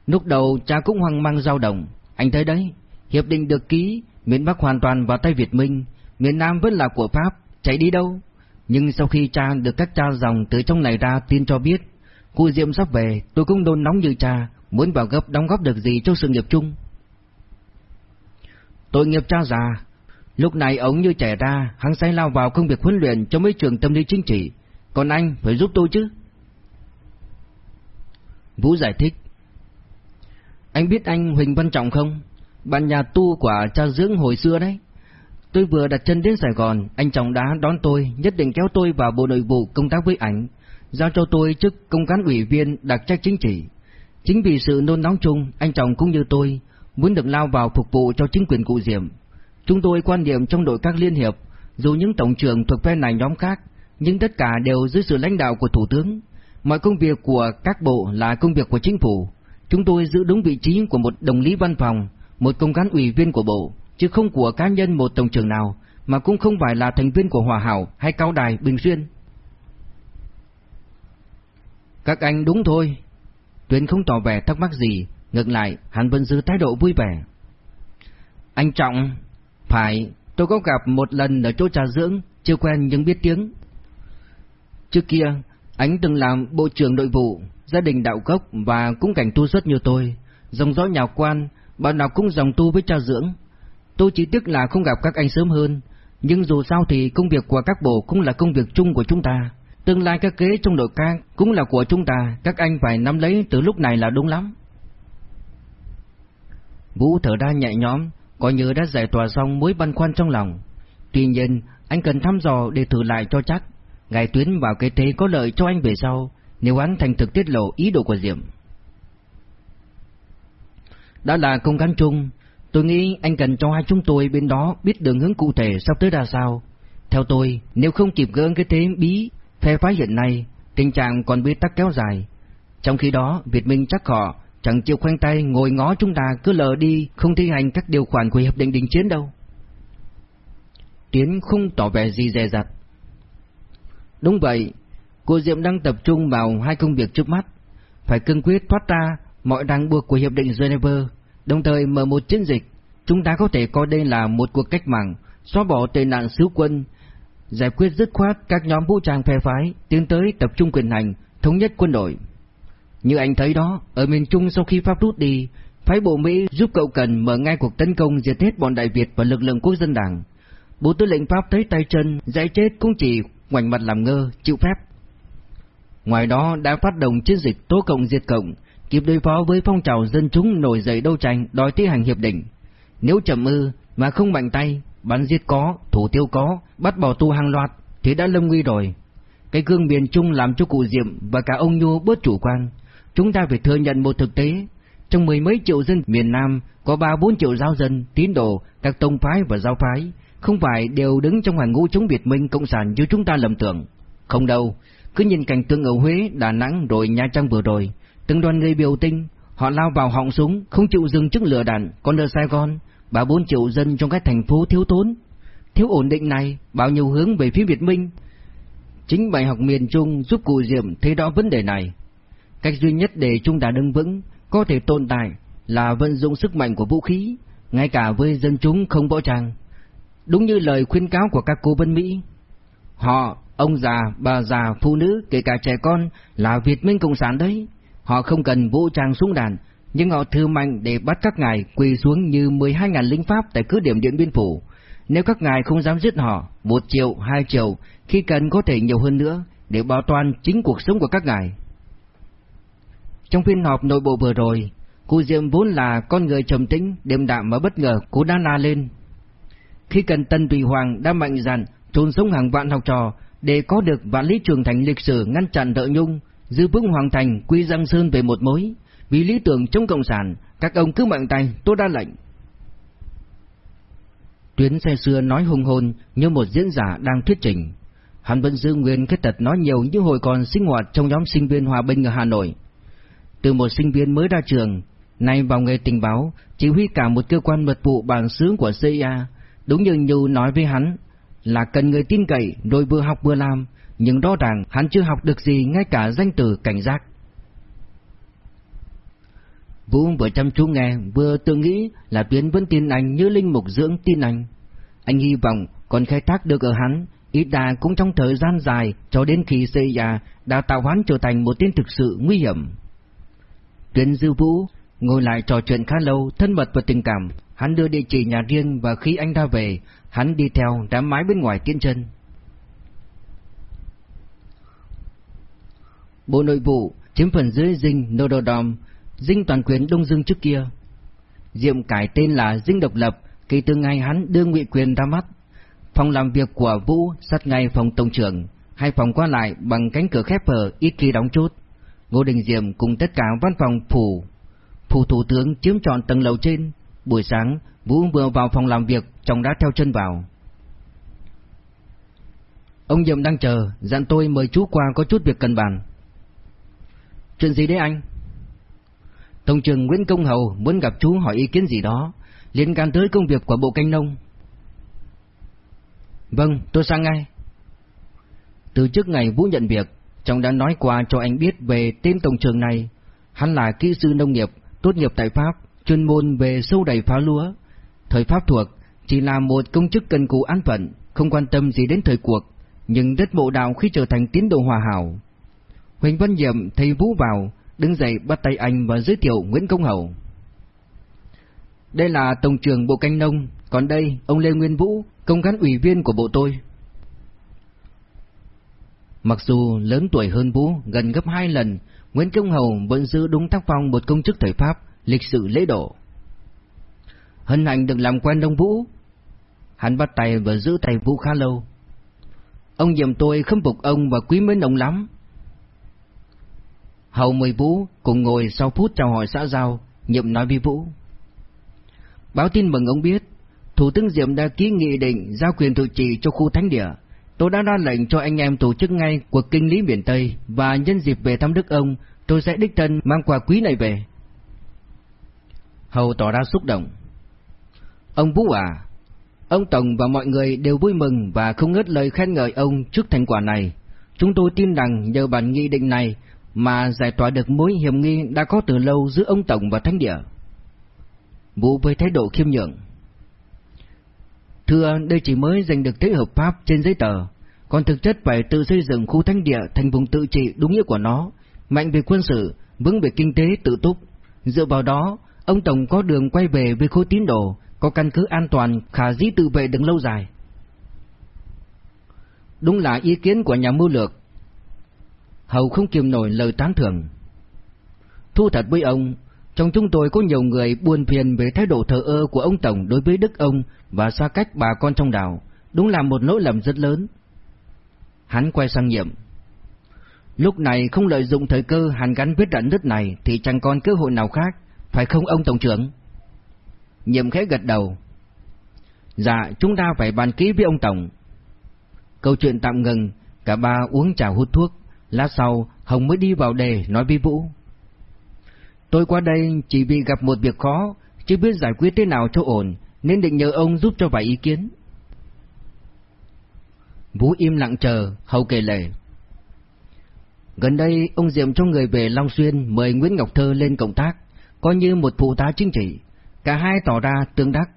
Lúc đầu cha cũng hoang mang dao động, anh thấy đấy, hiệp định được ký, miền Bắc hoàn toàn vào tay Việt Minh, miền Nam vẫn là của Pháp, chạy đi đâu? Nhưng sau khi cha được các cha dòng từ trong này ra tin cho biết, cô Diệm sắp về, tôi cũng đôn nóng như cha, muốn vào gấp đóng góp được gì cho sự nghiệp chung. Tội nghiệp cha già, lúc này ông như trẻ ra, hắn say lao vào công việc huấn luyện cho mấy trường tâm lý chính trị, còn anh phải giúp tôi chứ. Vũ giải thích, anh biết anh Huỳnh Văn Trọng không? Bạn nhà tu của cha dưỡng hồi xưa đấy. Tôi vừa đặt chân đến Sài Gòn, anh Trọng đã đón tôi, nhất định kéo tôi vào bộ nội vụ công tác với ảnh, giao cho tôi chức công cán ủy viên đặc trách chính trị. Chính vì sự nôn nóng chung, anh Trọng cũng như tôi, muốn được lao vào phục vụ cho chính quyền cụ Diệm. Chúng tôi quan điểm trong đội các liên hiệp, dù những tổng trưởng thuộc phe này nhóm khác, nhưng tất cả đều dưới sự lãnh đạo của Thủ tướng. Mọi công việc của các bộ là công việc của chính phủ. Chúng tôi giữ đúng vị trí của một đồng lý văn phòng, một công cán ủy viên của bộ, chứ không của cá nhân một tổng trưởng nào, mà cũng không phải là thành viên của Hòa Hảo hay Cao Đài Bình Xuyên. Các anh đúng thôi. Tuyến không tỏ vẻ thắc mắc gì, ngược lại, hắn vẫn giữ thái độ vui vẻ. Anh Trọng, phải, tôi có gặp một lần ở chỗ trà dưỡng, chưa quen nhưng biết tiếng. Trước kia, anh từng làm bộ trưởng nội vụ, gia đình đạo gốc và cũng cảnh tu xuất như tôi, dòng dõi nhà quan, bọn nào cũng dòng tu với cha dưỡng. Tôi chỉ tiếc là không gặp các anh sớm hơn, nhưng dù sao thì công việc của các bộ cũng là công việc chung của chúng ta. Tương lai các kế trong đội ca cũng là của chúng ta, các anh phải nắm lấy từ lúc này là đúng lắm. Vũ thở ra nhẹ nhõm, coi như đã giải tỏa xong mối băn khoăn trong lòng. Tuy nhiên, anh cần thăm dò để thử lại cho chắc. Ngài tuyến vào cái thế có lợi cho anh về sau, nếu hắn thành thực tiết lộ ý đồ của Diệm. Đã là công cán chung, tôi nghĩ anh cần cho hai chúng tôi bên đó biết đường hướng cụ thể sắp tới ra sao. Theo tôi, nếu không kịp gỡ cái thế bí, phe phái hiện nay, tình trạng còn bế tắc kéo dài. Trong khi đó, Việt Minh chắc họ chẳng chịu khoanh tay ngồi ngó chúng ta cứ lờ đi không thi hành các điều khoản của hiệp định đình chiến đâu. Tiến không tỏ vẻ gì dè dặt. Đúng vậy, cô Diệm đang tập trung vào hai công việc trước mắt, phải cương quyết thoát ra mọi ràng buộc của hiệp định Geneva, đồng thời mở một chiến dịch. Chúng ta có thể coi đây là một cuộc cách mạng, xóa bỏ tệ nạn sứ quân, giải quyết dứt khoát các nhóm vũ trang phe phái, tiến tới tập trung quyền hành, thống nhất quân đội. Như anh thấy đó, ở miền Trung sau khi Pháp rút đi, phái bộ Mỹ giúp cậu cần mở ngay cuộc tấn công diệt hết bọn Đại Việt và lực lượng quốc dân đảng. Bộ tư lệnh Pháp thấy tay chân, dãy chết cũng chỉ ngoảnh mặt làm ngơ, chịu phép. Ngoài đó đã phát động chiến dịch tố cộng diệt cộng, kịp đối phó với phong trào dân chúng nổi dậy đấu tranh đòi thi hành hiệp định. Nếu chậm ư mà không mạnh tay, bắn giết có, thủ tiêu có, bắt bỏ tù hàng loạt thì đã lâm nguy rồi. Cái gương miền Trung làm cho cụ Diệm và cả ông Nhu bớt chủ quan. Chúng ta phải thừa nhận một thực tế, trong mười mấy triệu dân miền Nam có ba bốn triệu giáo dân, tín đồ, các tông phái và giáo phái, không phải đều đứng trong hàng ngũ chống Việt Minh Cộng sản như chúng ta lầm tưởng. Không đâu, cứ nhìn cảnh tượng ở Huế, Đà Nẵng rồi Nha Trang vừa rồi, từng đoàn người biểu tình, họ lao vào họng súng, không chịu dừng trước lửa đạn, còn ở Sài Gòn, bà bốn triệu dân trong các thành phố thiếu thốn. Thiếu ổn định này, bao nhiêu hướng về phía Việt Minh. Chính bài học miền Trung giúp cụ Diệm thấy rõ vấn đề này. Cách duy nhất để chúng ta đứng vững, có thể tồn tại là vận dụng sức mạnh của vũ khí, ngay cả với dân chúng không võ trang. Đúng như lời khuyên cáo của các cố vấn Mỹ. Họ, ông già, bà già, phụ nữ, kể cả trẻ con là Việt Minh Cộng sản đấy. Họ không cần vũ trang súng đạn, nhưng họ thư mạnh để bắt các ngài quỳ xuống như 12.000 lính Pháp tại cứ điểm Điện Biên Phủ. Nếu các ngài không dám giết họ, một triệu, hai triệu, khi cần có thể nhiều hơn nữa, để bảo toàn chính cuộc sống của các ngài. Trong phiên họp nội bộ vừa rồi, cô Diệm vốn là con người trầm tĩnh, đêm đạm mà bất ngờ cô đã la lên. Khi cần Tân Tùy Hoàng đã mạnh dạn trốn sống hàng vạn học trò để có được vạn lý trường thành lịch sử ngăn chặn đợi nhung, giữ vững hoàng thành quy Giang Sơn về một mối, vì lý tưởng chống cộng sản, các ông cứ mạnh tay, tôi đã lệnh. Tuyến xe xưa nói hùng hồn như một diễn giả đang thuyết trình. Hắn vẫn giữ nguyên cái tật nói nhiều như hồi còn sinh hoạt trong nhóm sinh viên hòa bình ở Hà Nội. Từ một sinh viên mới ra trường, nay vào nghề tình báo, chỉ huy cả một cơ quan mật vụ bản xứ của CIA, đúng như Nhu nói với hắn, là cần người tin cậy rồi vừa học vừa làm, nhưng rõ ràng hắn chưa học được gì ngay cả danh từ cảnh giác. Vũ vừa chăm chú nghe vừa tự nghĩ là Tuyến vẫn tin anh như linh mục dưỡng tin anh. Anh hy vọng còn khai thác được ở hắn, ít đà cũng trong thời gian dài cho đến khi Seiya đã tạo hắn trở thành một tên thực sự nguy hiểm. Tuyến Dư Vũ ngồi lại trò chuyện khá lâu, thân mật và tình cảm, hắn đưa địa chỉ nhà riêng và khi anh ra về, hắn đi theo đám mái bên ngoài tiến chân. Bộ Nội vụ chiếm phần dưới dinh Nododom, dinh toàn quyền Đông Dương trước kia. Diệm cải tên là dinh độc lập kể từ ngày hắn đưa ngụy quyền ra mắt. Phòng làm việc của Vũ sát ngay phòng tổng trưởng, hai phòng qua lại bằng cánh cửa khép hờ ít khi đóng chốt. Ngô Đình Diệm cùng tất cả văn phòng phủ, phủ thủ tướng chiếm trọn tầng lầu trên. Buổi sáng, Vũ vừa vào phòng làm việc, chồng đã theo chân vào. Ông Diệm đang chờ, dặn tôi mời chú qua có chút việc cần bàn. Chuyện gì đấy anh? Tổng trưởng Nguyễn Công Hầu muốn gặp chú hỏi ý kiến gì đó, liên can tới công việc của Bộ Canh Nông. Vâng, tôi sang ngay. Từ trước ngày Vũ nhận việc, chồng đã nói qua cho anh biết về tên tổng trưởng này. Hắn là kỹ sư nông nghiệp, tốt nghiệp tại Pháp, chuyên môn về sâu đầy phá lúa. Thời Pháp thuộc, chỉ là một công chức cần cù an phận, không quan tâm gì đến thời cuộc, nhưng rất mộ đạo khi trở thành tín đồ hòa hảo. Huỳnh Văn Diệm thấy Vũ vào, đứng dậy bắt tay anh và giới thiệu Nguyễn Công Hậu. Đây là Tổng trưởng Bộ Canh Nông, còn đây ông Lê Nguyên Vũ, công cán ủy viên của bộ tôi. Mặc dù lớn tuổi hơn Vũ gần gấp hai lần, Nguyễn Công Hầu vẫn giữ đúng tác phong một công chức thời Pháp, lịch sự lễ độ. Hân hạnh được làm quen đông Vũ. Hắn bắt tay và giữ tay Vũ khá lâu. Ông dùm tôi khâm phục ông và quý mến ông lắm. Hầu mời Vũ cùng ngồi sau phút chào hỏi xã giao, nhiệm nói với Vũ. Báo tin mừng ông biết, Thủ tướng Diệm đã ký nghị định giao quyền tự trị cho khu thánh địa. Tôi đã ra lệnh cho anh em tổ chức ngay cuộc kinh lý miền Tây và nhân dịp về thăm đức ông, tôi sẽ đích thân mang quà quý này về. Hầu tỏ ra xúc động. Ông Vũ à, ông Tổng và mọi người đều vui mừng và không ngớt lời khen ngợi ông trước thành quả này. Chúng tôi tin rằng nhờ bản nghị định này mà giải tỏa được mối hiểm nghi đã có từ lâu giữa ông Tổng và Thánh Địa. Vũ với thái độ khiêm nhượng. Thưa, đây chỉ mới giành được thế hợp pháp trên giấy tờ, còn thực chất phải tự xây dựng khu Thánh Địa thành vùng tự trị đúng nghĩa của nó, mạnh về quân sự, vững về kinh tế tự túc. Dựa vào đó, ông Tổng có đường quay về với khối tín đồ, có căn cứ an toàn, khả dĩ tự vệ được lâu dài. Đúng là ý kiến của nhà mưu lược, Hầu không kiềm nổi lời tán thưởng. Thu thật với ông, trong chúng tôi có nhiều người buồn phiền về thái độ thờ ơ của ông Tổng đối với đức ông và xa cách bà con trong đảo, đúng là một lỗi lầm rất lớn. Hắn quay sang nhiệm. Lúc này không lợi dụng thời cơ hàn gắn vết rạn nứt này thì chẳng còn cơ hội nào khác, phải không ông Tổng trưởng? Nhiệm khẽ gật đầu. Dạ, chúng ta phải bàn ký với ông Tổng. Câu chuyện tạm ngừng, cả ba uống trà hút thuốc. Lát sau, Hồng mới đi vào đề nói với Vũ. Tôi qua đây chỉ vì gặp một việc khó, chưa biết giải quyết thế nào cho ổn, nên định nhờ ông giúp cho vài ý kiến. Vũ im lặng chờ, Hầu kể lể. Gần đây, ông Diệm cho người về Long Xuyên mời Nguyễn Ngọc Thơ lên công tác, coi như một phụ tá chính trị. Cả hai tỏ ra tương đắc.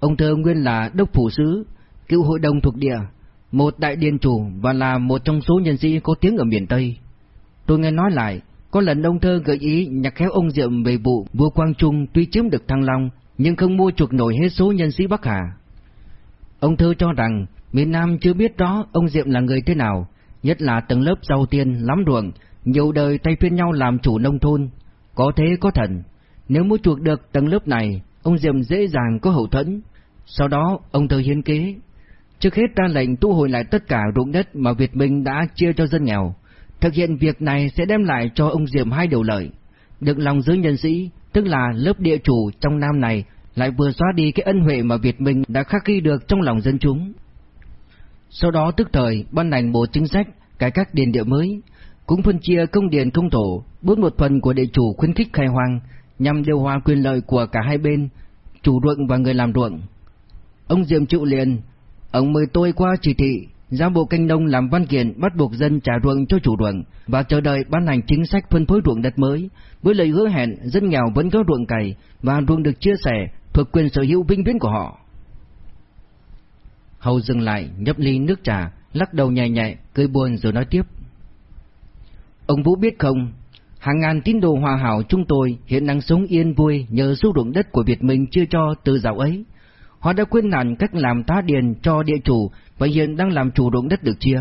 Ông Thơ nguyên là đốc phủ sứ, cựu hội đồng thuộc địa, một đại điền chủ và là một trong số nhân sĩ có tiếng ở miền Tây. Tôi nghe nói lại, có lần ông thơ gợi ý nhặt khéo ông Diệm về vụ vua Quang Trung tuy chiếm được Thăng Long, nhưng không mua chuộc nổi hết số nhân sĩ Bắc Hà. Ông thơ cho rằng miền Nam chưa biết rõ ông Diệm là người thế nào, nhất là tầng lớp giàu tiền lắm ruộng, nhiều đời tay phiên nhau làm chủ nông thôn, có thế có thần. Nếu mua chuộc được tầng lớp này, ông Diệm dễ dàng có hậu thuẫn. Sau đó, ông thơ hiến kế Trước hết ra lệnh thu hồi lại tất cả ruộng đất mà Việt Minh đã chia cho dân nghèo. Thực hiện việc này sẽ đem lại cho ông Diệm hai điều lợi. Được lòng giới nhân sĩ, tức là lớp địa chủ trong Nam này, lại vừa xóa đi cái ân huệ mà Việt Minh đã khắc ghi được trong lòng dân chúng. Sau đó tức thời ban hành bộ chính sách cải cách điền địa mới, cũng phân chia công điền công thổ, bớt một phần của địa chủ khuyến khích khai hoang, nhằm điều hòa quyền lợi của cả hai bên, chủ ruộng và người làm ruộng. Ông Diệm trụ liền Ông mời tôi qua chỉ thị, giao bộ canh nông làm văn kiện bắt buộc dân trả ruộng cho chủ ruộng và chờ đợi ban hành chính sách phân phối ruộng đất mới, với lời hứa hẹn dân nghèo vẫn có ruộng cày và ruộng được chia sẻ thuộc quyền sở hữu vinh viễn của họ. Hầu dừng lại, nhấp ly nước trà, lắc đầu nhẹ nhẹ, cười buồn rồi nói tiếp. Ông Vũ biết không, hàng ngàn tín đồ hòa hảo chúng tôi hiện đang sống yên vui nhờ số ruộng đất của Việt Minh chưa cho từ dạo ấy. Họ đã quên nản cách làm tá điền cho địa chủ và hiện đang làm chủ ruộng đất được chia.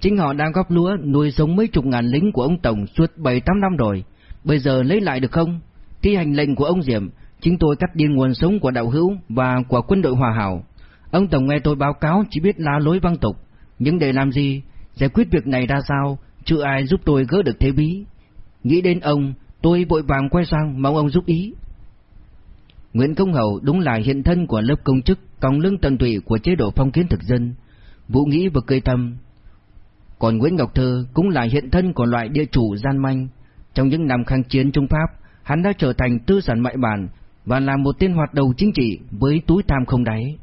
Chính họ đang góp lúa nuôi sống mấy chục ngàn lính của ông Tổng suốt 7-8 năm rồi. Bây giờ lấy lại được không? Thi hành lệnh của ông Diệm, chính tôi cắt đi nguồn sống của đạo hữu và của quân đội hòa hảo. Ông Tổng nghe tôi báo cáo chỉ biết la lối văng tục, nhưng để làm gì, giải quyết việc này ra sao, chưa ai giúp tôi gỡ được thế bí. Nghĩ đến ông, tôi vội vàng quay sang mong ông giúp ý. Nguyễn Công Hậu đúng là hiện thân của lớp công chức còng lưng tận tụy của chế độ phong kiến thực dân. Vũ nghĩ và cười tâm. Còn Nguyễn Ngọc Thơ cũng là hiện thân của loại địa chủ gian manh. Trong những năm kháng chiến Trung Pháp, hắn đã trở thành tư sản mại bản và là một tên hoạt đầu chính trị với túi tham không đáy.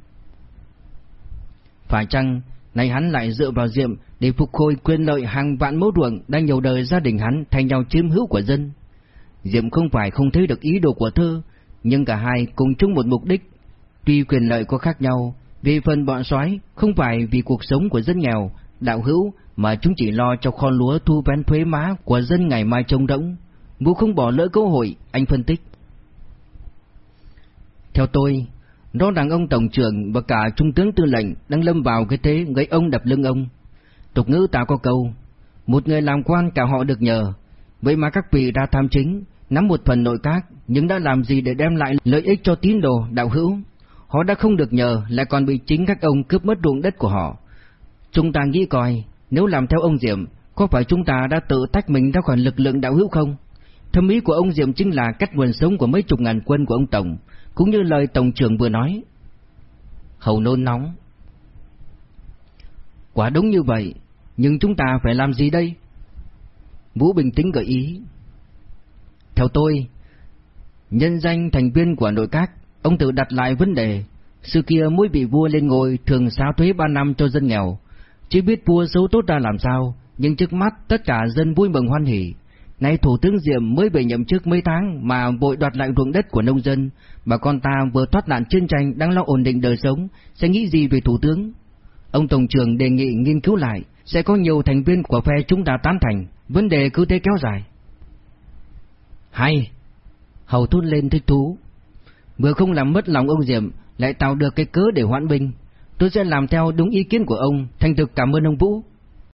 Phải chăng, nay hắn lại dựa vào Diệm để phục hồi quyền lợi hàng vạn mẫu ruộng đang nhiều đời gia đình hắn thành nhau chiếm hữu của dân? Diệm không phải không thấy được ý đồ của Thơ, nhưng cả hai cùng chung một mục đích. Tuy quyền lợi có khác nhau, vì phần bọn soái không phải vì cuộc sống của dân nghèo, đạo hữu mà chúng chỉ lo cho kho lúa thu vén thuế má của dân ngày mai trông rỗng. Vũ không bỏ lỡ cơ hội, anh phân tích. Theo tôi, đó ràng ông Tổng trưởng và cả Trung tướng Tư lệnh đang lâm vào cái thế gây ông đập lưng ông. Tục ngữ ta có câu, một người làm quan cả họ được nhờ, vậy mà các vị ra tham chính, nắm một phần nội các, nhưng đã làm gì để đem lại lợi ích cho tín đồ, đạo hữu? Họ đã không được nhờ, lại còn bị chính các ông cướp mất ruộng đất của họ. Chúng ta nghĩ coi, nếu làm theo ông Diệm, có phải chúng ta đã tự tách mình ra khỏi lực lượng đạo hữu không? Thâm ý của ông Diệm chính là cách nguồn sống của mấy chục ngàn quân của ông Tổng, cũng như lời Tổng trưởng vừa nói. Hầu nôn nóng. Quả đúng như vậy, nhưng chúng ta phải làm gì đây? Vũ bình tĩnh gợi ý. Theo tôi, nhân danh thành viên của nội các, ông tự đặt lại vấn đề. Sự kia mỗi vị vua lên ngôi thường sao thuế ba năm cho dân nghèo. Chỉ biết vua xấu tốt ra làm sao, nhưng trước mắt tất cả dân vui mừng hoan hỉ. Nay Thủ tướng Diệm mới về nhậm chức mấy tháng mà vội đoạt lại ruộng đất của nông dân, bà con ta vừa thoát nạn chiến tranh đang lo ổn định đời sống, sẽ nghĩ gì về Thủ tướng? Ông Tổng trưởng đề nghị nghiên cứu lại, sẽ có nhiều thành viên của phe chúng ta tán thành, vấn đề cứ thế kéo dài. Hay! Hầu thốt lên thích thú. Vừa không làm mất lòng ông Diệm, lại tạo được cái cớ để hoãn binh. Tôi sẽ làm theo đúng ý kiến của ông, thành thực cảm ơn ông Vũ.